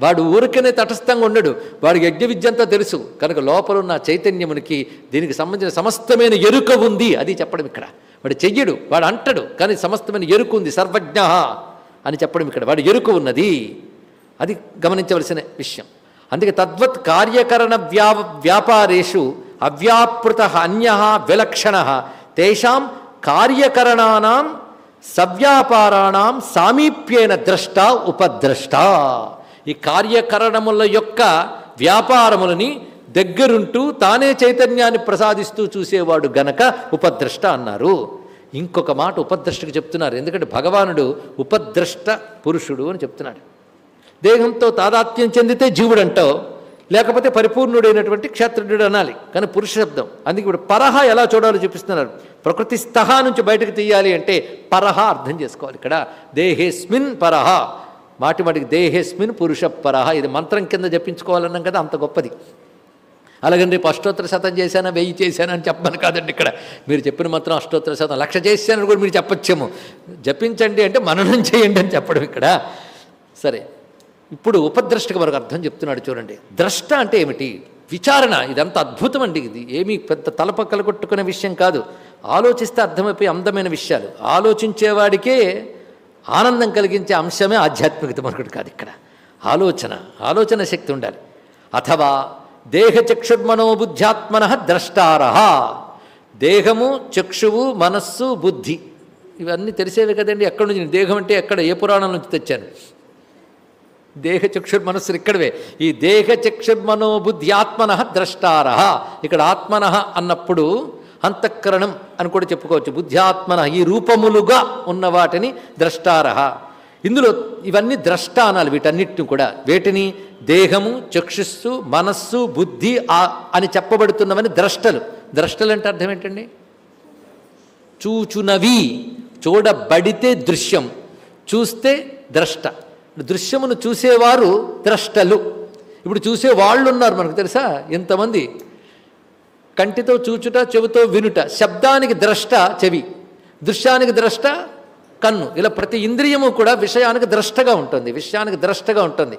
వాడు ఊరికనే తటస్థంగా ఉండడు. వాడికి యజ్ఞ విద్య అంతా తెలుసు. కనుక లోపల ఉన్న చైతన్యమునికి దీనికి సంబంధించిన సమస్తమైన ఎరుక ఉంది అది చెప్పడం ఇక్కడ. వాడు చెయ్యడు వాడు అంటడు కానీ సమస్తమైన ఎరుక ఉంది. సర్వజ్ఞ అని చెప్పడం ఇక్కడ. వాడు ఎరుక ఉన్నది. అది గమనించవలసిన విషయం. అందుకే తద్వత్ కార్యకరణ వ్యా వ్యాపారేషు అవ్యాపృత అన్య విలక్షణ. తేషాం కార్యకరణానాం సవ్యాపారాణం సామీప్యేన ద్రష్ట ఉపద్రష్ట. ఈ కార్యకరణముల యొక్క వ్యాపారములని దగ్గరుంటూ తానే చైతన్యాన్ని ప్రసాదిస్తూ చూసేవాడు గనక ఉపద్రష్ట అన్నారు. ఇంకొక మాట ఉపద్రష్టకు చెప్తున్నారు. ఎందుకంటే భగవానుడు ఉపద్రష్ట పురుషుడు అని చెప్తున్నాడు. దేహంతో తాదాత్మ్యం చెందితే జీవుడు అంటావు లేకపోతే పరిపూర్ణుడైనటువంటి క్షేత్రుడు అనాలి. కానీ పురుష శబ్దం. అందుకే ఇప్పుడు పరహ ఎలా చూడాలో చూపిస్తున్నారు. ప్రకృతి స్థహ నుంచి బయటకు తీయాలి అంటే పరహ అర్థం చేసుకోవాలి ఇక్కడ. దేహేస్మిన్ పరహ. మాటి మాటికి దేహేస్మిన్ పురుష పరహ ఇది మంత్రం కింద జపించుకోవాలన్నాం కదా అంత గొప్పది. అలాగని రేపు అష్టోత్తర శతం చేశానా వెయ్యి చేశానా అని చెప్పను కాదండి ఇక్కడ. మీరు చెప్పిన మాత్రం అష్టోత్తర శతం. లక్ష చేశానని కూడా మీరు చెప్పచ్చేమో. జపించండి అంటే మననం చేయండి అని చెప్పడం ఇక్కడ. సరే ఇప్పుడు ఉపద్రష్టకు మనకు అర్థం చెప్తున్నాడు చూడండి. ద్రష్ట అంటే ఏమిటి? విచారణ. ఇదంతా అద్భుతం అండి ఇది. ఏమీ పెద్ద తలపక్కలు కొట్టుకునే విషయం కాదు. ఆలోచిస్తే అర్థమైపోయి అందమైన విషయాలు. ఆలోచించేవాడికే ఆనందం కలిగించే అంశమే ఆధ్యాత్మికత మరొకటి కాదు ఇక్కడ. ఆలోచన ఆలోచన శక్తి ఉండాలి. అథవా దేహచక్షుర్మనోబుద్ధ్యాత్మన ద్రష్టారహ దేహము చక్షువు మనస్సు బుద్ధి. ఇవన్నీ తెలిసేవి కదండి ఎక్కడి నుంచి? దేహం అంటే ఎక్కడ? ఏ పురాణం నుంచి తెచ్చాను దేహ చక్షుర్ మనస్సులు ఇక్కడవే. ఈ దేహ చక్షుర్మనోబుద్ధి ఆత్మన ద్రష్టార. ఇక్కడ ఆత్మన అన్నప్పుడు అంతఃకరణం అని కూడా చెప్పుకోవచ్చు. బుద్ధ్యాత్మన ఈ రూపములుగా ఉన్న వాటిని ద్రష్టారహ. ఇందులో ఇవన్నీ ద్రష్ట అనాలి వీటన్నిటిని కూడా. వేటిని దేహము చక్షుస్సు మనస్సు బుద్ధి అని చెప్పబడుతున్నవని ద్రష్టలు. ద్రష్టలు అంటే అర్థం ఏంటండి? చూచునవి. చూడబడితే దృశ్యం. చూస్తే ద్రష్ట. దృశ్యమును చూసేవారు ద్రష్టలు. ఇప్పుడు చూసే వాళ్ళు ఉన్నారు మనకు తెలుసా? ఎంతమంది? కంటితో చూచుట చెవితో వినుట శబ్దానికి ద్రష్ట చెవి దృశ్యానికి ద్రష్ట కన్ను. ఇలా ప్రతి ఇంద్రియము కూడా విషయానికి ద్రష్టగా ఉంటుంది విషయానికి ద్రష్టగా ఉంటుంది.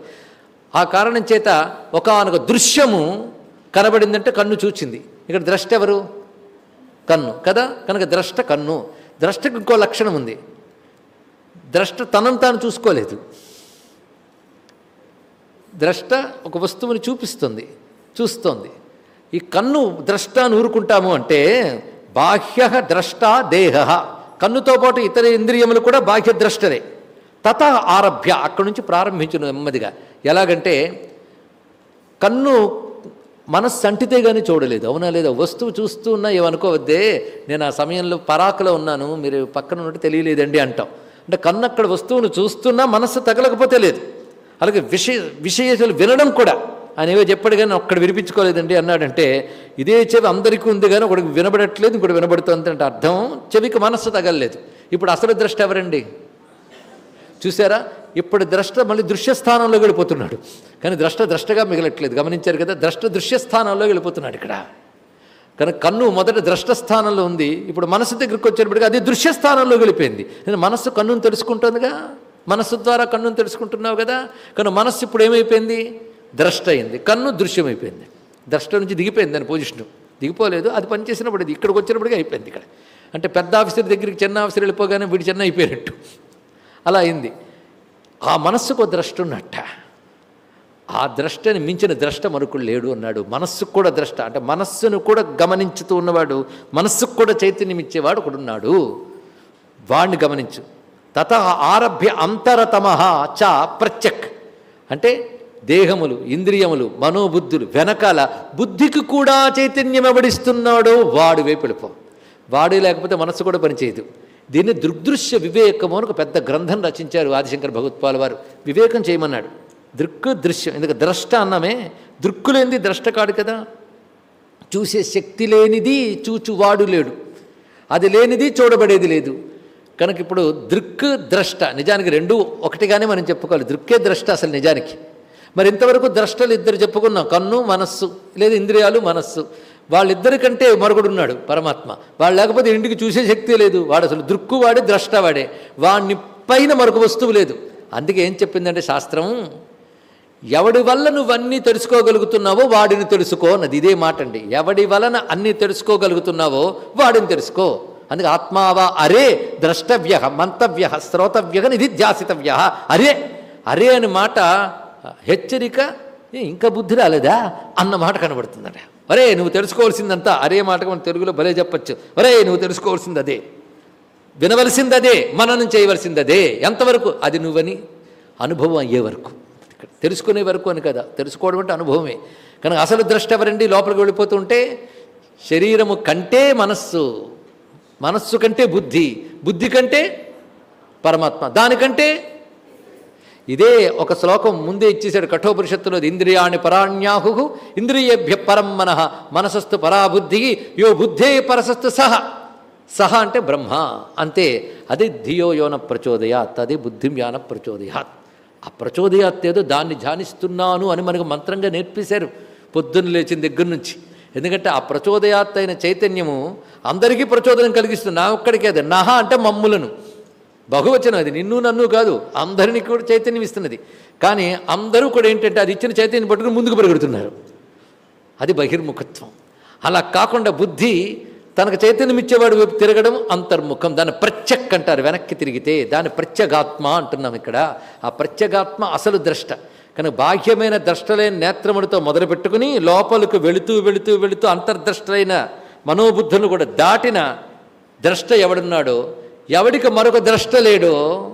ఆ కారణం చేత ఒకనొక దృశ్యము కనబడిందంటే కన్ను చూచింది. ఇక్కడ ద్రష్ట ఎవరు? కన్ను. కదా? కనుక ద్రష్ట కన్ను. ద్రష్టకు ఇంకో లక్షణం ఉంది. ద్రష్ట తనను తాను చూసుకోలేదు. ద్రష్ట ఒక వస్తువుని చూపిస్తుంది చూస్తోంది. ఈ కన్ను ద్రష్ట అని ఊరుకుంటాము అంటే బాహ్య ద్రష్ట దేహ. కన్నుతో పాటు ఇతర ఇంద్రియములు కూడా బాహ్య ద్రష్టలే తత ఆరభ్య అక్కడి నుంచి ప్రారంభించిన నెమ్మదిగా. ఎలాగంటే కన్ను మనస్సు అంటితే కానీ చూడలేదు. అవునా లేదా? వస్తువు చూస్తూ ఉన్నా ఏమనుకోవద్దే. నేను ఆ సమయంలో పరాకులో ఉన్నాను మీరు పక్కన ఉన్నట్టు తెలియలేదండి అంటాం. అంటే కన్ను అక్కడ వస్తువును చూస్తున్నా మనస్సు తగలకపోతే లేదు. అలాగే విషయ విషయాలు వినడం కూడా. ఆయన ఏవో చెప్పాడు కానీ ఒక్కడ వినిపించుకోలేదండి. అన్నాడంటే ఇదే చెవి అందరికీ ఉంది కానీ ఒకడికి వినబడట్లేదు ఇంకోటి వినబడుతుంది అంటే అర్థం చెవికి మనస్సు తగలలేదు. ఇప్పుడు అసలు దృష్టి ఎవరండి? చూసారా? ఇప్పుడు ద్రష్ట మళ్ళీ దృశ్యస్థానంలో వెళ్ళిపోతున్నాడు. కానీ ద్రష్ట ద్రష్టగా మిగలట్లేదు. గమనించారు కదా ద్రష్ట దృశ్యస్థానంలో వెళ్ళిపోతున్నాడు ఇక్కడ. కానీ కన్ను మొదట ద్రష్ట స్థానంలో ఉంది. ఇప్పుడు మనసు దగ్గరికి వచ్చేటప్పటికి అది దృశ్యస్థానంలో వెళ్ళిపోయింది. నేను మనస్సు కన్నును తెలుసుకుంటుందిగా? మనస్సు ద్వారా కన్నును తెలుసుకుంటున్నావు కదా? కానీ మనస్సు ఇప్పుడు ఏమైపోయింది? ద్రష్ట అయింది కన్ను దృశ్యమైపోయింది. ద్రష్ట నుంచి దిగిపోయింది దాని పొజిషన్ దిగిపోలేదు అది పనిచేసినప్పుడు ఇది ఇక్కడికి వచ్చినప్పటికీ అయిపోయింది ఇక్కడ. అంటే పెద్ద ఆఫీసర్ దగ్గరికి చిన్న ఆఫీసర్ వెళ్ళిపోగానే వీడి చిన్న అయిపోయినట్టు. అలా అయింది. ఆ మనస్సుకు ద్రష్ట ఉన్నట్ట. ఆ ద్రష్టని మించిన ద్రష్ట మరొకడు లేడు అన్నాడు. మనస్సుకు కూడా ద్రష్ట. అంటే మనస్సును కూడా గమనించుతూ ఉన్నవాడు మనస్సుకు కూడా చైతన్యం ఇచ్చేవాడు ఒకడున్నాడు వాడిని గమనించు. తత ఆరభ్య అంతరతమ చ ప్రత్యక్. అంటే దేహములు ఇంద్రియములు మనోబుద్ధులు వెనకాల బుద్ధికి కూడా చైతన్యం ఎవడిస్తున్నాడో వాడు వైపు వాడు లేకపోతే మనస్సు కూడా పనిచేయదు. దీన్ని దృగ్దృశ్య వివేకము అని ఒక పెద్ద గ్రంథం రచించారు ఆదిశంకర్ భగవత్పాల్ వారు. వివేకం చేయమన్నాడు. దృక్కు దృశ్యం ఎందుకు ద్రష్ట అన్నమే. దృక్కులేంది ద్రష్ట కాడు కదా. చూసే శక్తి లేనిది చూచువాడు లేడు. అది లేనిది చూడబడేది లేదు. కనుక ఇప్పుడు దృక్ ద్రష్ట నిజానికి రెండు ఒకటిగానే మనం చెప్పుకోవాలి. దృక్కే ద్రష్ట అసలు నిజానికి. మరి ఇంతవరకు ద్రష్టలు ఇద్దరు చెప్పుకున్నాం కన్ను మనస్సు లేదా ఇంద్రియాలు మనస్సు. వాళ్ళిద్దరికంటే మరొకడున్నాడు పరమాత్మ. వాళ్ళు లేకపోతే ఇంటికి చూసే శక్తి లేదు. వాడు అసలు దృక్కు వాడే ద్రష్ట వాడే వాడిని పైన మరొక వస్తువు లేదు. అందుకే ఏం చెప్పిందంటే శాస్త్రం? ఎవడి వల్ల నువ్వన్నీ తెలుసుకోగలుగుతున్నావో వాడిని తెలుసుకో అన్నది. ఇదే మాట అండి. ఎవడి వలన అన్నీ తెలుసుకోగలుగుతున్నావో వాడిని తెలుసుకో. అందుకే ఆత్మావా అరే ద్రష్టవ్య మంతవ్య శ్రోతవ్య నిధి ధ్యాసితవ్య అరే. అరే అని మాట హెచ్చరిక ఏ, ఇంకా బుద్ధి రాలేదా? అన్న మాట కనబడుతుందట. అరే నువ్వు తెలుసుకోవాల్సిందంతా అరే మాట మనం తెలుగులో భలే చెప్పచ్చు. వరే నువ్వు తెలుసుకోవాల్సింది అదే వినవలసిందదే మననం చేయవలసిందదే. ఎంతవరకు? అది నువ్వని అనుభవం అయ్యే వరకు. తెలుసుకునే వరకు అని కదా తెలుసుకోవడం అంటే అనుభవమే. కనుక అసలు ద్రష్ట ఎవరండి? లోపలికి వెళ్ళిపోతుంటే శరీరము కంటే మనస్సు మనస్సు కంటే బుద్ధి బుద్ధి కంటే పరమాత్మ. దానికంటే ఇదే ఒక శ్లోకం ముందే ఇచ్చేశాడు కఠోపనిషత్తులో ఇంద్రియాణి పరాణ్యాహు ఇంద్రియభ్య పరం మనః మనసస్థు పరాబుద్ధి యో బుద్ధే పరసస్థు సహ సహ అంటే బ్రహ్మ అంతే. అది ధియో యోన ప్రచోదయాత్ అదే బుద్ధిం యాన ప్రచోదయాత్. ఆ ప్రచోదయాత్ ఏదో దాన్ని ధ్యానిస్తున్నాను అని మనకు మంత్రంగా నేర్పేశారు పొద్దున్న లేచిన దగ్గర నుంచి. ఎందుకంటే ఆ ప్రచోదయాత్ అయిన చైతన్యము అందరికీ ప్రచోదనం కలిగిస్తుంది. నా ఒక్కడికే నహ అంటే మమ్ములను. బహువచనం అది. నిన్ను నన్ను కాదు అందరినీ కూడా చైతన్యం ఇస్తున్నది. కానీ అందరూ కూడా ఏంటంటే అది ఇచ్చిన చైతన్యం పట్టుకుని ముందుకు పరిగెడుతున్నారు. అది బహిర్ముఖత్వం. అలా కాకుండా బుద్ధి తనకు చైతన్యం ఇచ్చేవాడు వైపు తిరగడం అంతర్ముఖం. దాన్ని ప్రత్యక్ అంటారు వెనక్కి తిరిగితే. దాన్ని ప్రత్యగాత్మ అంటున్నాం ఇక్కడ. ఆ ప్రత్యగాత్మ అసలు ద్రష్ట. కనుక బాహ్యమైన ద్రష్టలైన నేత్రముడితో మొదలుపెట్టుకుని లోపలకు వెళుతూ వెళుతూ వెళుతూ అంతర్ద్రష్టలైన మనోబుద్ధులను కూడా దాటిన ద్రష్ట ఎవడున్నాడో ఎవడికి మరొక ద్రష్ట లేడో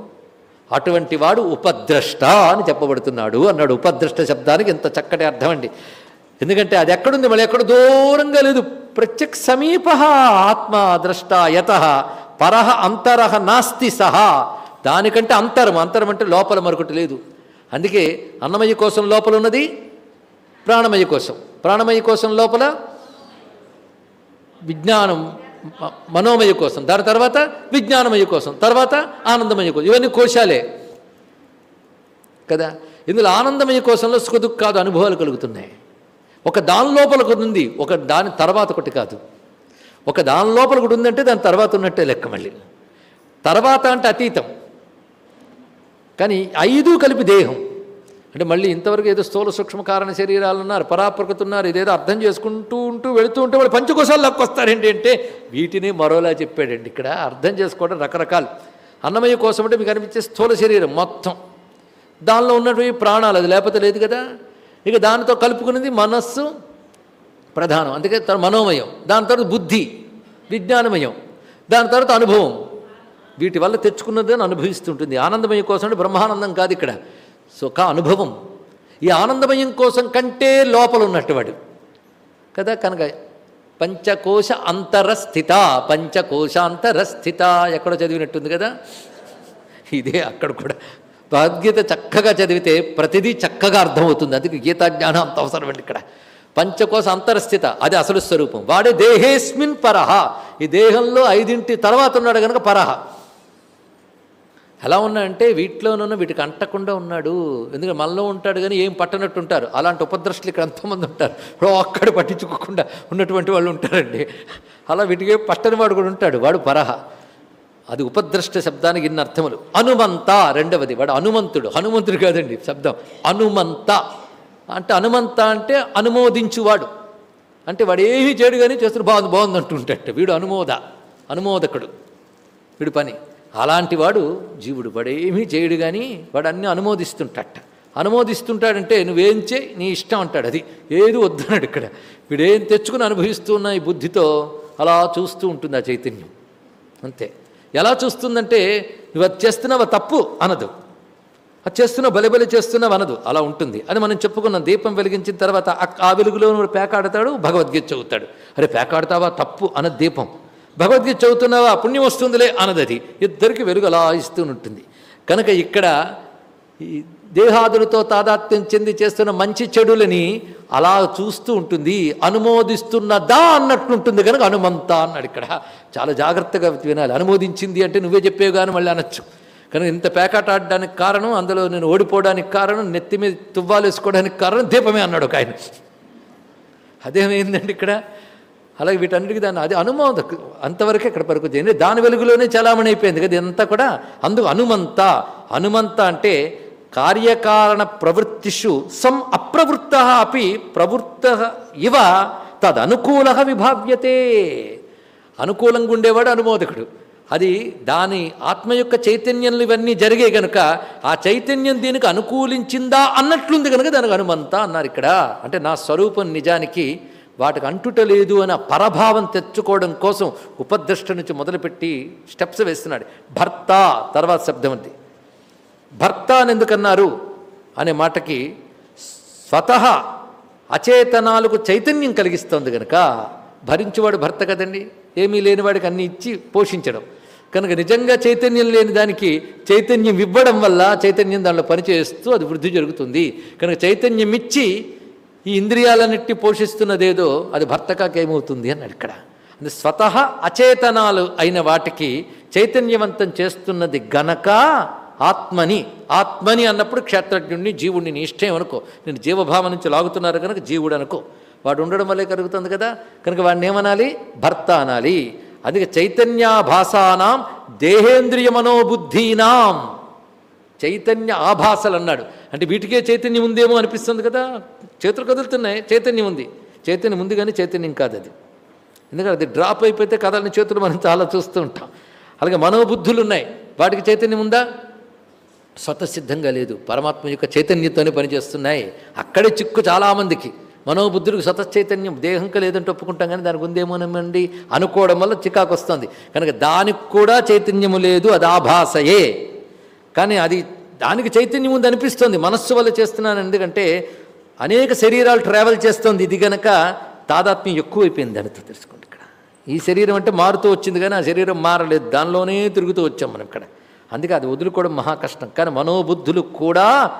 అటువంటి వాడు ఉపద్రష్ట అని చెప్పబడుతున్నాడు అన్నాడు. ఉపద్రష్ట శబ్దానికి ఎంత చక్కటి అర్థం అండి ఎందుకంటే అది ఎక్కడుంది? మళ్ళీ ఎక్కడ దూరంగా లేదు. ప్రత్యక్ సమీప ఆత్మ ద్రష్ట యత పరహ అంతరహ నాస్తి సహా. దానికంటే అంతరం అంతరం అంటే లోపల మరొకటి లేదు. అందుకే అన్నమయ్య కోసం లోపల ఉన్నది ప్రాణమయ కోసం. ప్రాణమయ కోసం లోపల విజ్ఞానం మనోమయ కోసం. దాని తర్వాత విజ్ఞానమయ కోసం. తర్వాత ఆనందమయ కోసం. ఇవన్నీ కోశాలే. కదా? ఇందులో ఆనందమయ కోసంలో సుఖ కాదు అనుభవాలు కలుగుతున్నాయి. ఒక దాని లోపల ఒకటి ఉంది. ఒక దాని తర్వాత ఒకటి కాదు. ఒక దాని లోపల ఒకటి ఉందంటే దాని తర్వాత ఉన్నట్టే లెక్క మళ్ళీ. తర్వాత అంటే అతీతం. కానీ ఐదు కలిపి దేహం. అంటే మళ్ళీ ఇంతవరకు ఏదో స్థూల సూక్ష్మ కారణ శరీరాలు ఉన్నారు పరాప్రకృతి ఉన్నారు ఇదేదో అర్థం చేసుకుంటూ ఉంటూ వెళుతూ ఉంటే వాళ్ళు పంచకోశాలు లక్కొస్తారేంటి అంటే వీటిని మరోలా చెప్పాడండి. ఇక్కడ అర్థం చేసుకోవడం రకరకాలు. అన్నమయ్య కోసం అంటే మీకు అనిపించే స్థూల శరీరం మొత్తం. దానిలో ఉన్నటువంటి ప్రాణాలు అది లేకపోతే లేదు కదా? ఇక దానితో కలుపుకున్నది మనస్సు ప్రధానం. అందుకే తన మనోమయం దాని తర్వాత బుద్ధి విజ్ఞానమయం దాని తర్వాత అనుభవం. వీటి వల్ల తెచ్చుకున్నదని అనుభవిస్తుంటుంది. ఆనందమయం కోసం అంటే బ్రహ్మానందం కాదు ఇక్కడ. సుఖ అనుభవం ఈ ఆనందమయం కోసం కంటే లోపల ఉన్నట్టువాడు కదా కనుక పంచకోశ అంతరస్థిత పంచకోశాంతరస్థిత ఎక్కడో చదివినట్టుంది కదా? ఇదే అక్కడ కూడా. భగవద్గీత చక్కగా చదివితే ప్రతిదీ చక్కగా అర్థమవుతుంది. అందుకే గీతా జ్ఞానం అంత అవసరం అండి ఇక్కడ. పంచకోశ అంతరస్థిత అది అసలు స్వరూపం. వాడే దేహేస్మిన్ పరహ. ఈ దేహంలో ఐదింటి తర్వాత ఉన్నాడు కనుక పరహ. ఎలా ఉన్నాయంటే వీటిలోనూ వీటికి అంటకుండా ఉన్నాడు. ఎందుకంటే మనలో ఉంటాడు కానీ ఏం పట్టనట్టు ఉంటారు. అలాంటి ఉపద్రష్టులు ఇక్కడ ఎంతోమంది ఉంటారు. అక్కడ పట్టించుకోకుండా ఉన్నటువంటి వాళ్ళు ఉంటారండి. అలా వీటికి పట్టని వాడు కూడా ఉంటాడు. వాడు పరహ. అది ఉపద్రష్ట శబ్దానికి ఇన్ని అర్థములు. అనుమంత రెండవది. వాడు హనుమంతుడు. హనుమంతుడు కాదండి శబ్దం. అనుమంత అంటే హనుమంత అంటే అనుమోదించువాడు. అంటే వాడు ఏమీ చేయడు కానీ చేస్తున్న బాగుంది బాగుంది అంటుంటాడు. వీడు అనుమోద అనుమోదకుడు. వీడు పని. అలాంటి వాడు జీవుడు వాడు ఏమీ చేయడు కానీ వాడు అన్నీ అనుమోదిస్తుంటట. అనుమోదిస్తుంటాడంటే నువ్వేం చేయి నీ ఇష్టం అంటాడు అది. ఏది వద్దన్నాడు ఇక్కడ. వీడేం తెచ్చుకుని అనుభవిస్తూ ఉన్న ఈ బుద్ధితో అలా చూస్తూ ఉంటుంది ఆ చైతన్యం. అంతే. ఎలా చూస్తుందంటే నువ్వు అది చేస్తున్నావు తప్పు అనదు. అది చేస్తున్నావు బలి బలి చేస్తున్నావు అనదు. అలా ఉంటుంది. అని మనం చెప్పుకున్నాం దీపం వెలిగించిన తర్వాత ఆ- ఆ వెలుగులో నువ్వు పేకాడతాడు భగవద్గీత చదువుతాడు. అరే పేకాడతావా తప్పు అన్నది దీపం. భగవద్గీత చదువుతున్నావా? పుణ్యం వస్తుందిలే అన్నది. అది ఇద్దరికి వెలుగు అలా ఇస్తూ ఉంటుంది. కనుక ఇక్కడ ఈ దేహాదులతో తాదాత్మ్యం చెంది చేస్తున్న మంచి చెడులని అలా చూస్తూ ఉంటుంది. అనుమోదిస్తున్నదా అన్నట్లుంటుంది కనుక అనుమంత అన్నాడు ఇక్కడ. చాలా జాగ్రత్తగా వినాలి. అనుమోదించింది అంటే నువ్వే చెప్పేవి కానీ మళ్ళీ అనొచ్చు. కనుక ఇంత పేకాట ఆడడానికి కారణం అందులో నేను ఓడిపోవడానికి కారణం నెత్తి మీద తువ్వాలు వేసుకోవడానికి కారణం దీపమే అన్నాడు ఒక ఆయన. అదేమైందండి ఇక్కడ? అలాగే వీటన్నిటికీ దాన్ని అది అనుమోద అంతవరకే ఇక్కడ పరకు చేయండి దాని వెలుగులోనే చలామణి అయిపోయింది కదా ఇదంతా కూడా. అందుకు అనుమంత హనుమంత అంటే కార్యకారణ ప్రవృత్తిషు సం అప్రవృత్త అపి ప్రవృత్త ఇవ తదనుకూల విభావ్యతే. అనుకూలంగా ఉండేవాడు అనుమోదకుడు. అది దాని ఆత్మ యొక్క చైతన్యంలో ఇవన్నీ జరిగే గనుక ఆ చైతన్యం దీనికి అనుకూలించిందా అన్నట్లుంది కనుక దానికి హనుమంత అన్నారు ఇక్కడ. అంటే నా స్వరూపం నిజానికి వాటికి అంటుటలేదు లేదు ఆ పరభావం తెచ్చుకోవడం కోసం ఉపదృష్ట నుంచి మొదలుపెట్టి స్టెప్స్ వేస్తున్నాడు. భర్త తర్వాత శబ్దం ఉంది. భర్త అని ఎందుకన్నారు? అనే మాటకి స్వతహ అచేతనాలకు చైతన్యం కలిగిస్తుంది కనుక భరించేవాడు భర్త కదండి. ఏమీ లేనివాడికి అన్ని ఇచ్చి పోషించడం. కనుక నిజంగా చైతన్యం లేని దానికి చైతన్యం ఇవ్వడం వల్ల చైతన్యం దానిలో పనిచేస్తూ అది వృద్ధి జరుగుతుంది. కనుక చైతన్యం ఇచ్చి ఈ ఇంద్రియాలన్నిటి పోషిస్తున్నదేదో అది భర్తకాకేమవుతుంది అని అన్నాడు ఇక్కడ అంటే స్వతహ అచేతనాలు అయిన వాటికి చైతన్యవంతం చేస్తున్నది గనక ఆత్మని. ఆత్మని అన్నప్పుడు క్షేత్రజ్ఞుడిని జీవుడిని నీ ఇష్టం అనుకో నేను జీవభావం నుంచి లాగుతున్నారు కనుక జీవుడు అనుకో. వాడు ఉండడం వల్లే కలుగుతుంది కదా. కనుక వాడిని ఏమనాలి? భర్త అనాలి. అందుకే చైతన్యాభాసానాం దేహేంద్రియ మనోబుద్ధీనాం చైతన్య ఆభాసలు అన్నాడు అంటే వీటికే చైతన్యం ఉందేమో అనిపిస్తుంది కదా. చేతులు కదులుతున్నాయి చైతన్యం ఉంది. చైతన్యం ఉంది కానీ చైతన్యం కాదు అది ఎందుకంటే అది డ్రాప్ అయిపోతే కదలని చేతులు మనం చాలా చూస్తూ ఉంటాం. అలాగే మనోబుద్ధులు ఉన్నాయి. వాటికి చైతన్యం ఉందా? స్వతసిద్ధంగా లేదు. పరమాత్మ యొక్క చైతన్యంతోనే పనిచేస్తున్నాయి. అక్కడే చిక్కు చాలామందికి. మనోబుద్ధులకు స్వత చైతన్యం దేహంక లేదంటే ఒప్పుకుంటాం కానీ దానికి ఉందేమోనమండి అనుకోవడం వల్ల చికాకు వస్తుంది. కనుక దానికి కూడా చైతన్యము లేదు అది ఆభాసయే కానీ అది దానికి చైతన్యం ఉంది అనిపిస్తుంది మనస్సు వల్ల చేస్తున్నాను ఎందుకంటే అనేక శరీరాలు ట్రావెల్ చేస్తుంది. ఇది గనక తాదాత్మ్యం ఎక్కువైపోయింది దానితో తెలుసుకోండి ఇక్కడ. ఈ శరీరం అంటే మారుతూ వచ్చింది కానీ ఆ శరీరం మారలేదు. దానిలోనే తిరుగుతూ వచ్చాం మనం ఇక్కడ. అందుకే అది వదులుకోవడం మహా కష్టం. కానీ మనోబుద్ధులు కూడా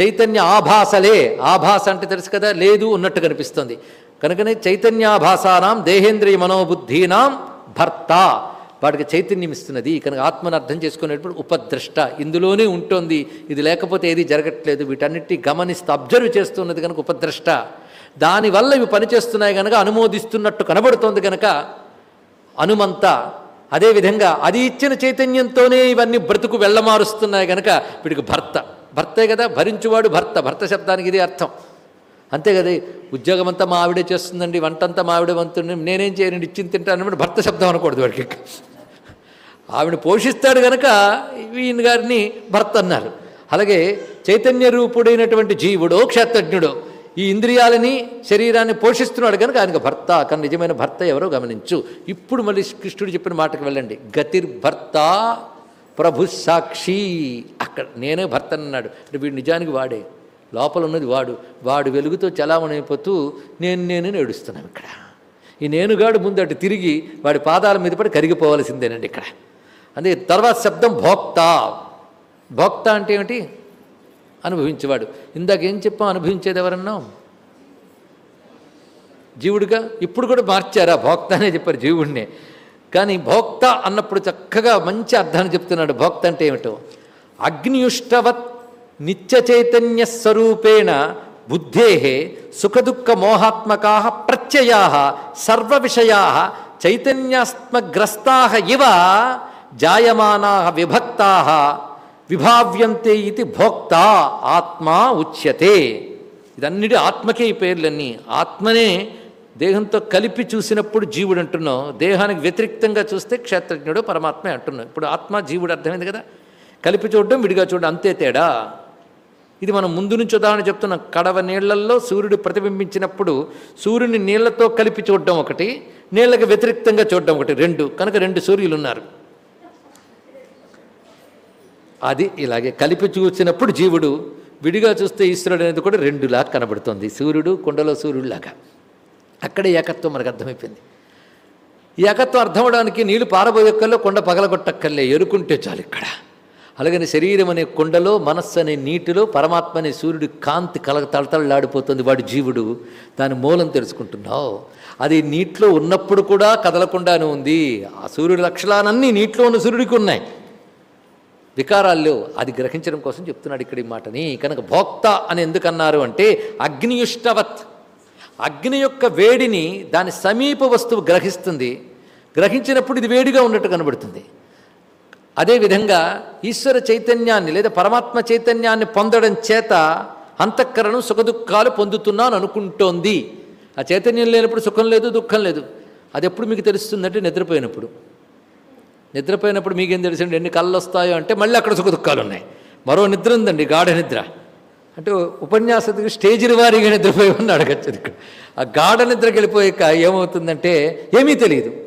చైతన్య ఆభాసలే. ఆభాస అంటే తెలుసు కదా లేదు ఉన్నట్టు కనిపిస్తుంది. కనుకనే చైతన్యాభాసానాం దేహేంద్రియ మనోబుద్ధీనాం భర్త. వాడికి చైతన్యం ఇస్తున్నది. కనుక ఆత్మను అర్థం చేసుకునేటప్పుడు ఉపద్రష్ట ఇందులోనే ఉంటుంది. ఇది లేకపోతే ఏది జరగట్లేదు. వీటన్నిటి గమనిస్తూ అబ్జర్వ్ చేస్తున్నది కనుక ఉపద్రష్ట. దానివల్ల ఇవి పనిచేస్తున్నాయి కనుక అనుమోదిస్తున్నట్టు కనబడుతోంది కనుక అనుమంత. అదేవిధంగా అది ఇచ్చిన చైతన్యంతోనే ఇవన్నీ బ్రతుకు వెళ్ళమారుస్తున్నాయి కనుక వీడికి భర్త. భర్తే కదా భరించువాడు భర్త. భర్త శబ్దానికి ఇది అర్థం. అంతే కదా ఉద్యోగం అంతా మా ఆవిడే చేస్తుందండి వంట అంతా మా ఆవిడే నేనేం చేయను ఇచ్చింది తింటాను భర్త శబ్దం అనకూడదు వాడికి. ఆవిడ పోషిస్తాడు గనక ఈయన గారిని భర్త అన్నారు. అలాగే చైతన్య రూపుడైనటువంటి జీవుడో క్షేత్రజ్ఞుడో ఈ ఇంద్రియాలని శరీరాన్ని పోషిస్తున్నాడు కనుక ఆయనకు భర్త కానీ నిజమైన భర్త ఎవరో గమనించు. ఇప్పుడు మళ్ళీ కృష్ణుడు చెప్పిన మాటకు వెళ్ళండి. గతిర్భర్త ప్రభు సాక్షి. అక్కడ నేనే భర్త అన్నాడు. అంటే వీడు నిజానికి వాడే. లోపల ఉన్నది వాడు. వాడు వెలుగుతో చలామణైపోతూ నేను నేను ఏడుస్తున్నాను ఇక్కడ. ఈ నేనుగాడు ముందు అటు తిరిగి వాడి పాదాల మీద పడి కరిగిపోవలసిందేనండి ఇక్కడ. అందుకే తర్వాత శబ్దం భోక్త. భోక్త అంటే ఏమిటి? అనుభవించేవాడు. ఇందాక ఏం చెప్పాం? అనుభవించేది ఎవరన్నా? జీవుడిగా? ఇప్పుడు కూడా మార్చారా? భోక్త అనే చెప్పారు జీవుడినే. కానీ భోక్త అన్నప్పుడు చక్కగా మంచి అర్థాన్ని చెప్తున్నాడు. భోక్త అంటే ఏమిటో? అగ్నియుష్టవత్ నిత్య చైతన్య స్వరూపేణ బుద్ధే సుఖదుఃఖ మోహాత్మకా ప్రత్యయా సర్వ విషయా చైతన్యాత్మగ్రస్తా ఇవ జాయమానా విభక్తా విభావ్యంతే ఇది భోక్త ఆత్మా ఉచ్యతే ఇదన్నిటి ఆత్మకే ఈ పేర్లన్నీ. ఆత్మనే దేహంతో కలిపి చూసినప్పుడు జీవుడు అంటున్నాం దేహానికి వ్యతిరిక్తంగా చూస్తే క్షేత్రజ్ఞుడు పరమాత్మే అంటున్నాం ఇప్పుడు ఆత్మ జీవుడు అర్థమైంది కదా? కలిపి చూడడం విడిగా చూడడం అంతే తేడా. ఇది మనం ముందు నుంచి ఉదాహరణ చెప్తున్నాం. కడవ నీళ్ళల్లో సూర్యుడు ప్రతిబింబించినప్పుడు సూర్యుని నీళ్ళతో కలిపి చూడడం ఒకటి నీళ్ళకి వ్యతిరిక్తంగా చూడడం ఒకటి రెండు. కనుక రెండు సూర్యులు ఉన్నారు అది ఇలాగే కలిపి చూసినప్పుడు జీవుడు విడిగా చూస్తే ఈశ్వరుడు అనేది కూడా రెండులా కనబడుతుంది. సూర్యుడు కుండలో సూర్యుడిలాగా. అక్కడే ఏకత్వం మనకు అర్థమైపోయింది. ఏకత్వం అర్థమవడానికి నీళ్ళు పారబోయక్కర్లో కొండ పగలగొట్టక్కర్లే ఎరుకుంటే చాలు ఇక్కడ. అలాగని శరీరం అనే కుండలో మనస్సు అనే నీటిలో పరమాత్మ అనే సూర్యుడి కాంతి కల తళతళలాడిపోతుంది వాడు జీవుడు. దాని మూలం తెలుసుకుంటున్నావు. అది నీటిలో ఉన్నప్పుడు కూడా కదలకుండానే ఉంది. ఆ సూర్యుడి లక్షలానన్నీ నీటిలో ఉన్న సూర్యుడికి ఉన్నాయి. వికారాల్లో అది గ్రహించడం కోసం చెప్తున్నాడు ఇక్కడ ఈ మాటని. కనుక భోక్త అని ఎందుకన్నారు అంటే అగ్నియుష్టవత్. అగ్ని యొక్క వేడిని దాని సమీప వస్తువు గ్రహిస్తుంది. గ్రహించినప్పుడు ఇది వేడిగా ఉన్నట్టు కనబడుతుంది. అదేవిధంగా ఈశ్వర చైతన్యాన్ని లేదా పరమాత్మ చైతన్యాన్ని పొందడం చేత అంతఃకరణం సుఖదుఖాలు పొందుతున్నాను అనుకుంటోంది. ఆ చైతన్యం లేనప్పుడు సుఖం లేదు దుఃఖం లేదు. అది ఎప్పుడు మీకు తెలుస్తుందంటే నిద్రపోయినప్పుడు. నిద్రపోయినప్పుడు మీకేం తెలిసిండి ఎన్ని కళ్ళు వస్తాయో అంటే మళ్ళీ అక్కడ సుఖ దుఃఖాలు ఉన్నాయి మరో నిద్ర ఉందండి గాఢ నిద్ర. అంటే ఉపన్యాసకుడికి స్టేజీల వారీగా నిద్రపోయి ఉన్న అడగచ్చు ఇక్కడ. ఆ గాఢ నిద్రకి వెళ్ళిపోయాక ఏమవుతుందంటే ఏమీ తెలియదు.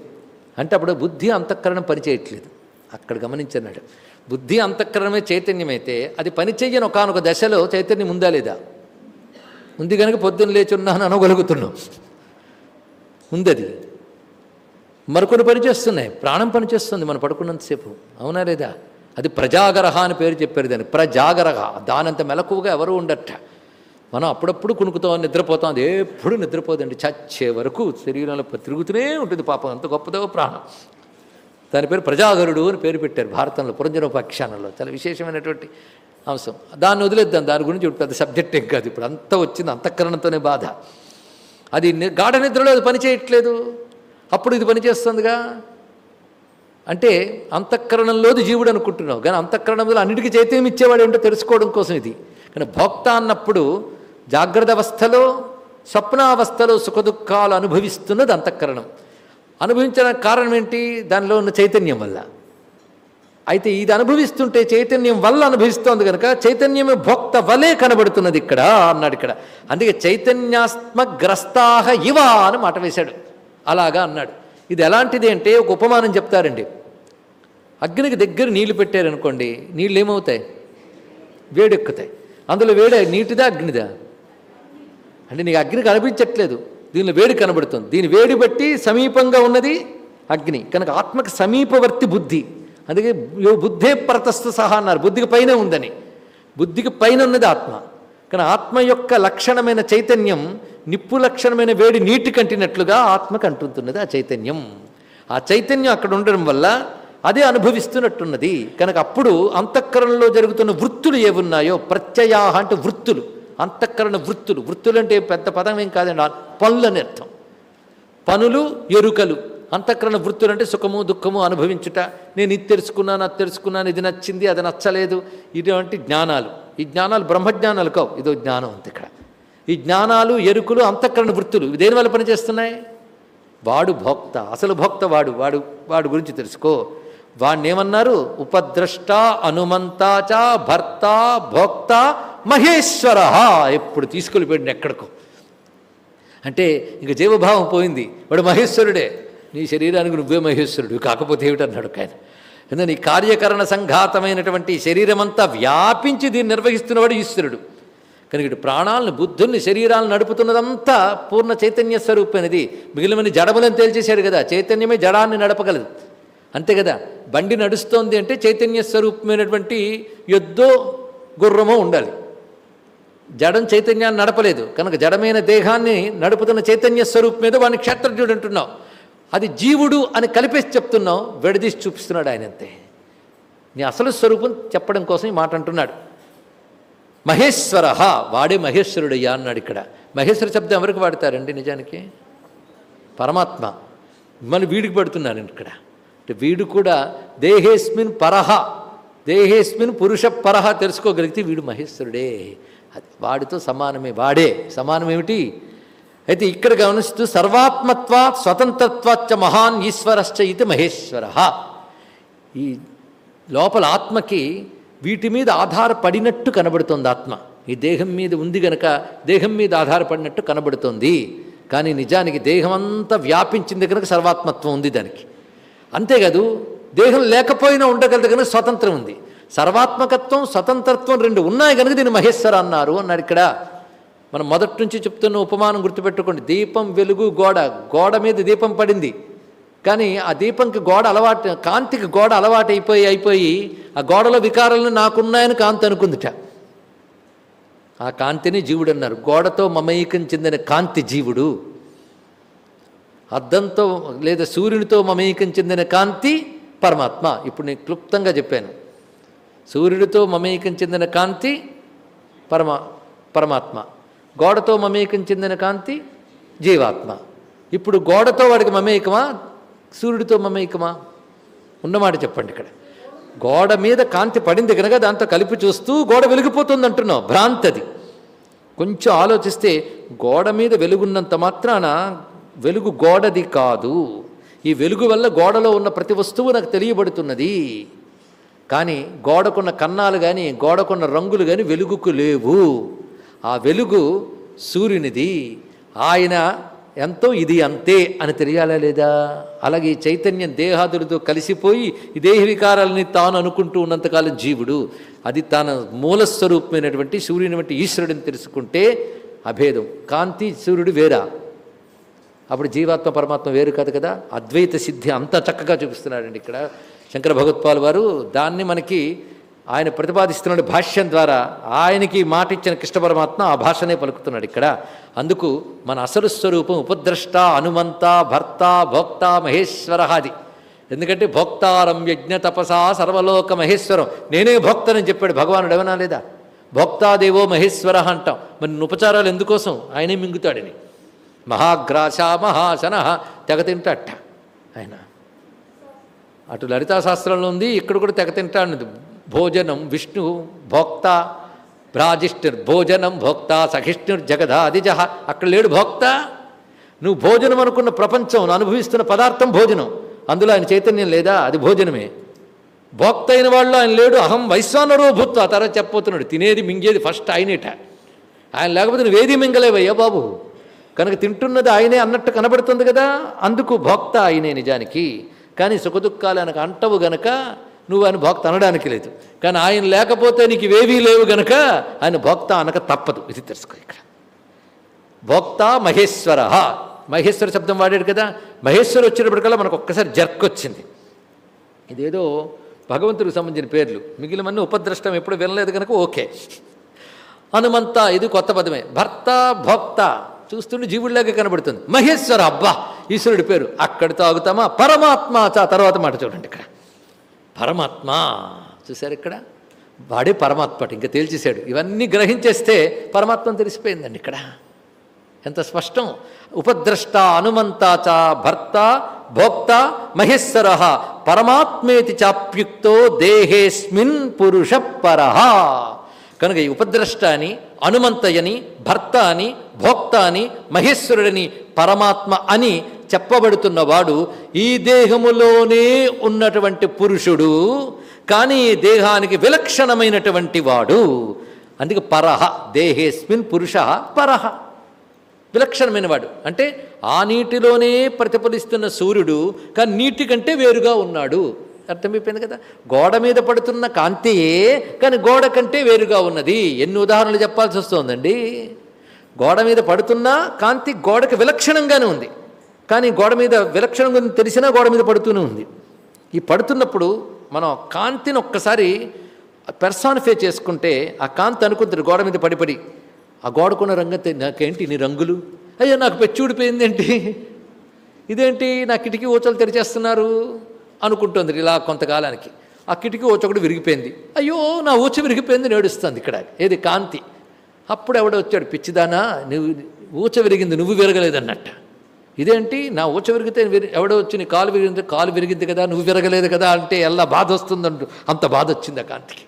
అంటే అప్పుడు బుద్ధి అంతఃకరణం పనిచేయట్లేదు అక్కడ గమనించన్నాడు. బుద్ధి అంతఃకరణమే చైతన్యమైతే అది పనిచేయని ఒకనొక దశలో చైతన్యం ఉందా లేదా? ఉంది కనుక పొద్దున్న లేచి ఉన్నాను అనగలుగుతున్నాం. ఉంది అది మరికొన్ని పనిచేస్తున్నాయి ప్రాణం పనిచేస్తుంది మనం పడుకున్నంతసేపు అవునా లేదా? అది ప్రజాగరహ అని పేరు చెప్పారు దాన్ని. ప్రజాగరహ. దానంత మెలకువగా ఎవరు ఉండట మనం అప్పుడప్పుడు కునుకుతాం నిద్రపోతాం. అది ఎప్పుడు నిద్రపోదండి. చచ్చే వరకు శరీరంలో తిరుగుతూనే ఉంటుంది పాపం. అంత గొప్పదో ప్రాణం. దాని పేరు ప్రజాగరుడు అని పేరు పెట్టారు భారతంలో పురంజనోపాఖ్యానంలో చాలా విశేషమైనటువంటి అంశం. దాన్ని వదిలేద్దాం. దాని గురించి పెద్ద సబ్జెక్ట్ ఏం కాదు. ఇప్పుడు అంతా వచ్చింది అంతఃకరణతోనే బాధ. అది గాఢ నిద్రలో అది పని చేయట్లేదు. అప్పుడు ఇది పనిచేస్తుందిగా? అంటే అంతఃకరణంలోది జీవుడు అనుకుంటున్నావు. కానీ అంతఃకరణంలో అన్నిటికీ చైతన్యం ఇచ్చేవాడు ఏంటో తెలుసుకోవడం కోసం ఇది. కానీ భోక్త అన్నప్పుడు జాగ్రత్త అవస్థలో స్వప్నావస్థలో సుఖదుఖాలు అనుభవిస్తున్నది అంతఃకరణం. అనుభవించడానికి కారణం ఏంటి? దానిలో ఉన్న చైతన్యం వల్ల. అయితే ఇది అనుభవిస్తుంటే చైతన్యం వల్ల అనుభవిస్తోంది కనుక చైతన్యమే భోక్త వలే కనబడుతున్నది ఇక్కడ అన్నాడు ఇక్కడ. అందుకే చైతన్యాత్మగ్రస్తాహ ఇవ అని మాట వేశాడు. అలాగా అన్నాడు. ఇది ఎలాంటిది అంటే ఒక ఉపమానం చెప్తారండి. అగ్నికి దగ్గర నీళ్ళు పెట్టారనుకోండి నీళ్ళు ఏమవుతాయి? వేడెక్కుతాయి. అందులో వేడే నీటిదా అగ్నిదా? అంటే నీకు అగ్ని కనిపించట్లేదు. దీనిలో వేడి కనబడుతుంది. దీని వేడి బట్టి సమీపంగా ఉన్నది అగ్ని. కనుక ఆత్మకు సమీపవర్తి బుద్ధి. అందుకే బుద్ధే పరతస్థ సహా అన్నారు. బుద్ధికి పైన ఉందని. బుద్ధికి పైన ఉన్నది ఆత్మ. కానీ ఆత్మ యొక్క లక్షణమైన చైతన్యం నిప్పు లక్షణమైన వేడి నీటి కంటినట్లుగా ఆత్మకు అంటుతున్నది ఆ చైతన్యం. ఆ చైతన్యం అక్కడ ఉండడం వల్ల అదే అనుభవిస్తున్నట్టున్నది. కనుక అప్పుడు అంతఃకరణలో జరుగుతున్న వృత్తులు ఏవున్నాయో ప్రత్యయాహ అంటే వృత్తులు. అంతఃకరణ వృత్తులు. వృత్తులు అంటే పెద్ద పదం ఏం కాదండి ఆ పనులు అని అర్థం. పనులు ఎరుకలు. అంతఃకరణ వృత్తులు అంటే సుఖము దుఃఖము అనుభవించుట. నేను ఇది తెలుసుకున్నాను అది తెలుసుకున్నాను ఇది నచ్చింది అది నచ్చలేదు. ఇటువంటి జ్ఞానాలు. ఈ జ్ఞానాలు బ్రహ్మజ్ఞానాలు కావు. ఇదో జ్ఞానం అంత ఇక్కడ. ఈ జ్ఞానాలు ఎరుకులు అంతఃకరణ వృత్తులు దేని వల్ల పనిచేస్తున్నాయి? వాడు భోక్త అసలు భోక్త వాడు వాడు వాడు గురించి తెలుసుకో. వాడిని ఏమన్నారు ఉపద్రష్ట అనుమంతాచ భర్త భోక్త మహేశ్వర. ఎప్పుడు తీసుకెళ్ళిపోయాడు ఎక్కడికో. అంటే ఇంక జీవభావం పోయింది. వాడు మహేశ్వరుడే. నీ శరీరానికి నువ్వే మహేశ్వరుడు. కాకపోతే ఏమిటన్నాడు ఆయన? ఎందుకంటే నీ కార్యకరణ సంఘాతమైనటువంటి శరీరమంతా వ్యాపించి దీన్ని నిర్వహిస్తున్నవాడు ఈశ్వరుడు. కనుక ఇటు ప్రాణాలను బుద్ధుల్ని శరీరాలను నడుపుతున్నదంతా పూర్ణ చైతన్య స్వరూపమైనది. మిగిలిన జడములను తేల్చేశాడు కదా చైతన్యమే జడాన్ని నడపగలదు. అంతే కదా బండి నడుస్తోంది అంటే చైతన్య స్వరూపమైనటువంటి ఎద్దో గుర్రమో ఉండాలి. జడం చైతన్యాన్ని నడపలేదు. కనుక జడమైన దేహాన్ని నడుపుతున్న చైతన్య స్వరూపం మీద వాడిని క్షేత్రజ్ఞుడు అంటున్నావు. అది జీవుడు అని కలిపేసి చెప్తున్నావు విడదీసి చూపిస్తున్నాడు ఆయన అంతే నీ అసలు స్వరూపం చెప్పడం కోసం ఈ మాట అంటున్నాడు. మహేశ్వర వాడే మహేశ్వరుడయ్యా అన్నాడు ఇక్కడ. మహేశ్వర శబ్దం ఎవరికి వాడతారండి నిజానికి? పరమాత్మ. మళ్ళీ వీడికి పెడుతున్నాను ఇక్కడ. అంటే వీడు కూడా దేహేస్మిన్ పరహ దేహేస్మిన్ పురుష పరహ తెలుసుకోగలిగితే వీడు మహేశ్వరుడే. అది వాడితో సమానమే వాడే. సమానం ఏమిటి అయితే ఇక్కడ గమనిస్తూ సర్వాత్మత్వ స్వతంత్రత్వాచ మహాన్ ఈశ్వరశ్చ ఇది మహేశ్వర. ఈ లోపల ఆత్మకి వీటి మీద ఆధారపడినట్టు కనబడుతోంది ఆత్మ. ఈ దేహం మీద ఉంది గనక దేహం మీద ఆధారపడినట్టు కనబడుతోంది. కానీ నిజానికి దేహం అంతా వ్యాపించింది కనుక సర్వాత్మత్వం ఉంది దానికి. అంతేకాదు దేహం లేకపోయినా ఉండగలదు కనుక స్వతంత్రం ఉంది. సర్వాత్మకత్వం స్వతంత్రత్వం రెండు ఉన్నాయి కనుక దీన్ని మహేశ్వర అన్నారు అన్నాడు ఇక్కడ మనం మొదటి నుంచి చెప్తున్న ఉపమానం గుర్తుపెట్టుకోండి. దీపం వెలుగు గోడ. గోడ మీద దీపం పడింది. కానీ ఆ దీపంకి గోడ అలవాటు కాంతికి గోడ అలవాటు అయిపోయి అయిపోయి ఆ గోడలో వికారాలను నాకున్నాయని కాంతి అనుకుందిట. ఆ కాంతిని జీవుడు అన్నారు. గోడతో మమేకం చెందిన కాంతి జీవుడు అద్దంతో లేదా సూర్యునితో మమేకం చెందిన కాంతి పరమాత్మ. ఇప్పుడు నేను క్లుప్తంగా చెప్పాను. సూర్యుడితో మమేకం చెందిన కాంతి పరమా పరమాత్మ. గోడతో మమేకం చెందిన కాంతి జీవాత్మ. ఇప్పుడు గోడతో వాడికి మమేకమా? సూర్యుడితో మమేకమా? ఉన్నమాట చెప్పండి ఇక్కడ. గోడ మీద కాంతి పడింది కనుక దాంతో కలిపి చూస్తూ గోడ వెలిగిపోతుంది అంటున్నావు భ్రాంతది. కొంచెం ఆలోచిస్తే గోడ మీద వెలుగున్నంత మాత్రాన వెలుగు గోడది కాదు. ఈ వెలుగు వల్ల గోడలో ఉన్న ప్రతి వస్తువు నాకు తెలియబడుతున్నది. కానీ గోడకున్న కన్నాలు కానీ గోడకున్న రంగులు కానీ వెలుగుకు లేవు. ఆ వెలుగు సూర్యునిది. ఆయన ఎంతో ఇది అంతే అని తెలియాలా లేదా? అలాగే ఈ చైతన్యం దేహాదులతో కలిసిపోయి ఈ దేహ వికారాలని తాను అనుకుంటూ ఉన్నంతకాలం జీవుడు. అది తన మూలస్వరూపమైనటువంటి సూర్యుని వంటి ఈశ్వరుడిని తెలుసుకుంటే అభేదం. కాంతి సూర్యుడు వేరా? అప్పుడు జీవాత్మ పరమాత్మ వేరు కాదు కదా? అద్వైత సిద్ధి అంత చక్కగా చూపిస్తున్నాడండి ఇక్కడ. శంకర భగవత్పాల్ వారు దాన్ని మనకి ఆయన ప్రతిపాదిస్తున్నాడు భాష్యం ద్వారా ఆయనకి మాట ఇచ్చిన కృష్ణ పరమాత్మ ఆ భాషనే పలుకుతున్నాడు ఇక్కడ. అందుకు మన అసలు స్వరూపం ఉపద్రష్ట హనుమంత భర్త భోక్త మహేశ్వర అది ఎందుకంటే భోక్తారం యజ్ఞ తపసా సర్వలోక మహేశ్వరం. నేనే భోక్తనని చెప్పాడు భగవానుడు ఏమన్నా లేదా? భోక్తాదేవో మహేశ్వర అంటాం. మరి ఉపచారాలు ఎందుకోసం? ఆయనే మింగుతాడని. మహాగ్రాస మహాశన తెగ తింటాట ఆయన. అటు లలితా శాస్త్రంలో ఉంది ఇక్కడ కూడా తెగ తింటాడు. భోజనం విష్ణు భోక్త రాజిష్ఠుర్ భోజనం భోక్త సహిష్ణుర్ జగదాదిజ అక్కడ లేడు భోక్త? నువ్వు భోజనం అనుకున్న ప్రపంచం అనుభవిస్తున్న పదార్థం భోజనం. అందులో ఆయన చైతన్యం లేదా? అది భోజనమే. భోక్త అయిన వాళ్ళు ఆయన లేడు అహం వైశ్వానరో భూత్వ ఆ తర్వాత చెప్పబోతున్నాడు. తినేది మింగేది ఫస్ట్ ఆయనేట. ఆయన లేకపోతే నువ్వేది మింగలేవయ్యా బాబు? కనుక తింటున్నది ఆయనే అన్నట్టు కనబడుతుంది కదా? అందుకు భోక్త ఆయనే నిజానికి. కానీ సుఖదుఖాలు అనక అంటవు గనక నువ్వు ఆయన భోక్త అనడానికి లేదు. కానీ ఆయన లేకపోతే నీకు ఇవేవీ లేవు గనక ఆయన భోక్త అనక తప్పదు. ఇది తెలుసుకో ఇక్కడ. భోక్త మహేశ్వర. మహేశ్వర శబ్దం వాడాడు కదా. మహేశ్వర వచ్చినప్పటికల్లా మనకు ఒక్కసారి జర్క్ వచ్చింది. ఇదేదో భగవంతుడికి సంబంధించిన పేర్లు. మిగిలిన ఉపద్రష్టం. ఎప్పుడు వినలేదు కనుక ఓకే. హనుమంత ఇది కొత్త పదమే. భర్త భోక్త. చూస్తుంటే జీవుడిలాగా కనబడుతుంది. మహేశ్వర అబ్బా! ఈశ్వరుడి పేరు. అక్కడితో ఆగుతామా పరమాత్మ చా తర్వాత మాట చూడండి ఇక్కడ. పరమాత్మ. చూశారు ఇక్కడ? వాడే పరమాత్మ ఇంకా తేల్చేశాడు. ఇవన్నీ గ్రహించేస్తే పరమాత్మ తెలిసిపోయిందండి ఇక్కడ. ఎంత స్పష్టం. ఉపద్రష్ట హనుమంత చ భర్త భోక్త మహేశ్వర పరమాత్మేతి చాప్యుక్తో దేహేస్మిన్ పురుష పరః. కనుక ఈ ఉపద్రష్ట అని హనుమంతయని భర్త అని భోక్త అని మహేశ్వరుడని పరమాత్మ అని చెప్పబడుతున్నవాడు ఈ దేహములోనే ఉన్నటువంటి పురుషుడు కానీ ఈ దేహానికి విలక్షణమైనటువంటి వాడు. అందుకే పరహ దేహేస్మిన్ పురుష పరహ. విలక్షణమైన వాడు. అంటే ఆ నీటిలోనే ప్రతిఫలిస్తున్న సూర్యుడు కానీ నీటి కంటే వేరుగా ఉన్నాడు. అర్థమైపోయింది కదా? గోడ మీద పడుతున్న కాంతియే కానీ గోడ కంటే వేరుగా ఉన్నది. ఎన్ని ఉదాహరణలు చెప్పాల్సి వస్తుందండి? గోడ మీద పడుతున్న కాంతి గోడకి విలక్షణంగానే ఉంది. కానీ గోడ మీద విలక్షణంగా తెలిసినా గోడ మీద పడుతూనే ఉంది. ఈ పడుతున్నప్పుడు మనం కాంతిని ఒక్కసారి పెర్సానిఫై చేసుకుంటే ఆ కాంతి అనుకుంటారు గోడ మీద పడిపడి ఆ గోడకున్న రంగు నాకేంటి నీ రంగులు? అయ్యో నాకు పెచ్చుడిపోయింది ఏంటి? ఇదేంటి? నా కిటికీ ఊచలు తెరిచేస్తున్నారు అనుకుంటుంది ఇలా కొంతకాలానికి. ఆ కిటికీ ఊచ ఒకటి విరిగిపోయింది. అయ్యో నా ఊచ విరిగిపోయింది నేడుస్తుంది ఇక్కడ. ఏది కాంతి? అప్పుడు ఎవడో వచ్చాడు పిచ్చిదానా నువ్వు ఊచ విరిగింది నువ్వు విరగలేదన్నట్టు. ఇదేంటి? నా ఊచ విరిగితే ఎవడో వచ్చి నీ కాలు విరిగింది కాలు విరిగింది కదా నువ్వు విరగలేదు కదా అంటే ఎలా బాధ వస్తుందంటూ. అంత బాధ వచ్చింది ఆ కాంతికి.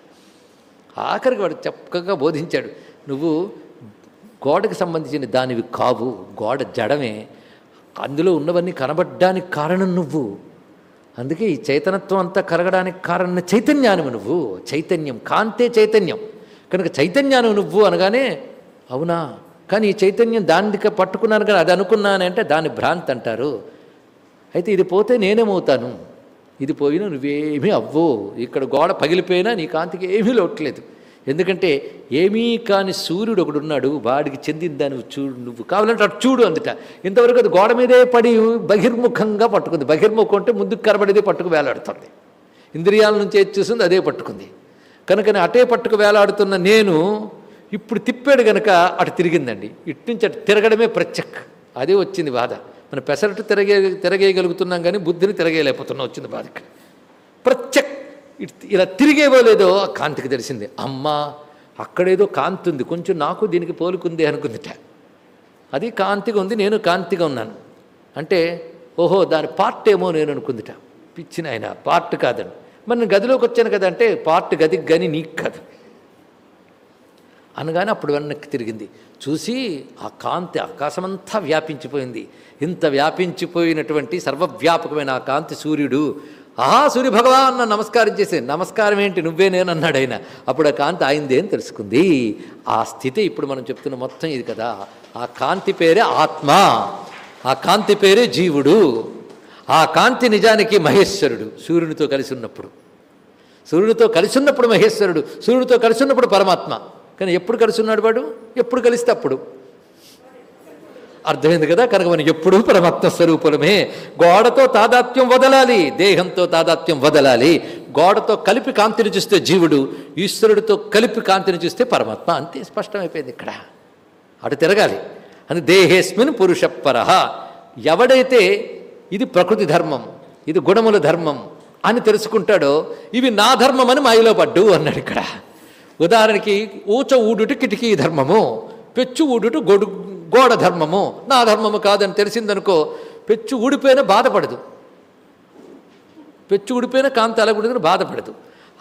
ఆఖరికి వాడు చక్కగా బోధించాడు నువ్వు గోడకి సంబంధించిన దానివి కావు గోడ జడమే అందులో ఉన్నవన్నీ కనబడ్డానికి కారణం నువ్వు. అందుకే ఈ చైతన్యత్వం అంతా కరగడానికి కారణం చైతన్యానము నువ్వు. చైతన్యం కాంతే చైతన్యం. కనుక చైతన్యానం నువ్వు అనగానే అవునా? కానీ ఈ చైతన్యం దానికి పట్టుకున్నాను కానీ అది అనుకున్నానంటే దాని దాన్ని భ్రాంతి అంటారు. అయితే ఇది పోతే నేనేమవుతాను? ఇది పోయినా నువ్వేమీ అవ్వు. ఇక్కడ గోడ పగిలిపోయినా నీ కాంతికి ఏమీ లోట్లేదు. ఎందుకంటే ఏమీ కాని సూర్యుడు ఒకడు ఉన్నాడు వాడికి చెందిందా నువ్వు చూడు నువ్వు. కావాలంటే అటు చూడు అందుట. ఇంతవరకు అది గోడ మీదే పడి బహిర్ముఖంగా పట్టుకుంది. బహిర్ముఖం అంటే ముందుకు కనబడేదే పట్టుకు వేలాడుతుంది. ఇంద్రియాల నుంచి ఏది చూసింది అదే పట్టుకుంది. కనుకనే అటే పట్టుకు వేలాడుతున్న నేను ఇప్పుడు తిప్పాడు గనక అటు తిరిగిందండి. ఇటు నుంచి అటు తిరగడమే ప్రత్యక్ అదే వచ్చింది బాధ. మన పెసరట్టు తిరగే తిరగేయగలుగుతున్నాం కానీ బుద్ధిని తిరగేయలేకపోతున్నాం వచ్చింది బాధ ప్రత్యక్ ఇట్- ఇలా తిరిగేవోలేదో ఆ కాంతికి తెలిసింది. అమ్మా అక్కడేదో కాంతి ఉంది. కొంచెం నాకు దీనికి పోలుకుంది అనుకుందిట. అది కాంతిగా ఉంది నేను కాంతిగా ఉన్నాను. అంటే ఓహో దాని పార్ట్ ఏమో నేను అనుకుందిట. పిచ్చిన ఆయన పార్ట్ కాదండి. మరి నేను గదిలోకి వచ్చాను కదా అంటే పార్ట్ గదికి కానీ నీకు కాదు. అనగానే అప్పుడు వెనక్కి తిరిగింది. చూసి ఆ కాంతి ఆకాశమంతా వ్యాపించిపోయింది. ఇంత వ్యాపించిపోయినటువంటి సర్వవ్యాపకమైన ఆ కాంతి సూర్యుడు ఆహా సూర్య భగవాన్ నమస్కారం చేసే నమస్కారం ఏంటి? నువ్వే నేను అన్నాడు ఆయన. అప్పుడు ఆ కాంతి ఆయిందే అని తెలుసుకుంది. ఆ స్థితి ఇప్పుడు మనం చెప్తున్న మొత్తం ఇది కదా. ఆ కాంతి పేరే ఆత్మ. ఆ కాంతి పేరే జీవుడు. ఆ కాంతి నిజానికి మహేశ్వరుడు సూర్యునితో కలిసి ఉన్నప్పుడు. సూర్యుడితో కలిసి ఉన్నప్పుడు మహేశ్వరుడు సూర్యుడితో కలిసి ఉన్నప్పుడు పరమాత్మ. కానీ ఎప్పుడు కలుసున్నాడు వాడు? ఎప్పుడు కలిస్తే అప్పుడు? అర్థమైంది కదా కనుక మనం ఎప్పుడూ పరమాత్మ స్వరూపులమే. గోడతో తాదాత్మ్యం వదలాలి దేహంతో తాదాత్మ్యం వదలాలి. గోడతో కలిపి కాంతిని చూస్తే జీవుడు ఈశ్వరుడితో కలిపి కాంతిని చూస్తే పరమాత్మ. అంతే స్పష్టమైపోయింది ఇక్కడ. అటు తిరగాలి. అని దేహేస్మిన్ పురుషపర ఎవడైతే ఇది ప్రకృతి ధర్మం ఇది గుణముల ధర్మం అని తెలుసుకుంటాడో ఇవి నా ధర్మం అని మాయలో పడ్డు అన్నాడు ఇక్కడ. ఉదాహరణకి ఊచ ఊడుట కిటికీ ధర్మము పెచ్చు ఊడుట గొడు గోడ ధర్మము నా ధర్మము కాదని తెలిసిందనుకో పెచ్చు ఊడిపోయినా బాధపడదు. పెచ్చు ఊడిపోయిన కాంతి అలగుడిన బాధపడదు.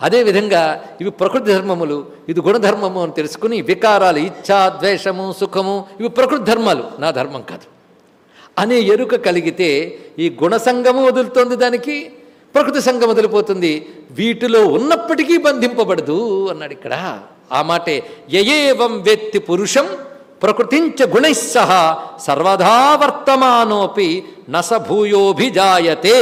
అదేవిధంగా ఇవి ప్రకృతి ధర్మములు ఇది గుణధర్మము అని తెలుసుకుని వికారాలు ఇచ్ఛా ద్వేషము సుఖము ఇవి ప్రకృతి ధర్మాలు నా ధర్మం కాదు. అనే ఎరుక కలిగితే ఈ గుణసంగము వదులుతోంది దానికి ప్రకృతి సంఘం వదిలిపోతుంది. వీటిలో ఉన్నప్పటికీ బంధింపబడదు అన్నాడు ఇక్కడ. ఆ మాటే యయేవం వేత్తి పురుషం ప్రకృతించ గుణైస్సహ సర్వదా వర్తమానోపి నసభూయోభిజాయతే.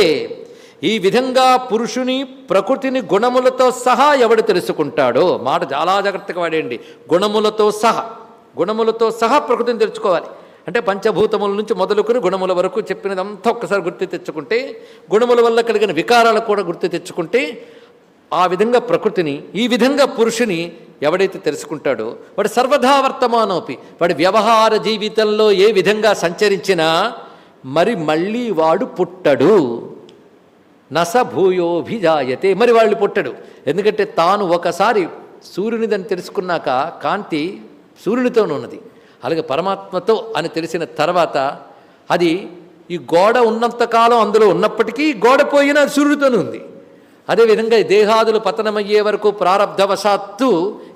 ఈ విధంగా పురుషుని ప్రకృతిని గుణములతో సహా ఎవడు తెలుసుకుంటాడో? మాట చాలా జాగ్రత్తగా వాడేయండి గుణములతో సహా. గుణములతో సహా ప్రకృతిని తెలుసుకోవాలి. అంటే పంచభూతముల నుంచి మొదలుకొని గుణముల వరకు చెప్పినదంతా ఒక్కసారి గుర్తు తెచ్చుకుంటే గుణముల వల్ల కలిగిన వికారాలు కూడా గుర్తు తెచ్చుకుంటే ఆ విధంగా ప్రకృతిని ఈ విధంగా పురుషుని ఎవడైతే తెలుసుకుంటాడో వాడు సర్వదా వర్తమానోపి వాడి వ్యవహార జీవితంలో ఏ విధంగా సంచరించినా మరి మళ్ళీ వాడు పుట్టడు. నస భూయోభిజాయతే మరి వాళ్ళు పుట్టడు. ఎందుకంటే తాను ఒకసారి సూర్యునిదని తెలుసుకున్నాక కాంతి సూర్యునితోనే ఉన్నది అలాగే పరమాత్మతో అని తెలిసిన తర్వాత అది ఈ గోడ ఉన్నంతకాలం అందులో ఉన్నప్పటికీ గోడ పోయినా అది సూర్యుడితోనే ఉంది. అదేవిధంగా ఈ దేహాదులు పతనమయ్యే వరకు ప్రారబ్ధవశాత్తు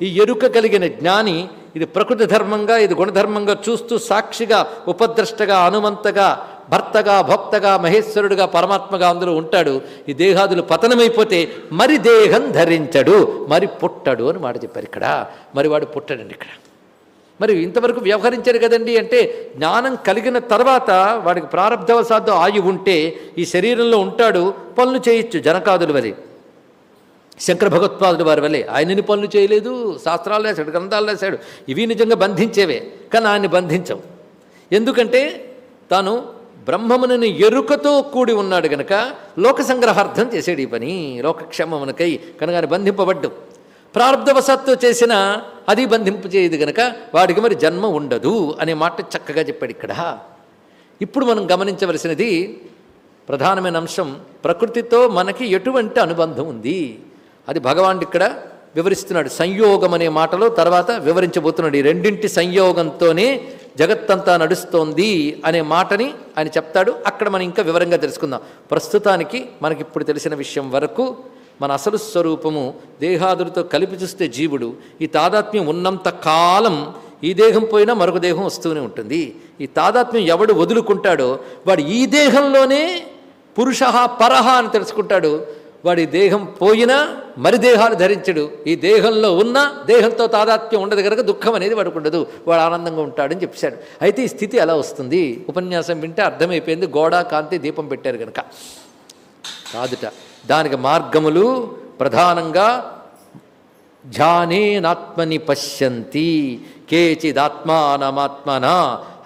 ఈ ఎరుక కలిగిన జ్ఞాని ఇది ప్రకృతి ధర్మంగా ఇది గుణధర్మంగా చూస్తూ సాక్షిగా ఉపద్రష్టగా అనుమంతగా భర్తగా భక్తగా మహేశ్వరుడుగా పరమాత్మగా అందులో ఉంటాడు. ఈ దేహాదులు పతనమైపోతే మరి దేహం ధరించడు మరి పుట్టడు అని మాట చెప్పారు ఇక్కడ. మరి వాడు పుట్టడండి ఇక్కడ. మరి ఇంతవరకు వ్యవహరించారు కదండి అంటే జ్ఞానం కలిగిన తర్వాత వాడికి ప్రారంధవశాత్తు ఆయు ఉంటే ఈ శరీరంలో ఉంటాడు పనులు చేయొచ్చు జనకాదుల వలె. శంకర భగవత్పాదుల వారి వల్లే ఆయనని పనులు చేయలేదు శాస్త్రాలు రాశాడు గ్రంథాలు రాశాడు. ఇవి నిజంగా బంధించేవే కానీ ఆయన్ని బంధించవు ఎందుకంటే తాను బ్రహ్మమునని ఎరుకతో కూడి ఉన్నాడు గనక లోక సంగ్రహార్థం చేసాడు ఈ పని లోకక్షేమమునకై కనుక ఆయన బంధింపబడ్డు. ప్రారంధవశాత్తు చేసిన అది బంధింపజేయదు గనక వాడికి మరి జన్మ ఉండదు అనే మాట చక్కగా చెప్పాడు ఇక్కడ. ఇప్పుడు మనం గమనించవలసినది ప్రధానమైన అంశం. ప్రకృతితో మనకి ఎటువంటి అనుబంధం ఉంది? అది భగవానుడు ఇక్కడ వివరిస్తున్నాడు. సంయోగం అనే మాటలో తర్వాత వివరించబోతున్నాడు. ఈ రెండింటి సంయోగంతోనే జగత్తంతా నడుస్తోంది అనే మాటని ఆయన చెప్తాడు. అక్కడ మనం ఇంకా వివరంగా తెలుసుకుందాం. ప్రస్తుతానికి మనకిప్పుడు తెలిసిన విషయం వరకు మన అసలు స్వరూపము దేహాదులతో కలిపి చూస్తే జీవుడు ఈ తాదాత్మ్యం ఉన్నంత కాలం ఈ దేహం పోయినా మరొక దేహం వస్తూనే ఉంటుంది. ఈ తాదాత్మ్యం ఎవడు వదులుకుంటాడో వాడు ఈ దేహంలోనే పురుష పరహ అని తెలుసుకుంటాడు. వాడి దేహం పోయినా మరి దేహాలు ధరించడు. ఈ దేహంలో ఉన్న దేహంతో తాదాత్మ్యం ఉండదు కనుక దుఃఖం అనేది వాడికి ఉండదు. వాడు ఆనందంగా ఉంటాడని చెప్పాడు అయితే ఈ స్థితి ఎలా వస్తుంది? ఉపన్యాసం వింటే అర్థమైపోయింది. గోడ కాంతి దీపం పెట్టారు కనుక కాదుట. దానికి మార్గములు ప్రధానంగా ధ్యానేనాత్మని పశ్యంతి కేచిదాత్మానమాత్మన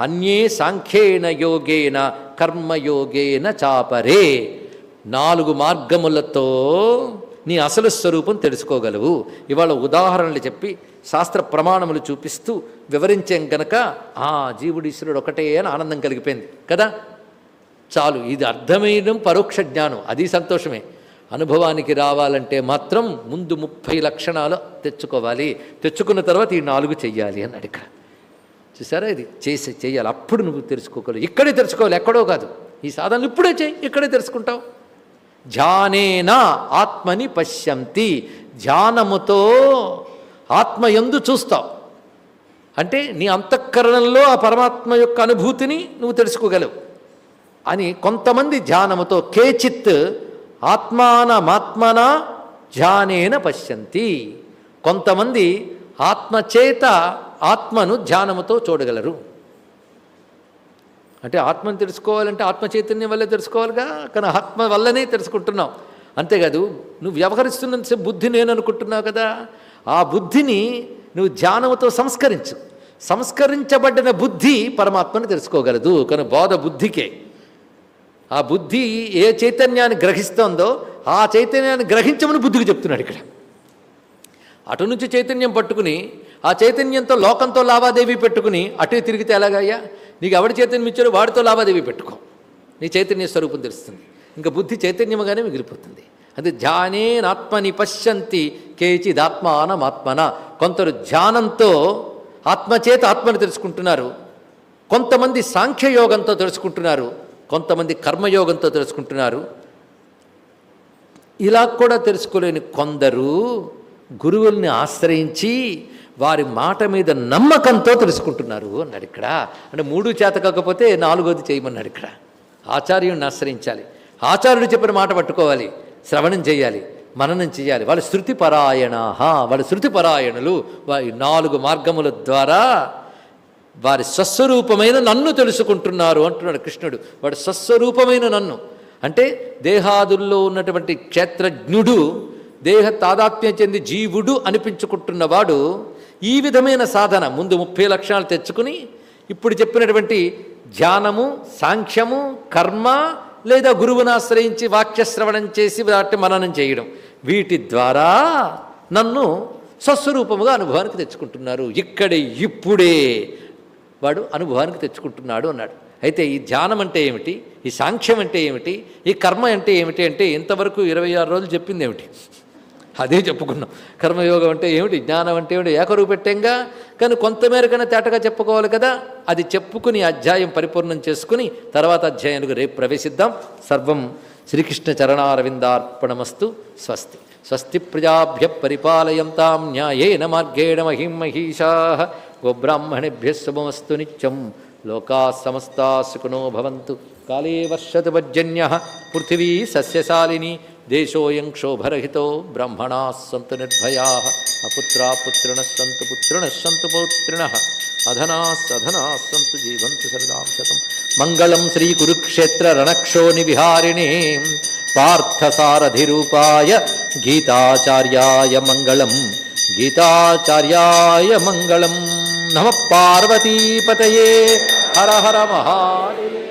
అన్యే సాంఖ్యేన యోగేన కర్మయోగేన చాపరే. నాలుగు మార్గములతో నీ అసలు స్వరూపం తెలుసుకోగలవు. ఇవాళ ఉదాహరణలు చెప్పి శాస్త్ర ప్రమాణములు చూపిస్తూ వివరించాం గనక ఆ జీవుడు ఈశ్వరుడు ఒకటే అని ఆనందం కలిగిపోయింది కదా? చాలు ఇది అర్థమైన పరోక్ష జ్ఞానం అది సంతోషమే. అనుభవానికి రావాలంటే మాత్రం ముందు ముప్పై లక్షణాలు తెచ్చుకోవాలి. తెచ్చుకున్న తర్వాత ఈ నాలుగు చెయ్యాలి అన్నాడు ఇక్కడ. చూసారా ఇది? చేసి చేయాలి. అప్పుడు నువ్వు తెలుసుకోగలవు. ఇక్కడే తెలుసుకోవాలి. ఎక్కడో కాదు. ఈ సాధనలు ఇప్పుడే చేయి. ఇక్కడే తెలుసుకుంటావు. ధ్యానేనా ఆత్మని పశ్యంతి. ధ్యానముతో ఆత్మ ఎందు చూస్తావు. అంటే నీ అంతఃకరణంలో ఆ పరమాత్మ యొక్క అనుభూతిని నువ్వు తెలుసుకోగలవు. అని కొంతమంది ధ్యానముతో కేచిత్ ఆత్మానమాత్మన ధ్యానేన పశ్యంతి. కొంతమంది ఆత్మచేత ఆత్మను ధ్యానముతో చూడగలరు. అంటే ఆత్మను తెలుసుకోవాలంటే ఆత్మ చైతన్యం వల్లే తెలుసుకోవాలిగా కానీ ఆత్మ వల్లనే తెలుసుకుంటున్నావు అంతేకాదు నువ్వు వ్యవహరిస్తున్నంత బుద్ధి నేను అనుకుంటున్నావు కదా ఆ బుద్ధిని నువ్వు ధ్యానముతో సంస్కరించు. సంస్కరించబడిన బుద్ధి పరమాత్మను తెలుసుకోగలదు. కానీ బోధ బుద్ధికే. ఆ బుద్ధి ఏ చైతన్యాన్ని గ్రహిస్తోందో ఆ చైతన్యాన్ని గ్రహించమని బుద్ధికి చెప్తున్నాడు ఇక్కడ. అటు నుంచి చైతన్యం పట్టుకుని ఆ చైతన్యంతో లోకంతో లావాదేవీ పెట్టుకుని అటే తిరిగితే ఎలాగయ్యా? నీకు ఎవడి చైతన్యం ఇచ్చారో వాడితో లావాదేవీ పెట్టుకో. నీ చైతన్య స్వరూపం తెలుస్తుంది. ఇంకా బుద్ధి చైతన్యముగానే మిగిలిపోతుంది. అది ధ్యానేనాత్మని పశ్యంతి కేచిదాత్మానమాత్మన. కొందరు ధ్యానంతో ఆత్మచేత ఆత్మని తెలుసుకుంటున్నారు. కొంతమంది సాంఖ్యయోగంతో తెలుసుకుంటున్నారు. కొంతమంది కర్మయోగంతో తెలుసుకుంటున్నారు. ఇలా కూడా తెలుసుకోలేని కొందరు గురువుల్ని ఆశ్రయించి వారి మాట మీద నమ్మకంతో తెలుసుకుంటున్నారు అన్నాడు ఇక్కడ. అంటే మూడు చేత కాకపోతే నాలుగోది చేయమన్నాడు ఇక్కడ. ఆచార్యుడిని ఆశ్రయించాలి. ఆచార్యుడు చెప్పిన మాట పట్టుకోవాలి. శ్రవణం చేయాలి. మననం చేయాలి. వాళ్ళు శృతిపరాయణ వాళ్ళ వాళ్ళు వారి నాలుగు మార్గముల ద్వారా వారి స్వస్వరూపమైన నన్ను తెలుసుకుంటున్నారు అంటున్నాడు కృష్ణుడు. వాడు స్వస్వరూపమైన నన్ను. అంటే దేహాదుల్లో ఉన్నటువంటి క్షేత్రజ్ఞుడు దేహ తాదాత్మ్యం చెంది జీవుడు అనిపించుకుంటున్నవాడు ఈ విధమైన సాధన ముందు ముప్పై లక్షణాలు తెచ్చుకుని ఇప్పుడు చెప్పినటువంటి ధ్యానము సాంఖ్యము కర్మ లేదా గురువును ఆశ్రయించి వాక్యశ్రవణం చేసి వాటి మననం చేయడం. వీటి ద్వారా నన్ను స్వస్వరూపముగా అనుభవానికి తెచ్చుకుంటున్నారు. ఇక్కడే ఇప్పుడే వాడు అనుభవానికి తెచ్చుకుంటున్నాడు అన్నాడు. అయితే ఈ ధ్యానం అంటే ఏమిటి? ఈ సాంఖ్యం అంటే ఏమిటి? ఈ కర్మ అంటే ఏమిటి? అంటే ఇంతవరకు ఇరవై ఆరు రోజులు చెప్పింది ఏమిటి? అదే చెప్పుకున్నాం. కర్మయోగం అంటే ఏమిటి? జ్ఞానం అంటే ఏమిటి? ఏకరువు పెట్టంగా కానీ కొంతమేరకైనా తేటగా చెప్పుకోవాలి కదా? అది చెప్పుకుని అధ్యాయం పరిపూర్ణం చేసుకుని తర్వాత అధ్యాయానికి రేపు ప్రవేశిద్దాం. సర్వం శ్రీకృష్ణ చరణారవిందార్పణమస్తు. స్వస్తి. స్వస్తి ప్రజాభ్య పరిపాలయంతాం న్యాయేన మార్గేణ మహిం మహిషా. గోబ్రాహ్మణేభ్య శుభమస్తు నిత్యం. లోకా సమస్తా సుఖనో భవంతు. కాళే వర్షతు పర్జన్య పృథివీ సస్యశాలిని. దేశోయం క్షోభరహితో బ్రహ్మణా సంతు నిర్భయా. అపుత్రా పుత్రిణ సంతు పుత్రిణ సంతు పౌత్రిణ. అధనా సధనా సంతు జీవంతు సరదాం శతం. మంగళం శ్రీ కురుక్షేత్ర రణక్షోణి విహారిణి. పార్థసారథిరూపాయ గీతాచార్యాయ మంగళం. గీతాచార్యాయ మంగళం. नमः पार्वतीपतये। हर हर महादेव।